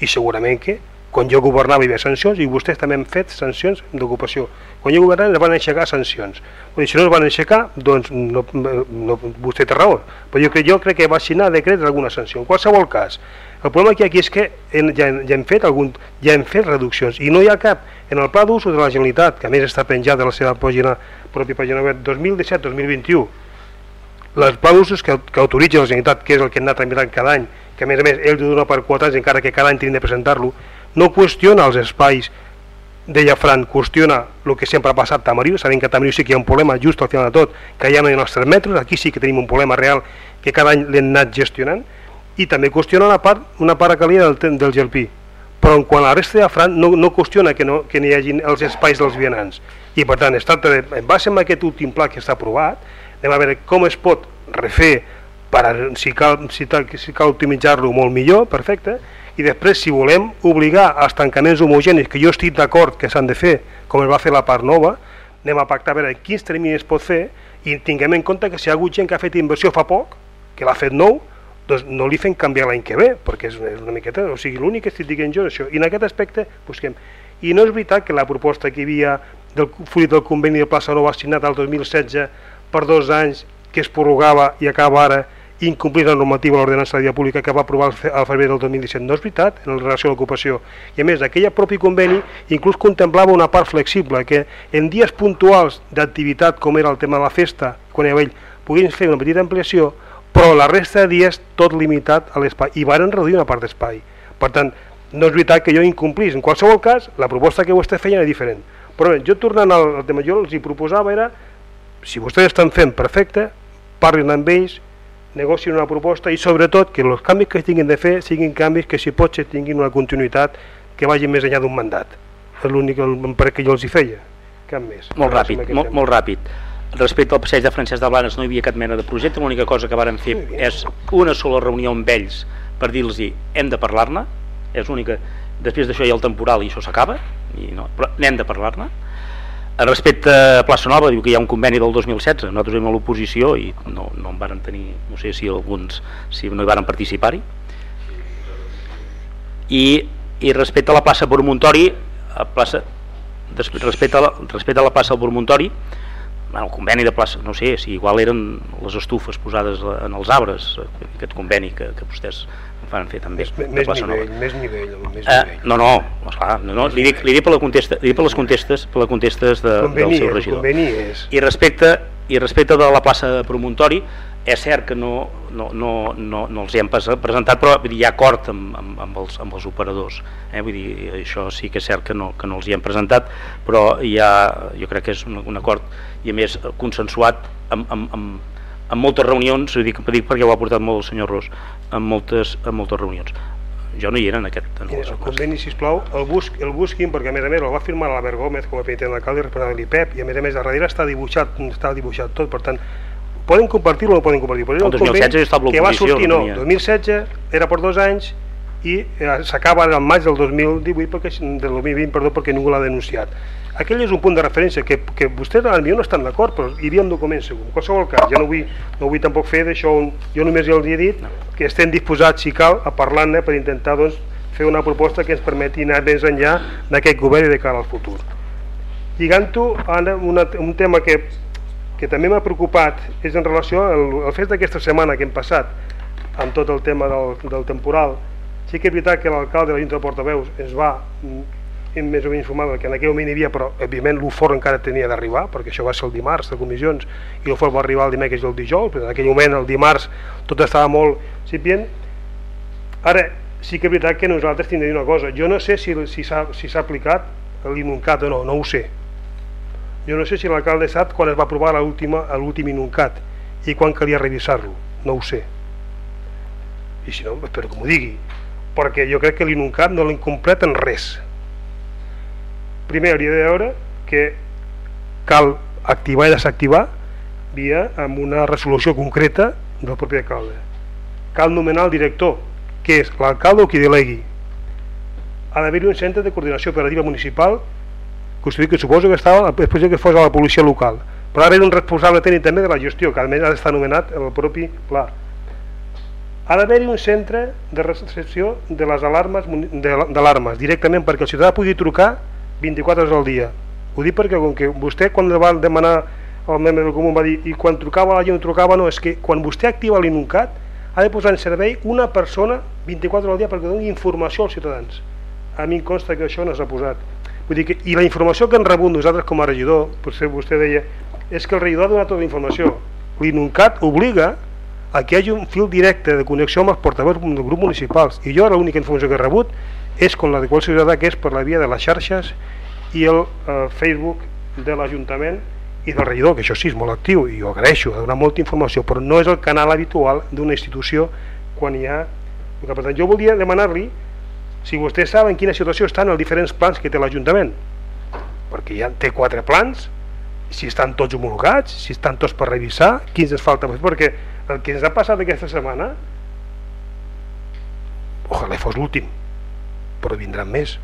I segurament que quan jo governava hi havia sancions i vostès també han fet sancions d'ocupació. Quan jo governava es van aixecar sancions. Vull dir, si no es van aixecar, doncs no, no, vostè té raó. Però jo crec, jo crec que va signar decret alguna sanció. En qualsevol cas, el problema que aquí és que en, ja, ja, hem fet algun, ja hem fet reduccions i no hi ha cap en el pla d'usos de la Generalitat, que a més està penjat de la seva pàgina, pròpia pàgina web 2017-2021, el pla d'usos que, que autoritza la Generalitat, que és el que hem anat tramitant cada any, que a més a més ell ho dona per 4 anys, encara que cada any tenim de presentar-lo, no qüestiona els espais de Llafran, qüestiona el que sempre ha passat a Tamariu, sabem que a Tamariu sí que hi ha un problema just al final de tot, que ja no hi ha els 3 metres, aquí sí que tenim un problema real que cada any l'hem anat gestionant, i també qüestiona una part, una part que del, del GLP, però en quant a la resta de Llafran no, no qüestiona que no, que n'hi hagi els espais dels vianants, i per tant es tracta de, en base a aquest últim pla que està aprovat, anem a veure com es pot refer per, si cal, si, tal, si cal optimitzar-lo molt millor, perfecte, i després si volem obligar als tancaments homogenis, que jo estic d'acord que s'han de fer, com es va fer la part nova, anem a pactar a veure quins terminis pot fer i tinguem en compte que si hi ha hagut gent que ha fet inversió fa poc, que l'ha fet nou, doncs no li fem canviar l'any que ve, perquè és una, és una miqueta, o sigui, l'únic que estic dient jo és això, i en aquest aspecte busquem. I no és veritat que la proposta que hi havia del fruit del conveni de plaça nova assignat al 2016 per dos anys que es prorrogava i acaba ara incomplir la normativa de l'ordenança de la pública que va aprovar al febrer del 2017. No és veritat en relació a l'ocupació. I a més, aquell propi conveni inclús contemplava una part flexible, que en dies puntuals d'activitat, com era el tema de la festa, quan hi havia ell, poguessin fer una petita ampliació, però la resta de dies tot limitat a l'espai, i varen reduir una part d'espai. Per tant, no és veritat que jo incomplís. En qualsevol cas, la proposta que vostè feia era diferent. Però bé, jo tornant al, tema, jo els hi proposava era, si vostès estan fent perfecte, parlin amb ells, negociin una proposta i sobretot que els canvis que tinguin de fer siguin canvis que si pot ser tinguin una continuïtat que vagi més enllà d'un mandat. És l'únic que jo els hi feia. Cap més. Molt ràpid, molt, molt ràpid. Respecte al passeig de Francesc de Blanes no hi havia cap mena de projecte, l'única cosa que varen fer és una sola reunió amb ells per dir-los hem de parlar-ne, és l'única després d'això hi ha el temporal i això s'acaba, no, però n'hem de parlar-ne Respecte a Plaça Nova, diu que hi ha un conveni del 2016, nosaltres vam a l'oposició i no, no en varen tenir, no sé si alguns si no hi varen participar-hi. I, I respecte a la plaça Bormontori, a plaça, respecte, a la, respecte a la plaça Bormontori, bueno, el conveni de plaça, no sé, si igual eren les estufes posades en els arbres, aquest conveni que, que vostès van fer també. Més, més, nivell, nova. més nivell, més eh, nivell. No, no, esclar, no, no, li, dic, li dic per, la contesta, li dic per les contestes, per les contestes de, conveni, del seu regidor. És. I respecte, I respecte de la plaça de Promontori, és cert que no, no, no, no, no els hi hem presentat, però hi ha acord amb, amb, amb, els, amb els operadors. Eh? Vull dir, això sí que és cert que no, que no els hi hem presentat, però hi ha, jo crec que és un, un acord, i a més consensuat amb, amb, amb, amb moltes reunions, ho dic, dic perquè ho ha portat molt el senyor Ros, amb moltes, amb moltes reunions. Jo no hi era en aquest. En el conveni, sisplau, el, busc, el busquin, perquè a més a més el va firmar l'Albert Gómez com a penitent d'alcalde i responsable de l'IPEP, i a més a més darrere està dibuixat, està dibuixat tot, per tant, poden compartir-lo o no poden compartir. Però el, el 2016 estava que va sortir, no, 2016 era per dos anys i eh, s'acaba el maig del 2018 perquè, del 2020 perdó, perquè ningú l'ha denunciat. Aquell és un punt de referència que, que vostès potser no estan d'acord però hi havia un document segur. En qualsevol cas, ja no vull, no vull tampoc fer d'això jo només ja els he dit que estem disposats si cal a parlar-ne per intentar doncs, fer una proposta que ens permeti anar més enllà d'aquest govern i de cara al futur. Lligant-ho a un tema que, que també m'ha preocupat és en relació al, al fet d'aquesta setmana que hem passat amb tot el tema del, del temporal sí que és veritat que l'alcalde de la Junta de Portaveus ens va hem més o menys informat que en aquell moment hi havia, però evidentment l'UFOR encara tenia d'arribar, perquè això va ser el dimarts de comissions, i l'UFOR va arribar el dimecres i el dijous, però en aquell moment, el dimarts, tot estava molt incipient. Ara, sí que és veritat que nosaltres tindrem una cosa, jo no sé si, si s'ha si aplicat l'INUNCAT o no, no ho sé. Jo no sé si l'alcalde sap quan es va aprovar l'últim INUNCAT i quan calia revisar-lo, no ho sé. I si no, espero que m'ho digui, perquè jo crec que l'INUNCAT no l'ha en res, primer hauria de veure que cal activar i desactivar via amb una resolució concreta del propi alcalde. Cal nomenar el director, que és l'alcalde o qui delegui. Ha d'haver-hi un centre de coordinació operativa municipal constituït que suposo que estava després que fos a la policia local. Però ha d'haver un responsable tècnic també de la gestió, que a més ha d'estar nomenat en el propi pla. Ha d'haver-hi un centre de recepció de les alarmes d'alarmes directament perquè el ciutadà pugui trucar 24 hores al dia. Ho dic perquè com que vostè quan va demanar el membre del comú va dir i quan trucava la gent trucava no, és que quan vostè activa l'INUNCAT ha de posar en servei una persona 24 hores al dia perquè doni informació als ciutadans. A mi em consta que això no s'ha posat. Vull dir que, I la informació que han rebut nosaltres com a regidor, potser vostè deia, és que el regidor ha donat tota la informació. L'INUNCAT obliga a que hi hagi un fil directe de connexió amb els portaveus del grup municipals. I jo l'única informació que he rebut és com la de qualsevol ciutadà que és per la via de les xarxes i el eh, Facebook de l'Ajuntament i del regidor, que això sí és molt actiu i ho agraeixo, ha donat molta informació però no és el canal habitual d'una institució quan hi ha... Per tant, jo volia demanar-li si vostè sap en quina situació estan els diferents plans que té l'Ajuntament perquè ja té quatre plans si estan tots homologats, si estan tots per revisar, quins ens falta perquè El que ens ha passat aquesta setmana, ojalà fos l'últim, però vindran més,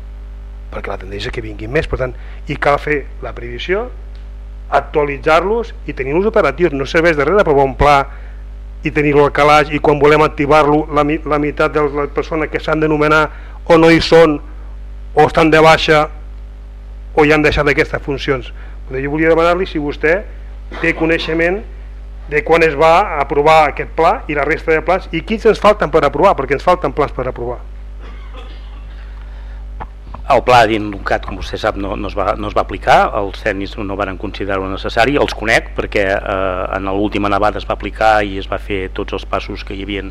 perquè la tendència és que vinguin més, per tant, i cal fer la previsió, actualitzar-los i tenir-los operatius, no serveix de res aprovar un pla i tenir-lo al calaix i quan volem activar-lo la, la meitat de les persones que s'han d'anomenar o no hi són o estan de baixa o ja han deixat aquestes funcions. Jo volia demanar-li si vostè té coneixement de quan es va aprovar aquest pla i la resta de plans i quins ens falten per aprovar, perquè ens falten plans per aprovar. El pla d'Inducat, com vostè sap, no, no, es va, no es va aplicar, els tècnics no van considerar-ho necessari, els conec perquè eh, en l'última nevada es va aplicar i es va fer tots els passos que hi havia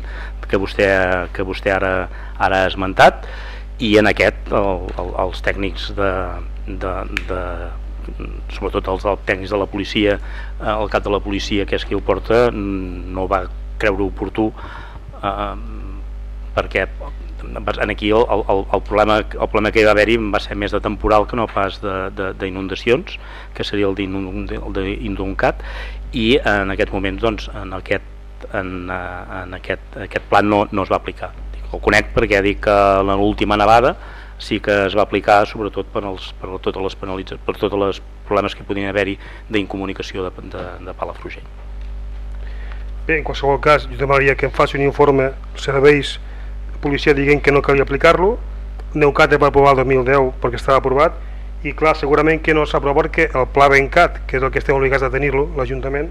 que vostè, que vostè ara, ara ha esmentat i en aquest el, el, els tècnics de, de, de sobretot els, tècnics de la policia eh, el cap de la policia que és qui ho porta no va creure oportú eh, perquè en aquí el, el, el, problema, el problema que hi va haver-hi va ser més de temporal que no pas d'inundacions, que seria el d'Induncat, i en aquest moment doncs, en aquest, en, en aquest, aquest plan no, no es va aplicar. El conec perquè dic que l'última nevada sí que es va aplicar sobretot per, els, per totes les per tots els problemes que podien haver-hi d'incomunicació de, de, de Palafrugell. Bé, en qualsevol cas, jo demanaria que em faci un informe serveis policia dient que no calia aplicar-lo, Neucat va aprovar el 2010 perquè estava aprovat, i clar, segurament que no s'aprova perquè el pla Bencat, que és el que estem obligats a tenir-lo, l'Ajuntament,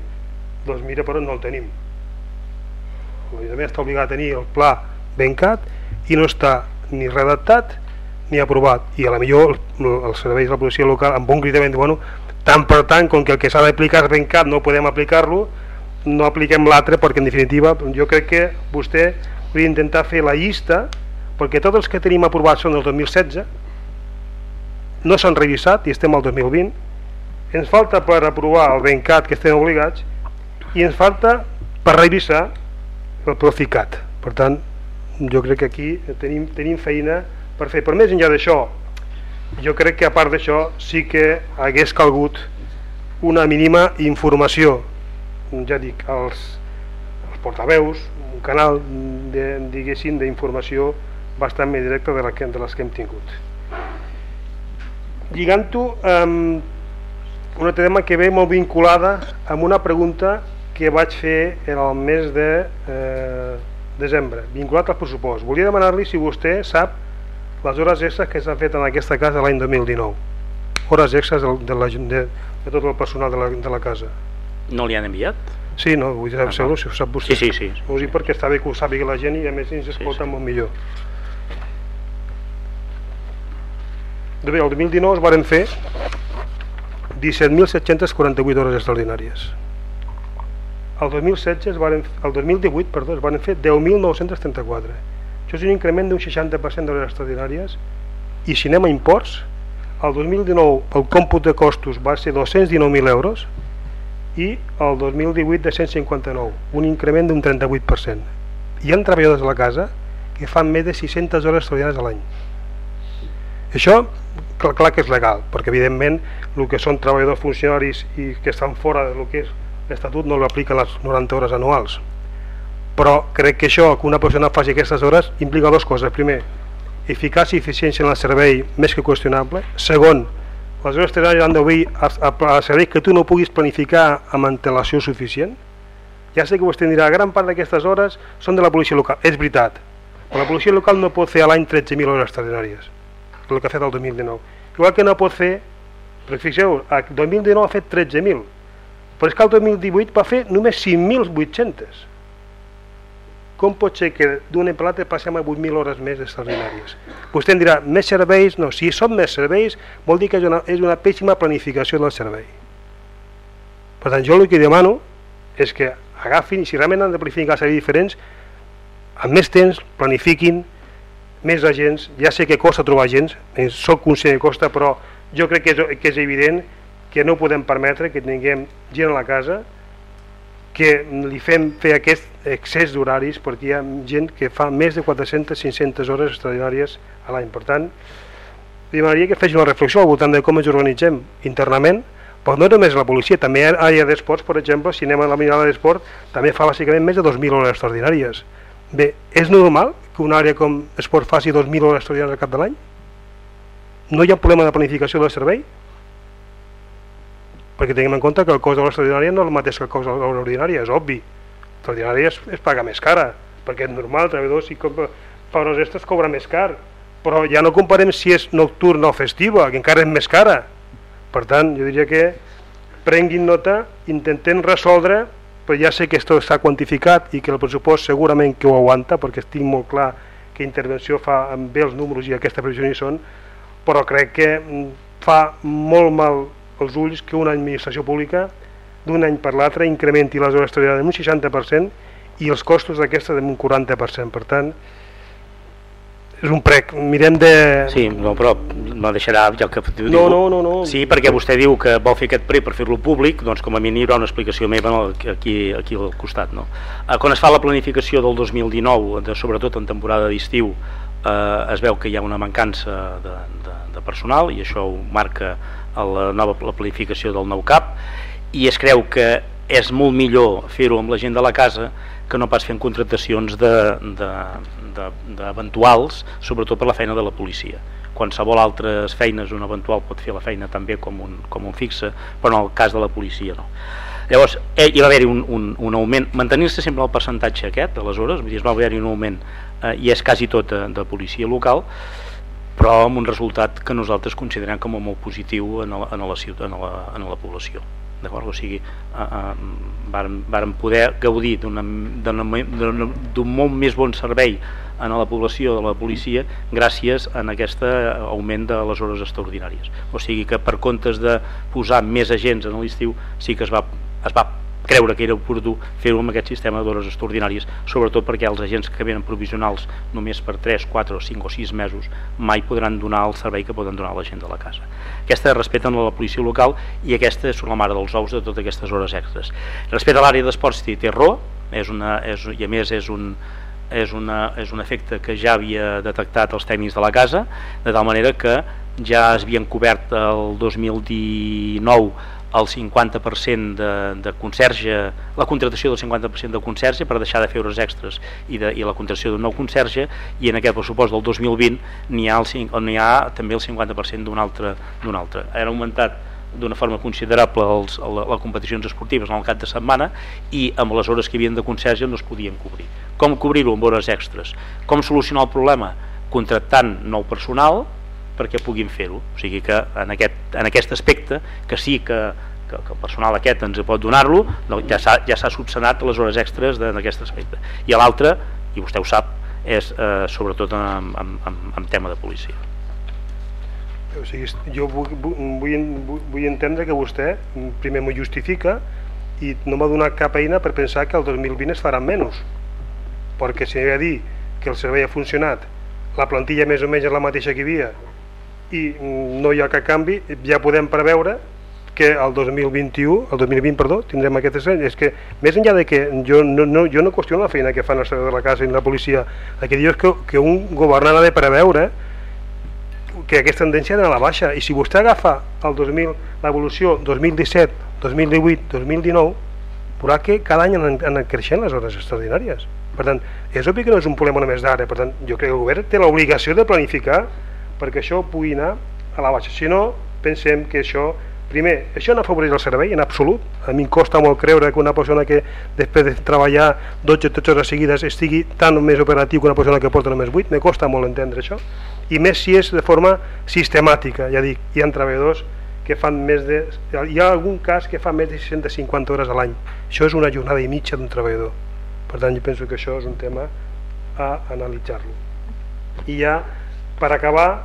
doncs mira, però no el tenim. L'Ajuntament està obligat a tenir el pla Bencat i no està ni redactat ni aprovat. I a la millor els serveis de la policia local amb bon criteri bueno, tant per tant, com que el que s'ha d'aplicar és Bencat no podem aplicar-lo, no apliquem l'altre perquè en definitiva jo crec que vostè vull intentar fer la llista perquè tots els que tenim aprovats són del 2016 no s'han revisat i estem al 2020 ens falta per aprovar el BENCAT que estem obligats i ens falta per revisar el Proficat per tant jo crec que aquí tenim, tenim feina per fer, per més enllà d'això jo crec que a part d'això sí que hagués calgut una mínima informació ja dic, als, als portaveus un canal de, diguéssim d'informació bastant més directa de, la que, de les que hem tingut lligant-ho amb un tema que ve molt vinculada amb una pregunta que vaig fer en el mes de eh, desembre, vinculat al pressupost. Volia demanar-li si vostè sap les hores extres que s'han fet en aquesta casa l'any 2019. Hores extres de, de, la, de, de tot el personal de la, de la casa. No li han enviat? Sí, no, vull dir, ah, no. si ho sap vostè. Sí, sí, sí. Ho dic perquè està bé que ho sàpiga la gent i a més ens escolta sí, sí. molt millor. De bé, el 2019 es varen fer 17.748 hores extraordinàries. El 2016 es varen, el 2018 perdó, es van fer 10.934. Això és un increment d'un 60% d'hores extraordinàries i si anem a imports, el 2019 el còmput de costos va ser 219.000 euros i el 2018 de 159, un increment d'un 38%. Hi ha treballadors a la casa que fan més de 600 hores extraordinàries a l'any. Això, clar, clar que és legal, perquè evidentment el que són treballadors funcionaris i que estan fora del que és l'Estatut no l'aplica les 90 hores anuals. Però crec que això, que una persona faci aquestes hores, implica dues coses. Primer, eficàcia i eficiència en el servei més que qüestionable. Segon, les hores extraordinàries han d'obrir a, a, a serveis que tu no puguis planificar amb antelació suficient? Ja sé que vostè dirà, gran part d'aquestes hores són de la policia local. És veritat, però la policia local no pot fer a l'any 13.000 hores extraordinàries, el que ha fet el 2019. Igual que no pot fer, però fixeu, el 2019 ha fet 13.000, però és que el 2018 va fer només 5.800 com pot ser que d'un empleat passem a 8.000 hores més extraordinàries? Vostè em dirà, més serveis? No, si són més serveis vol dir que és una, és una pèssima planificació del servei. Per tant, jo el que demano és que agafin, si realment han de planificar serveis diferents, amb més temps planifiquin més agents, ja sé que costa trobar agents, soc conscient que costa, però jo crec que és, que és evident que no podem permetre que tinguem gent a la casa que li fem fer aquest excés d'horaris perquè hi ha gent que fa més de 400-500 hores extraordinàries a l'any. Per tant, li demanaria que fes una reflexió al voltant de com ens organitzem internament però no només la policia, també a l'àrea d'esports, per exemple, si anem a la mirada d'esport, també fa bàsicament més de 2.000 hores extraordinàries. Bé, és normal que una àrea com esport faci 2.000 hores extraordinàries al cap de l'any? No hi ha problema de planificació del servei? Perquè tinguem en compte que el cost de l'extraordinària no és el mateix que el cost de l'ordinària, és obvi. L'extraordinària es, es paga més cara, perquè és normal, el treballador si compra, fa hores extres cobra més car, però ja no comparem si és nocturna o festiva, que encara és més cara. Per tant, jo diria que prenguin nota, intentem resoldre, però ja sé que això està quantificat i que el pressupost segurament que ho aguanta, perquè estic molt clar que intervenció fa bé els números i aquesta previsió hi són, però crec que fa molt mal els ulls que una administració pública d'un any per l'altre incrementi les hores treballadores en un 60% i els costos d'aquesta en un 40%. Per tant, és un prec, mirem de... Sí, no, però no deixarà... Ja que diu, No, no, no, no. Sí, perquè vostè diu que vol fer aquest prec per fer-lo públic, doncs com a mínim hi haurà una explicació meva no, aquí, aquí al costat. No? Eh, Quan es fa la planificació del 2019, de, sobretot en temporada d'estiu, eh, es veu que hi ha una mancança de, de, de personal i això ho marca la nova la planificació del nou CAP i es creu que és molt millor fer-ho amb la gent de la casa que no pas fent contractacions d'eventuals, de, de, sobretot per la feina de la policia. Qualsevol altres feines un eventual pot fer la feina també com un, com un fixe, però en el cas de la policia no. Llavors, eh, hi va haver-hi un, un, un augment, mantenir-se sempre el percentatge aquest, aleshores, vull dir, va haver-hi un augment eh, i és quasi tot de, de policia local, però amb un resultat que nosaltres considerem com a molt positiu en la, en la, ciutat, en la, en la població d'acord? O sigui, eh, poder gaudir d'un molt més bon servei en la població de la policia gràcies a aquest augment de les hores extraordinàries. O sigui que per comptes de posar més agents en l'estiu sí que es va, es va creure que era oportú fer-ho amb aquest sistema d'hores extraordinàries, sobretot perquè els agents que venen provisionals només per 3, 4, 5 o 6 mesos mai podran donar el servei que poden donar la gent de la casa. Aquesta respecte a la policia local i aquesta és la mare dels ous de totes aquestes hores extres. Respecte a l'àrea d'esports té raó, és una, és, i a més és un, és, una, és un efecte que ja havia detectat els tècnics de la casa, de tal manera que ja es havien cobert el 2019 el 50% de, de conserge, la contractació del 50% de conserge per deixar de fer hores extres i, de, i la contractació d'un nou conserge i en aquest pressupost del 2020 n'hi ha, el, ha també el 50% d'un altre, altre. Han augmentat d'una forma considerable els, les, les competicions esportives en el cap de setmana i amb les hores que hi havien de conserge no es podien cobrir. Com cobrir-ho amb hores extres? Com solucionar el problema? Contractant nou personal perquè puguin fer-ho. O sigui que en aquest, en aquest aspecte, que sí que, que, que el personal aquest ens pot donar-lo, no, ja s'ha ja subsanat les hores extres d'aquest aspecte. I l'altre, i vostè ho sap, és eh, sobretot en, en, en, en tema de policia. O sigui, jo vull, vull, vull entendre que vostè primer m'ho justifica i no m'ha donat cap eina per pensar que el 2020 es faran menys perquè si hi ha dir que el servei ha funcionat la plantilla més o menys és la mateixa que hi havia i no hi ha cap canvi, ja podem preveure que el 2021, el 2020, perdó, tindrem aquest escenari. És que, més enllà de que jo no, no, jo no qüestiono la feina que fan els de la casa i la policia, el que diu és que, que un governant ha de preveure que aquesta tendència anà a la baixa. I si vostè agafa el 2000, l'evolució 2017, 2018, 2019, veurà que cada any han anat creixent les hores extraordinàries. Per tant, és obvi que no és un problema només d'ara. Per tant, jo crec que el govern té l'obligació de planificar perquè això pugui anar a la baixa. Si no, pensem que això, primer, això no afavoreix el servei en absolut. A mi em costa molt creure que una persona que després de treballar 12 o 13 hores seguides estigui tan més operatiu que una persona que porta només 8, me costa molt entendre això. I més si és de forma sistemàtica, ja dic, hi ha treballadors que fan més de... Hi ha algun cas que fa més de 650 hores a l'any. Això és una jornada i mitja d'un treballador. Per tant, jo penso que això és un tema a analitzar-lo. I ja per acabar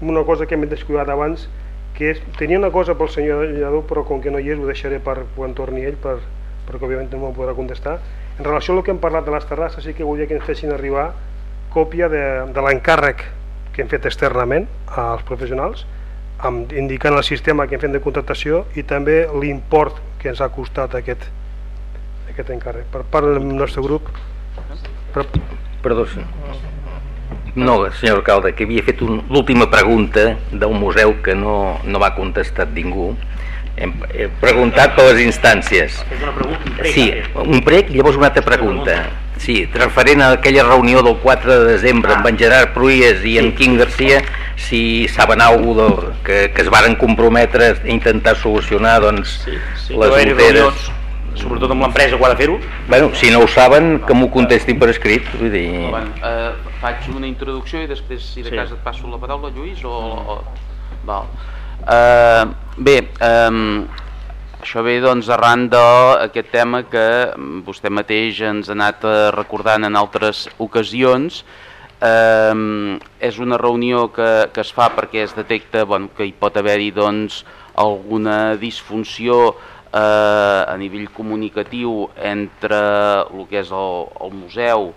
una cosa que m'he descuidat abans que és, tenia una cosa pel senyor Lledó però com que no hi és ho deixaré per quan torni ell per, perquè òbviament no m'ho podrà contestar en relació al que hem parlat de les terrasses sí que volia que ens fessin arribar còpia de, de l'encàrrec que hem fet externament als professionals amb, indicant el sistema que hem fet de contractació i també l'import que ens ha costat aquest, aquest encàrrec per part del nostre grup per... Perdó, sí. No, senyor alcalde, que havia fet un, l'última pregunta d'un museu que no, no va contestat ningú, Hem, he preguntat per les instàncies. Sí, un prec i llavors una altra pregunta. Sí, referent a aquella reunió del 4 de desembre amb en Gerard Pruies i en Quim Garcia, si saben alguna cosa que, que es varen comprometre a intentar solucionar doncs, sí, les ulteres. reunions, sobretot amb l'empresa que ha de fer-ho. Bueno, si no ho saben, que m'ho contestin per escrit. Vull dir... Bueno, eh, faig una introducció i després, si de Sí. cas, et passo la paraula, Lluís, o... o... Val. Eh, bé, eh, això ve doncs arran d'aquest tema que mm, vostè mateix ens ha anat eh, recordant en altres ocasions. Eh, és una reunió que, que es fa perquè es detecta bueno, que hi pot haver-hi doncs, alguna disfunció eh, a nivell comunicatiu entre el que és el, el museu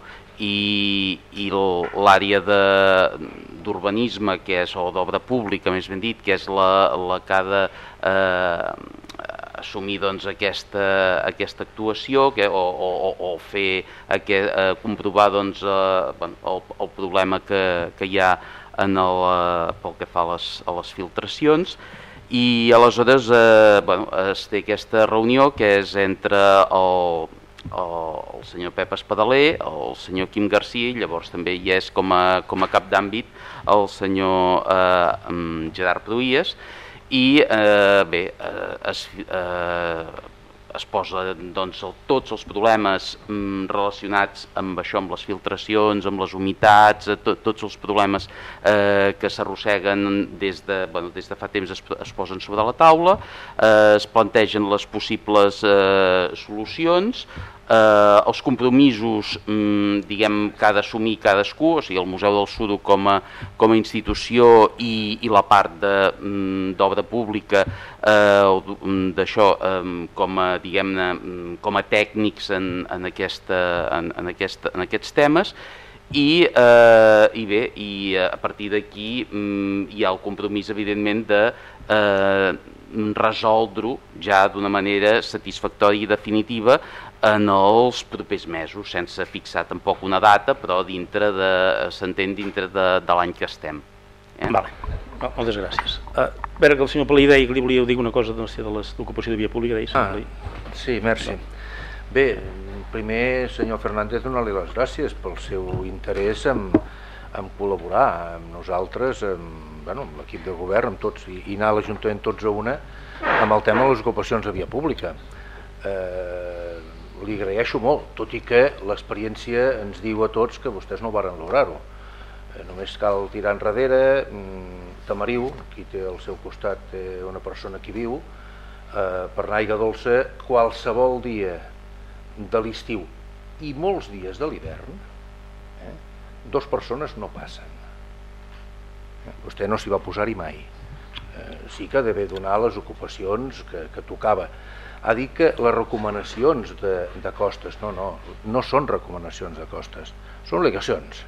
i, i l'àrea d'urbanisme, que és, o d'obra pública més ben dit, que és la, la que ha de eh, assumir doncs, aquesta, aquesta actuació que, o, o, o- fer aqu eh, comprovar doncs, eh, el, el problema que, que hi ha en el, eh, pel que fa a les, a les filtracions i aleshores eh, bueno, es té aquesta reunió que és entre el, el, senyor Pep Espadaler, el senyor Quim Garcia llavors també hi és com a, com a cap d'àmbit el senyor eh, em, Gerard Pruies i eh, bé, eh, es, eh, es posa doncs, tots els problemes mm, relacionats amb això, amb les filtracions, amb les humitats, eh, to, tots els problemes eh, que s'arrosseguen des, de, bueno, des de fa temps es, es posen sobre la taula, eh, es plantegen les possibles eh, solucions, eh, els compromisos mm, diguem que ha d'assumir cadascú, o sigui el Museu del Suro com a, com a institució i, i la part mm, d'obra pública eh, mm, d'això eh, com a diguem-ne mm, com a tècnics en, en, aquesta, en, en, aquesta, en aquests temes. I, eh, i bé, i a partir d'aquí hi ha el compromís evidentment de eh, resoldre-ho ja d'una manera satisfactòria i definitiva en els propers mesos, sense fixar tampoc una data, però dintre de, s'entén dintre de, de l'any que estem. Eh? Vale. No, moltes gràcies. Uh, a veure que el senyor Pelí deia que li volia dir una cosa no sé, de d'ocupació de via pública. Deia, Ah, sí, merci. Bé, primer, senyor Fernández, donar-li les gràcies pel seu interès en, en col·laborar amb nosaltres, amb, bueno, amb l'equip de govern, amb tots, i, i anar a l'Ajuntament tots a una amb el tema de les ocupacions de via pública. Eh, li agraeixo molt, tot i que l'experiència ens diu a tots que vostès no varen lograr-ho. Eh, només cal tirar enrere, mm, Tamariu, qui té al seu costat té una persona que viu, eh, per anar Aigua Dolça, qualsevol dia de l'estiu i molts dies de l'hivern, eh, dos persones no passen. Eh, Vostè no s'hi va posar-hi mai. Eh, sí que ha d'haver donar les ocupacions que, que tocava. Ha dit que les recomanacions de, de costes, no, no, no són recomanacions de costes, són obligacions.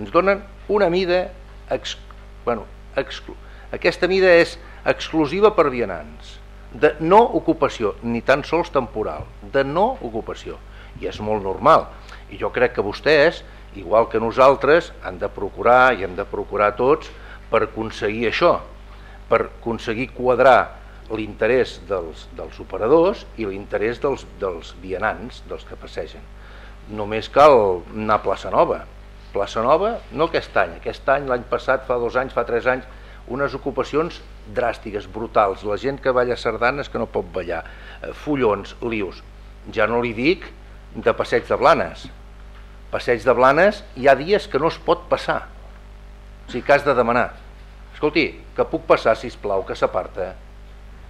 Ens donen una mida, ex, bueno, exclu, aquesta mida és exclusiva per vianants, de no ocupació, ni tan sols temporal, de no ocupació. I és molt normal. I jo crec que vostès, igual que nosaltres, han de procurar i hem de procurar tots per aconseguir això, per aconseguir quadrar l'interès dels, dels operadors i l'interès dels, dels vianants, dels que passegen. Només cal anar a Plaça Nova. Plaça Nova, no aquest any, aquest any, l'any passat, fa dos anys, fa tres anys, unes ocupacions dràstiques, brutals. La gent que balla sardanes que no pot ballar, eh, follons, lius. Ja no li dic de passeig de Blanes. Passeig de Blanes hi ha dies que no es pot passar. O sigui que has de demanar. Escolti, que puc passar, si plau que s'aparta.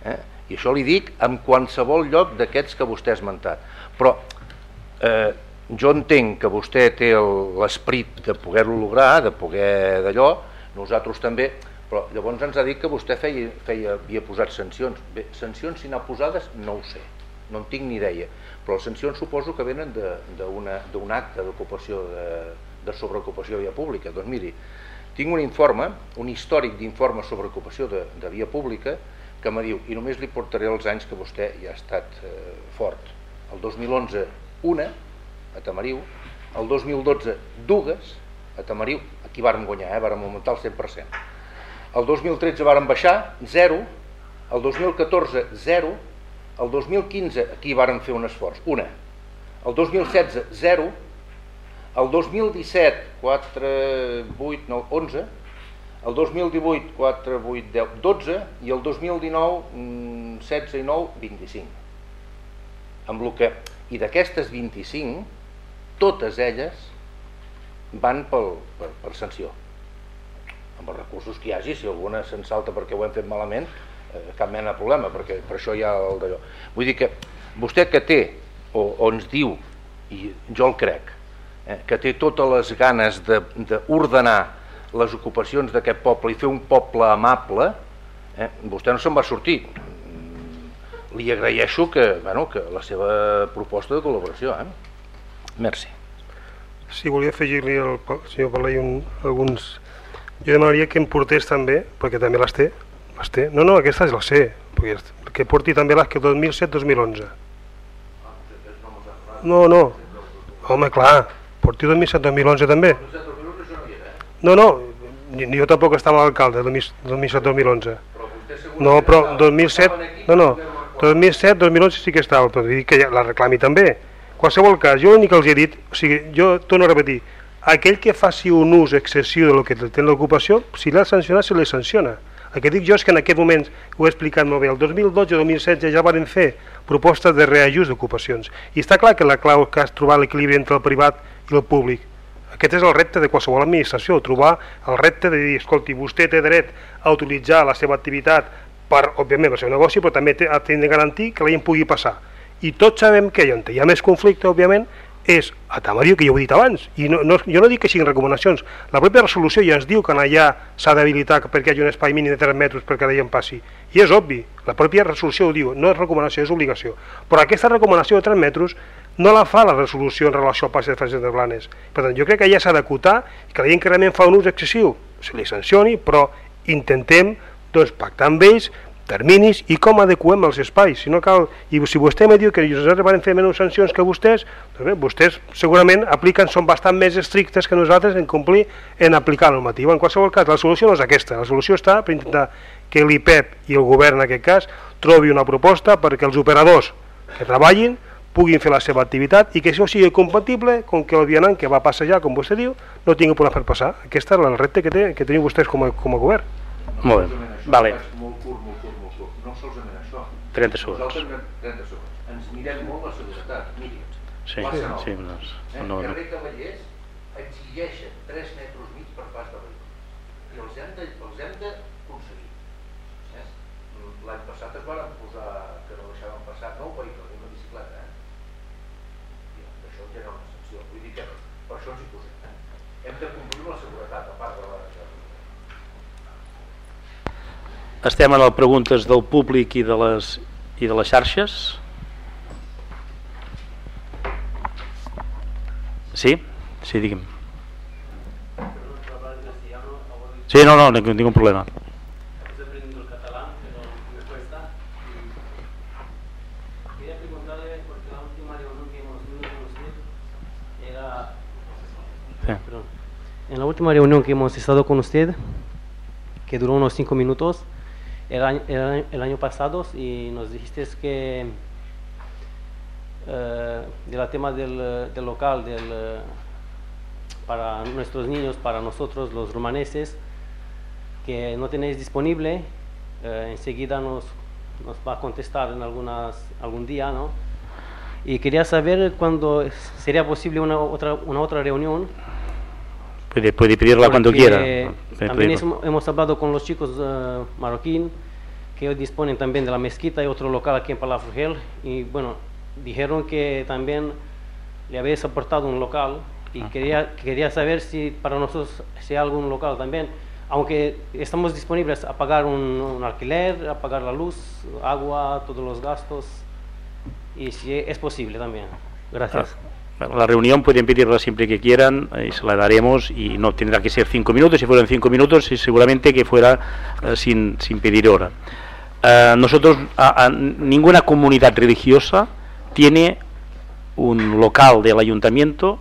Eh? I això li dic en qualsevol lloc d'aquests que vostè ha esmentat. Però eh, jo entenc que vostè té l'esperit de poder-lo lograr, de poder d'allò, nosaltres també, però llavors ens ha dit que vostè feia, feia, havia posat sancions. Bé, sancions si n'ha posades no ho sé, no en tinc ni idea, però les sancions suposo que venen d'un acte d'ocupació, de, de sobreocupació de via pública. Doncs miri, tinc un informe, un històric d'informe sobre ocupació de, de via pública, que me diu, i només li portaré els anys que vostè ja ha estat eh, fort. El 2011, una, a Tamariu, el 2012, dues, a Tamariu, aquí vàrem guanyar, eh? vàrem augmentar el 100%. El 2013 vàrem baixar, 0, el 2014 0, el 2015 aquí varen fer un esforç, una, el 2016 0, el 2017 4, 8, 9, 11, el 2018 4, 8, 10, 12 i el 2019 16 i 9, 25. Amb el que, I d'aquestes 25, totes elles van pel, per, per sanció amb els recursos que hi hagi, si alguna se'n salta perquè ho hem fet malament, eh, cap mena de problema, perquè per això hi ha el d'allò. Vull dir que vostè que té, o, o ens diu, i jo el crec, eh, que té totes les ganes d'ordenar les ocupacions d'aquest poble i fer un poble amable, eh, vostè no se'n va sortir. Li agraeixo que, bueno, que la seva proposta de col·laboració. Eh? Merci. Sí, volia afegir-li al senyor Palai un, alguns... Jo demanaria que em portés també, perquè també les té, les té. No, no, aquestes les sé, perquè, que porti també les que 2007-2011. No, no, home, clar, porti 2007-2011 també. No, no, jo tampoc estava a l'alcalde 2007-2011. No, però 2007, no, no, 2007-2011 sí que estava, però dir que ja la reclami també qualsevol cas, jo l'únic que els he dit, o sigui, jo torno a repetir, aquell que faci un ús excessiu de lo que té l'ocupació, si l'ha sancionat, se li sanciona. El que dic jo és que en aquest moment, ho he explicat molt bé, el 2012-2016 ja van fer propostes de reajust d'ocupacions. I està clar que la clau que has trobat l'equilibri entre el privat i el públic. Aquest és el repte de qualsevol administració, trobar el repte de dir, escolti, vostè té dret a utilitzar la seva activitat per, òbviament, el seu negoci, però també ha de garantir que la gent pugui passar. I tots sabem que on hi ha més conflicte, òbviament, és a Tamariu, que ja ho he dit abans, i no, no, jo no dic que siguin recomanacions, la pròpia resolució ja ens diu que allà s'ha d'habilitar perquè hi hagi un espai mínim de 3 metres perquè la gent passi, i és obvi, la pròpia resolució ho diu, no és recomanació, és obligació, però aquesta recomanació de 3 metres no la fa la resolució en relació al passi de fases de blanes, per tant jo crec que ja s'ha d'acotar que la gent que realment fa un ús excessiu se li sancioni, però intentem doncs, pactar amb ells terminis i com adequem els espais. Si no cal, I si vostè me diu que nosaltres van fer menys sancions que vostès, doncs bé, vostès segurament apliquen, són bastant més estrictes que nosaltres en complir, en aplicar la normativa. En qualsevol cas, la solució no és aquesta. La solució està per intentar que l'IPEP i el govern, en aquest cas, trobi una proposta perquè els operadors que treballin puguin fer la seva activitat i que això sigui compatible com que el vianant que va passejar, com vostè diu, no tingui por per passar. Aquest és el repte que, té, que teniu vostès com a, com a govern. Molt bé. Vale. 30 segons. Nosaltres, 30 segons. Ens mirem molt la seguretat. Miri, sí, sí, sí, no, eh? no, no. Carrer Cavallers exigeixen 3 metres mig per pas de vehicle. I els hem de, els hem d'aconseguir. Eh? L'any passat es van posar que no deixaven passar nou vehicles i una bicicleta. Eh? I això ja era una sanció. Vull dir que per això ens hi posem. Eh? Hem de complir la seguretat, a part de la estem en les preguntes del públic i de les, i de les xarxes. Sí? sí, digui'm. Sí, no, no, no tinc un problema En la última reunión que hemos estado con usted, que duró unos cinco minutos, el año, el año pasado y nos dijiste que eh, del tema del, del local del, para nuestros niños, para nosotros los romaneses, que no tenéis disponible, eh, enseguida nos, nos va a contestar en algunas, algún día, ¿no? Y quería saber cuándo sería posible una otra, una otra reunión Puede, puede pedirla cuando quiera. También hemos hablado con los chicos uh, marroquín que ellos disponen también de la mezquita y otro local aquí en Palafrugell y bueno, dijeron que también le habéis aportado un local y quería, quería saber si para nosotros si hay algún local también, aunque estamos disponibles a pagar un, un alquiler, a pagar la luz, agua, todos los gastos y si es posible también. Gracias. Ah. La reunión pueden pedirla siempre que quieran y se la daremos y no tendrá que ser cinco minutos, si fueran cinco minutos seguramente que fuera uh, sin, sin, pedir hora. Uh, nosotros, ninguna comunidad religiosa tiene un local del ayuntamiento,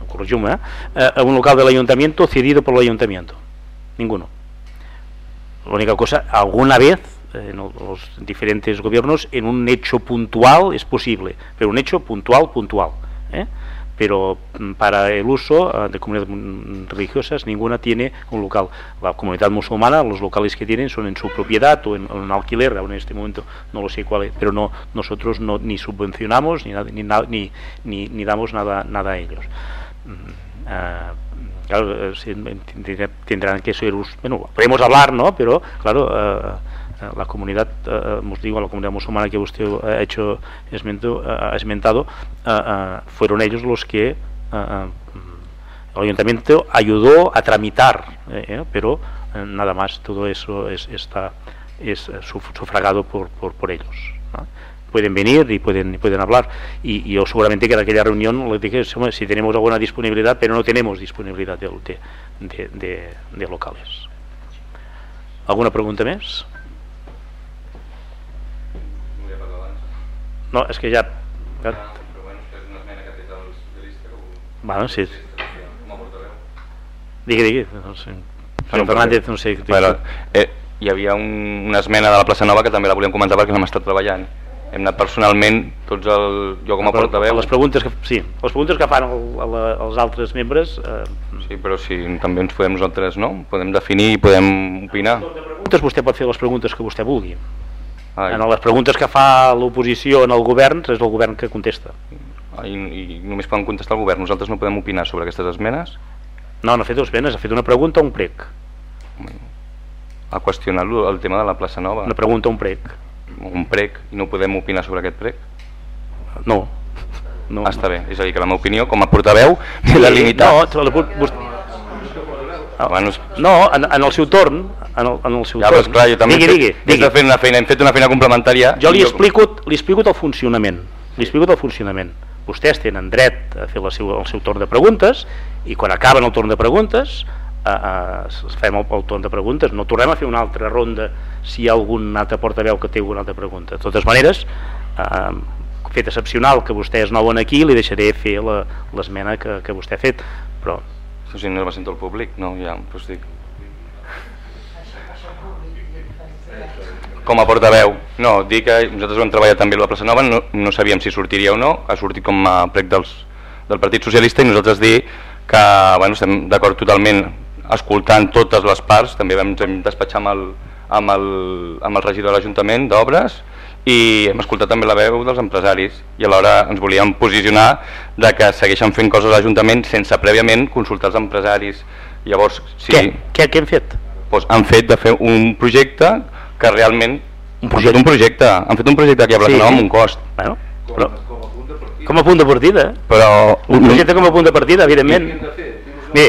¿eh? un local del ayuntamiento cedido por el ayuntamiento. Ninguno. La única cosa, alguna vez en los diferentes gobiernos en un hecho puntual es posible, pero un hecho puntual, puntual. ¿Eh? Pero mm, para el uso eh, de comunidades mm, religiosas ninguna tiene un local. La comunidad musulmana, los locales que tienen son en su propiedad o en, en alquiler, en este momento no lo sé cuál es, pero no, nosotros no, ni subvencionamos ni, ni, ni, ni, damos nada, nada a ellos. Mm, ah, claro, eh, tendrán que ser, bueno, podemos hablar, ¿no? Pero, claro, eh, eh, la comunidad, eh, os digo, la comunidad musulmana que usted ha hecho esmento, eh, ha esmentado, eh, eh, fueron ellos los que eh, eh, el ayuntamiento ayudó a tramitar, eh, eh, pero eh, nada más, todo eso es, está, es eh, suf- sufragado por, por, ellos. Pueden venir y pueden, pueden hablar. Y, y yo seguramente que en aquella reunión les dije "Hombre, si tenemos alguna disponibilidad, pero no tenemos disponibilidad de, de, locales. ¿Alguna pregunta més? No, és que ja... ja... Bueno, sí. Digui, digui. No sé. Senyor Fernández, no sé... Bueno, eh, hi havia un, una esmena de la plaça Nova que també la volíem comentar perquè l'hem estat treballant. Hem anat personalment, tots el, jo com a Però portaveu... Les preguntes que, sí, les preguntes que fan el, el, els altres membres... Eh, Sí, però si també ens podem nosaltres, no? Podem definir i podem opinar. preguntes vostè pot fer les preguntes que vostè vulgui. Ai. En les preguntes que fa l'oposició en el govern, és el govern que contesta. I, I només poden contestar el govern. Nosaltres no podem opinar sobre aquestes esmenes. No, no ha fet esmenes, ha fet una pregunta o un prec. Ha qüestionat el tema de la plaça Nova. Una pregunta o un prec. Un prec, i no podem opinar sobre aquest prec? No. no ah, està bé, és a dir, que la meva opinió com a portaveu m'he de limitar. No, la, vostè, Ah, bueno, no en, en el seu torn, en el, en el seu ja, torn. esclar, jo també digui, he fet, digui, digui. fer una feina, hem fet una feina complementària. Jo li i explico, li explico el funcionament. Li explico el funcionament. Vostès tenen dret a fer la seu, el seu torn de preguntes i quan acaben el torn de preguntes eh, eh, fem el, el torn de preguntes. No tornem a fer una altra ronda si hi ha algun altre portaveu que té alguna altra pregunta. De totes maneres, eh, fet excepcional que vostè és nou aquí, li deixaré fer l'esmena que, que vostè ha fet. Però O sigui, no va sentir el públic? No, ja, doncs dic. Com a portaveu, no, dic que nosaltres vam treballar també a la plaça Nova, no, no sabíem si sortiria o no, ha sortit com a prec dels, del Partit Socialista i nosaltres dir que bueno, estem d'acord totalment escoltant totes les parts, també vam despatxar amb el, amb el, amb el regidor de l'Ajuntament d'Obres i hem escoltat també la veu dels empresaris i alhora ens volíem posicionar de que segueixen fent coses a l'Ajuntament sense prèviament consultar els empresaris llavors sí, què? Què, què hem fet? doncs han fet de fer un projecte que realment un projecte, un projecte han fet un projecte aquí a Plaça Sí. Amb un cost Bueno, però, com a punt de partida. però Un projecte com a punt de partida, evidentment. Bé,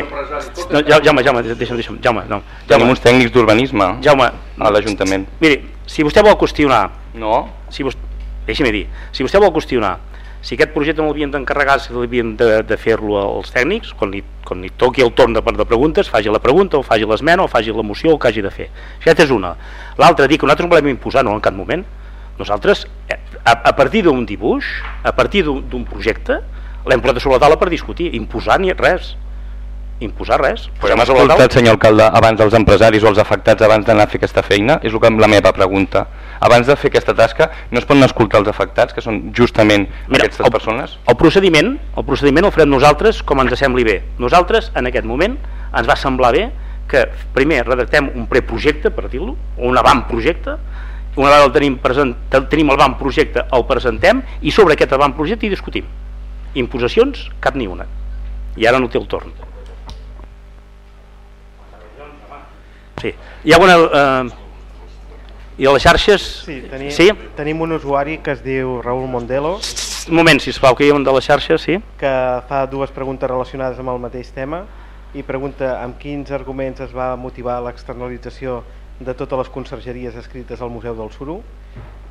no, Ja- Jaume, Jaume, deixa'm, deixa'm, Jaume, no. tenim uns tècnics d'urbanisme Jaume, a l'Ajuntament Miri, si vostè vol qüestionar... No. Si vostè, Deixi'm dir, si vostè vol qüestionar si aquest projecte no l'havien d'encarregar, si l'havien de, de fer-lo als tècnics, quan li, quan li toqui el torn de, de preguntes, faci la pregunta, o faci l'esmena, o faci la moció, o que hagi de fer. Aquesta és una. L'altra, dir que nosaltres no volem imposar, no en cap moment. Nosaltres, eh, a, a partir d'un dibuix, a partir d'un projecte, l'hem posat sobre la taula per discutir. Imposar ni res. Imposar res. Però hem escoltat, senyor alcalde, abans dels empresaris o els afectats abans d'anar a fer aquesta feina? És el que, la meva pregunta. Abans de fer aquesta tasca, no es poden escoltar els afectats, que són justament Mira, aquestes el- persones? El procediment, el procediment el farem nosaltres com ens sembli bé. Nosaltres, en aquest moment, ens va semblar bé que primer redactem un preprojecte, per dir-lo, o un avantprojecte, una vegada el tenim, present, tenim el avantprojecte, el presentem, i sobre aquest avantprojecte hi discutim. Imposicions, cap ni una. I ara no té el torn. Sí. Hi ha una... Eh, I a les xarxes... Sí, teni, sí? tenim un usuari que es diu Raül Mondelo Un moment, sisplau, que hi ha un de les xarxes, sí? que fa dues preguntes relacionades amb el mateix tema i pregunta amb quins arguments es va motivar l'externalització de totes les consergeries escrites al Museu del Suro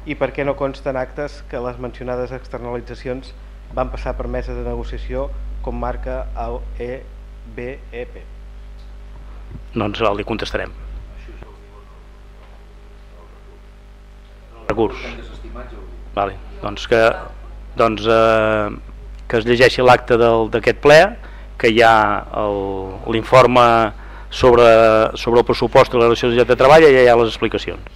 i per què no consten actes que les mencionades externalitzacions van passar per mesa de negociació com marca el EBEP. Doncs li contestarem. recurs. Vale. Doncs que doncs, eh, que es llegeixi l'acte d'aquest ple, que hi ha l'informe sobre, sobre el pressupost i la relació de treball i ja hi ha les explicacions.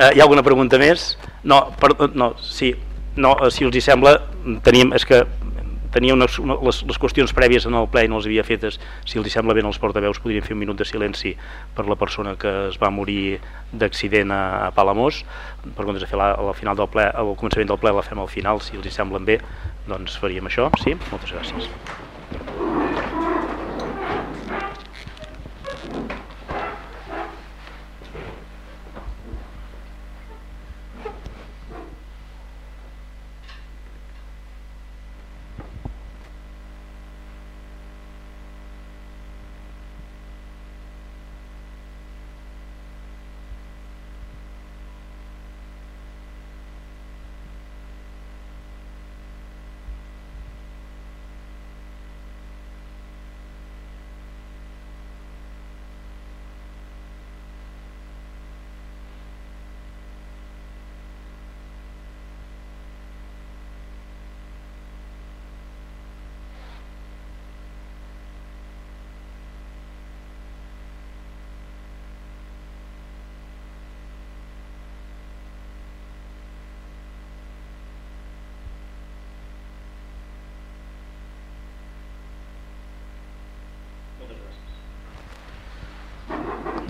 Eh, hi ha alguna pregunta més? No, perdó, no, sí, no, eh, si us hi sembla, tenim, és que tenia unes, una, les, les qüestions prèvies en el ple i no les havia fetes, si els sembla bé els portaveus podríem fer un minut de silenci per la persona que es va morir d'accident a, a Palamós, per comptes de fer la, al final del ple, al començament del ple la fem al final, si els semblen bé, doncs faríem això, sí? Moltes gràcies.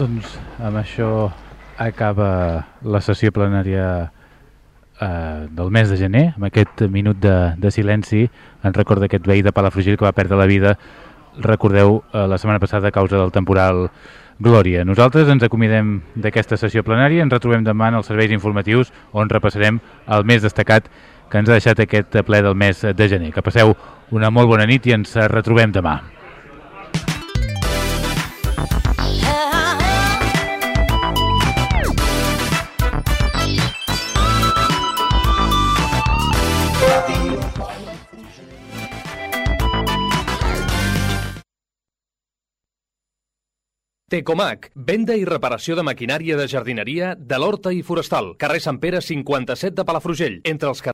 Doncs amb això acaba la sessió plenària eh, del mes de gener, amb aquest minut de, de silenci en record d'aquest veí de Palafrugell que va perdre la vida, recordeu, eh, la setmana passada a causa del temporal Glòria. Nosaltres ens acomidem d'aquesta sessió plenària, ens retrobem demà en els serveis informatius on repassarem el més destacat que ens ha deixat aquest ple del mes de gener. Que passeu una molt bona nit i ens retrobem demà. Tecomac, venda i reparació de maquinària de jardineria de l'Horta i Forestal, carrer Sant Pere 57 de Palafrugell, entre els